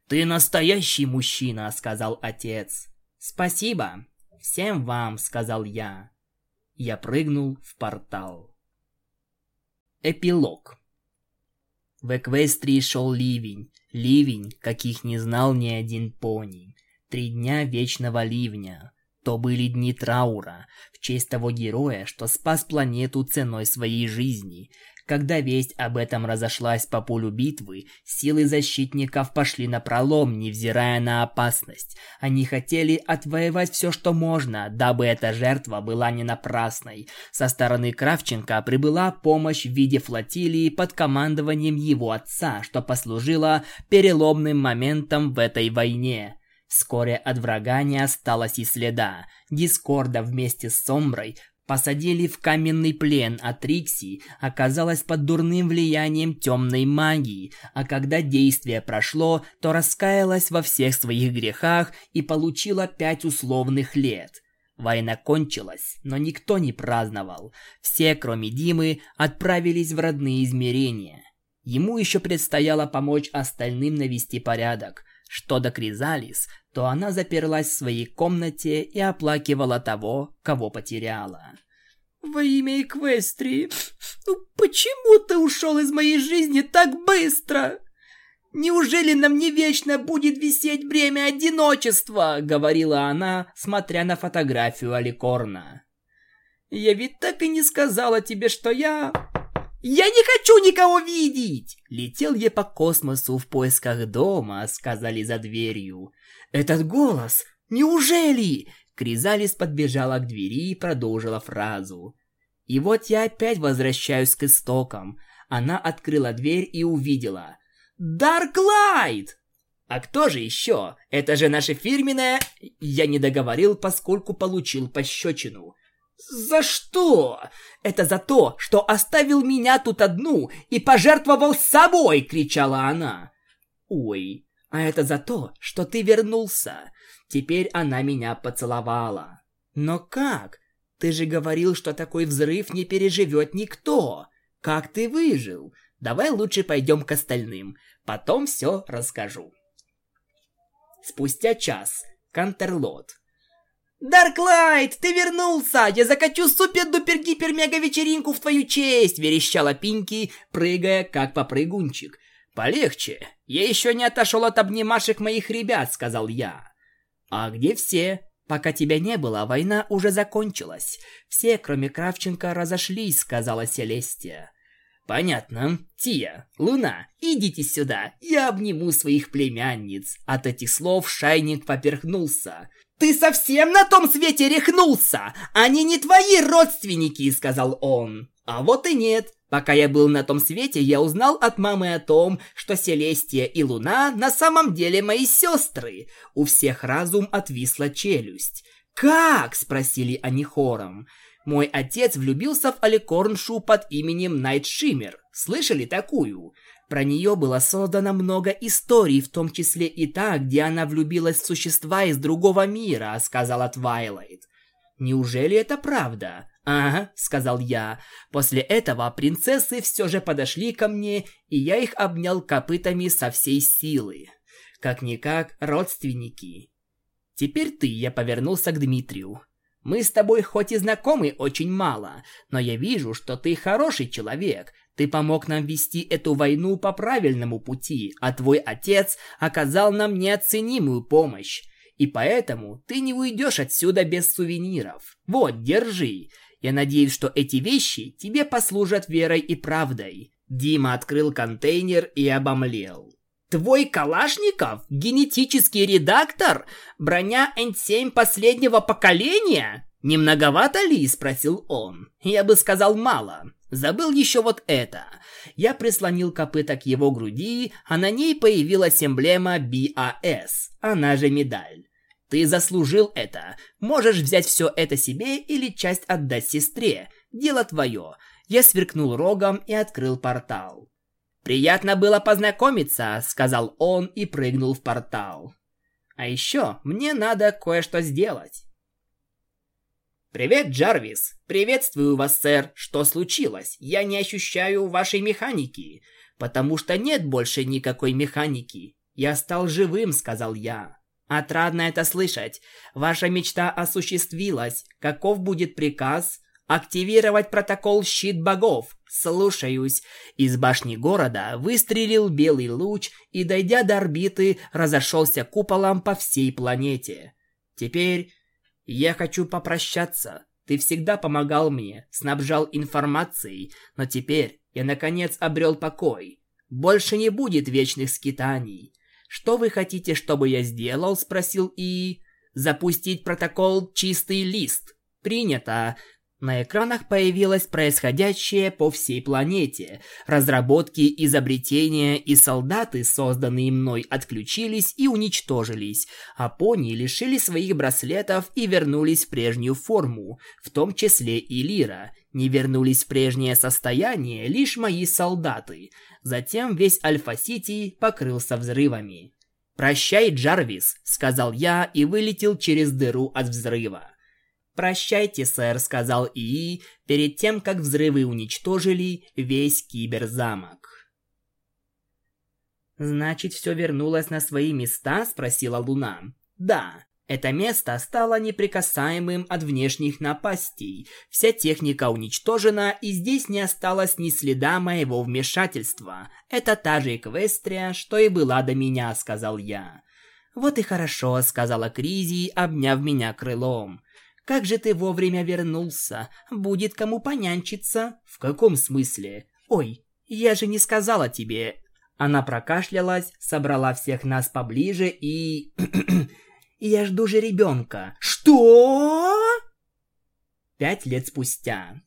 «Ты настоящий мужчина», — сказал отец. «Спасибо. Всем вам», — сказал я. Я прыгнул в портал. Эпилог. В Эквестрии шел ливень. Ливень, каких не знал ни один пони. Три дня вечного ливня. То были дни траура в честь того героя, что спас планету ценой своей жизни. Когда весть об этом разошлась по полю битвы, силы защитников пошли на пролом, невзирая на опасность. Они хотели отвоевать все, что можно, дабы эта жертва была не напрасной. Со стороны Кравченко прибыла помощь в виде флотилии под командованием его отца, что послужило переломным моментом в этой войне. Вскоре от врага не осталось и следа. Дискорда вместе с Сомброй посадили в каменный плен, а Трикси оказалась под дурным влиянием темной магии, а когда действие прошло, то раскаялась во всех своих грехах и получила пять условных лет. Война кончилась, но никто не праздновал. Все, кроме Димы, отправились в родные измерения. Ему еще предстояло помочь остальным навести порядок. Что до Кризалис, то она заперлась в своей комнате и оплакивала того, кого потеряла. «Во имя Эквестрии, ну почему ты ушел из моей жизни так быстро? Неужели нам не вечно будет висеть бремя одиночества?» — говорила она, смотря на фотографию Аликорна. «Я ведь так и не сказала тебе, что я...» «Я не хочу никого видеть!» Летел я по космосу в поисках дома, сказали за дверью. «Этот голос! Неужели?» Кризалис подбежала к двери и продолжила фразу. И вот я опять возвращаюсь к истокам. Она открыла дверь и увидела. «Дарклайт!» А кто же еще? Это же наша фирменная... Я не договорил, поскольку получил пощечину. «За что?» «Это за то, что оставил меня тут одну и пожертвовал собой!» — кричала она. «Ой, а это за то, что ты вернулся. Теперь она меня поцеловала». «Но как? Ты же говорил, что такой взрыв не переживет никто. Как ты выжил? Давай лучше пойдем к остальным. Потом все расскажу». Спустя час. Кантерлот. «Дарклайт, ты вернулся! Я закачу супер-дупер-гипер-мега-вечеринку в твою честь!» верещала Пинки, прыгая как попрыгунчик. «Полегче, я еще не отошел от обнимашек моих ребят», — сказал я. «А где все?» «Пока тебя не было, война уже закончилась. Все, кроме Кравченко, разошлись», — сказала Селестия. «Понятно. Тия, Луна, идите сюда, я обниму своих племянниц». От этих слов Шайник поперхнулся. «Ты совсем на том свете рехнулся? Они не твои родственники!» — сказал он. «А вот и нет. Пока я был на том свете, я узнал от мамы о том, что Селестия и Луна на самом деле мои сестры. У всех разум отвисла челюсть. «Как?» — спросили они хором. «Мой отец влюбился в Аликорншу под именем Найт Шиммер. Слышали такую?» Про нее было создано много историй, в том числе и та, где она влюбилась в существа из другого мира, сказала Твайлайт. Неужели это правда? Ага, сказал я. После этого принцессы все же подошли ко мне, и я их обнял копытами со всей силы. Как-никак родственники. Теперь ты, я повернулся к Дмитрию. Мы с тобой хоть и знакомы очень мало, но я вижу, что ты хороший человек, ты помог нам вести эту войну по правильному пути, а твой отец оказал нам неоценимую помощь. И поэтому ты не уйдешь отсюда без сувениров. Вот, держи. Я надеюсь, что эти вещи тебе послужат верой и правдой. Дима открыл контейнер и обомлел. Твой Калашников? Генетический редактор? Броня N7 последнего поколения? Не многовато ли? Спросил он. Я бы сказал мало. Забыл еще вот это. Я прислонил копыта к его груди, а на ней появилась эмблема BAS, она же медаль. Ты заслужил это. Можешь взять все это себе или часть отдать сестре. Дело твое. Я сверкнул рогом и открыл портал. «Приятно было познакомиться», — сказал он и прыгнул в портал. «А еще мне надо кое-что сделать». «Привет, Джарвис! Приветствую вас, сэр! Что случилось? Я не ощущаю вашей механики, потому что нет больше никакой механики. Я стал живым», — сказал я. «Отрадно это слышать. Ваша мечта осуществилась. Каков будет приказ?» Активировать протокол «Щит богов». Слушаюсь. Из башни города выстрелил белый луч и, дойдя до орбиты, разошелся куполом по всей планете. Теперь я хочу попрощаться. Ты всегда помогал мне, снабжал информацией, но теперь я наконец обрел покой. Больше не будет вечных скитаний. Что вы хотите, чтобы я сделал? спросил И. Запустить протокол «Чистый лист». Принято. На экранах появилось происходящее по всей планете. Разработки, изобретения и солдаты, созданные мной, отключились и уничтожились, а пони лишили своих браслетов и вернулись в прежнюю форму, в том числе и Лира. Не вернулись в прежнее состояние лишь мои солдаты. Затем весь Альфа-Сити покрылся взрывами. «Прощай, Джарвис», — сказал я и вылетел через дыру от взрыва. «Прощайте, сэр», — сказал ИИ перед тем, как взрывы уничтожили весь киберзамок. «Значит, все вернулось на свои места?» — спросила Луна. «Да, это место стало неприкасаемым от внешних напастей. Вся техника уничтожена, и здесь не осталось ни следа моего вмешательства. Это та же Эквестрия, что и была до меня», — сказал я. «Вот и хорошо», — сказала Кризи, обняв меня крылом. Как же ты вовремя вернулся? Будет кому понянчиться. В каком смысле? Ой, я же не сказала тебе. Она прокашлялась, собрала всех нас поближе и... [CLEARS THROAT] Я жду же ребенка. Что? Пять лет спустя.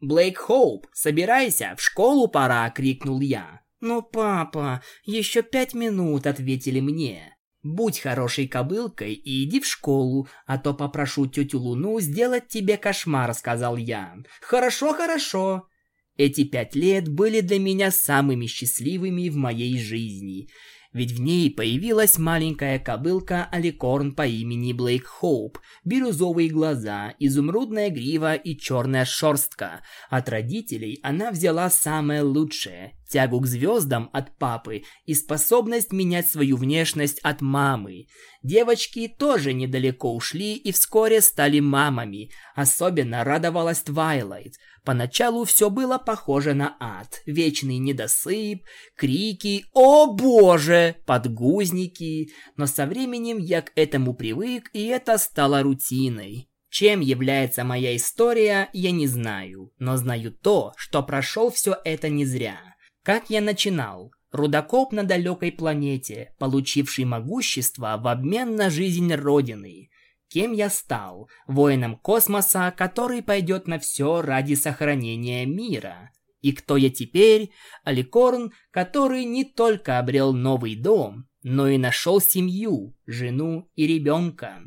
Блейк Хоуп, собирайся, в школу пора, крикнул я. «Ну, папа, еще пять минут», — ответили мне. Будь хорошей кобылкой и иди в школу, а то попрошу тетю Луну сделать тебе кошмар, сказал я. Хорошо, хорошо. Эти пять лет были для меня самыми счастливыми в моей жизни ведь в ней появилась маленькая кобылка Аликорн по имени Блейк Хоуп, бирюзовые глаза, изумрудная грива и черная шерстка. От родителей она взяла самое лучшее – тягу к звездам от папы и способность менять свою внешность от мамы. Девочки тоже недалеко ушли и вскоре стали мамами. Особенно радовалась Твайлайт – Поначалу все было похоже на ад. Вечный недосып, крики «О боже!», подгузники. Но со временем я к этому привык, и это стало рутиной. Чем является моя история, я не знаю, но знаю то, что прошел все это не зря. Как я начинал? Рудокоп на далекой планете, получивший могущество в обмен на жизнь Родины. Кем я стал? Воином космоса, который пойдет на все ради сохранения мира. И кто я теперь? Аликорн, который не только обрел новый дом, но и нашел семью, жену и ребенка.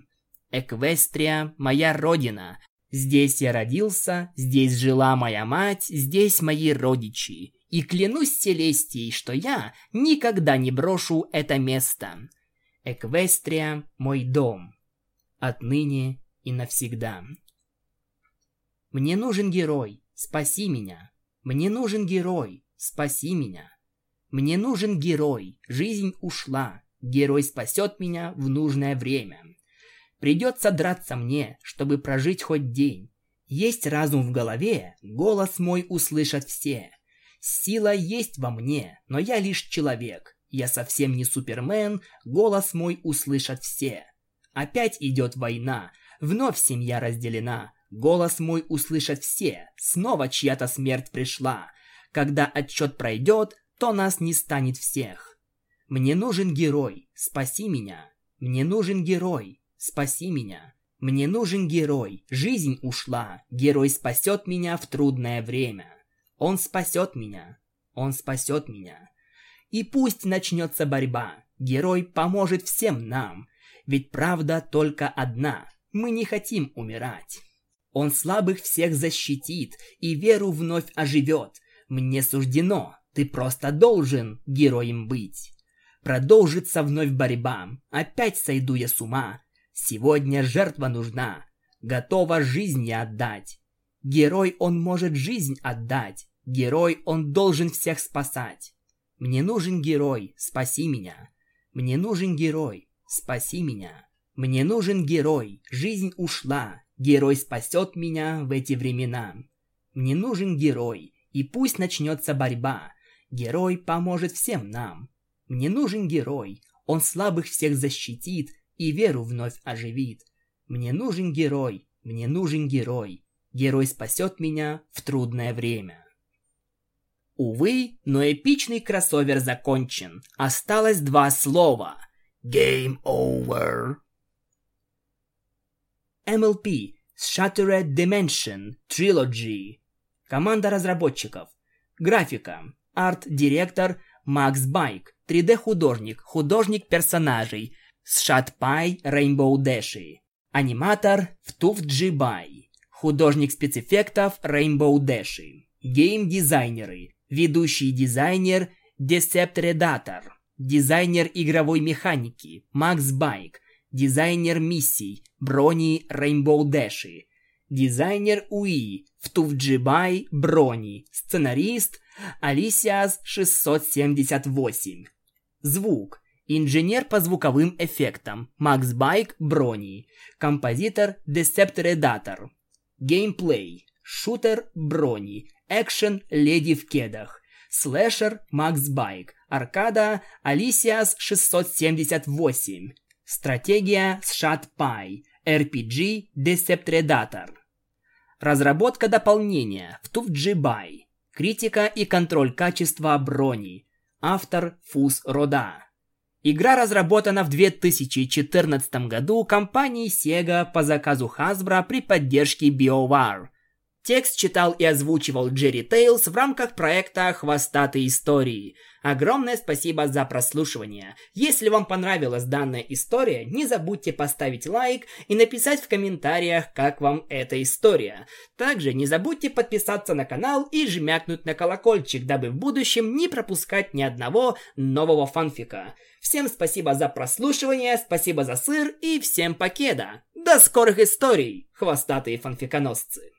Эквестрия – моя родина. Здесь я родился, здесь жила моя мать, здесь мои родичи. И клянусь Селестией, что я никогда не брошу это место. Эквестрия – мой дом отныне и навсегда. Мне нужен герой, спаси меня. Мне нужен герой, спаси меня. Мне нужен герой, жизнь ушла. Герой спасет меня в нужное время. Придется драться мне, чтобы прожить хоть день. Есть разум в голове, голос мой услышат все. Сила есть во мне, но я лишь человек. Я совсем не супермен, голос мой услышат все. Опять идет война, вновь семья разделена. Голос мой услышат все, снова чья-то смерть пришла. Когда отчет пройдет, то нас не станет всех. Мне нужен герой, спаси меня. Мне нужен герой, спаси меня. Мне нужен герой, жизнь ушла, герой спасет меня в трудное время. Он спасет меня, он спасет меня. И пусть начнется борьба, герой поможет всем нам, ведь правда только одна, мы не хотим умирать. Он слабых всех защитит и веру вновь оживет. Мне суждено, ты просто должен героем быть. Продолжится вновь борьба, опять сойду я с ума. Сегодня жертва нужна, готова жизнь я отдать. Герой он может жизнь отдать, герой он должен всех спасать. Мне нужен герой, спаси меня. Мне нужен герой, спаси меня. Мне нужен герой, жизнь ушла, герой спасет меня в эти времена. Мне нужен герой, и пусть начнется борьба. Герой поможет всем нам. Мне нужен герой, он слабых всех защитит и веру вновь оживит. Мне нужен герой, мне нужен герой. Герой спасет меня в трудное время. Увы, но эпичный кроссовер закончен. Осталось два слова. Game over. MLP Shattered Dimension Trilogy. Команда разработчиков. Графика. Арт-директор Макс Байк. 3D-художник. Художник персонажей. Сшатпай Rainbow Dash. Аниматор Втуф Джибай. Художник спецэффектов Rainbow Dash. Гейм-дизайнеры ведущий дизайнер Redactor, дизайнер игровой механики Макс Байк, дизайнер миссий Брони Rainbow Dash, дизайнер УИ Втувджибай Брони, сценарист Алисиас 678. Звук. Инженер по звуковым эффектам Макс Байк Брони, композитор Redactor. Геймплей. Шутер Брони, экшен «Леди в кедах», слэшер «Макс Байк», аркада «Алисиас 678», стратегия «Сшат Пай», RPG «Десептредаtor». Разработка дополнения в Туфджибай. Критика и контроль качества брони. Автор Фус Рода. Игра разработана в 2014 году компанией Sega по заказу Hasbro при поддержке BioWare. Текст читал и озвучивал Джерри Тейлс в рамках проекта «Хвостатые истории». Огромное спасибо за прослушивание. Если вам понравилась данная история, не забудьте поставить лайк и написать в комментариях, как вам эта история. Также не забудьте подписаться на канал и жмякнуть на колокольчик, дабы в будущем не пропускать ни одного нового фанфика. Всем спасибо за прослушивание, спасибо за сыр и всем покеда. До скорых историй, хвостатые фанфиконосцы.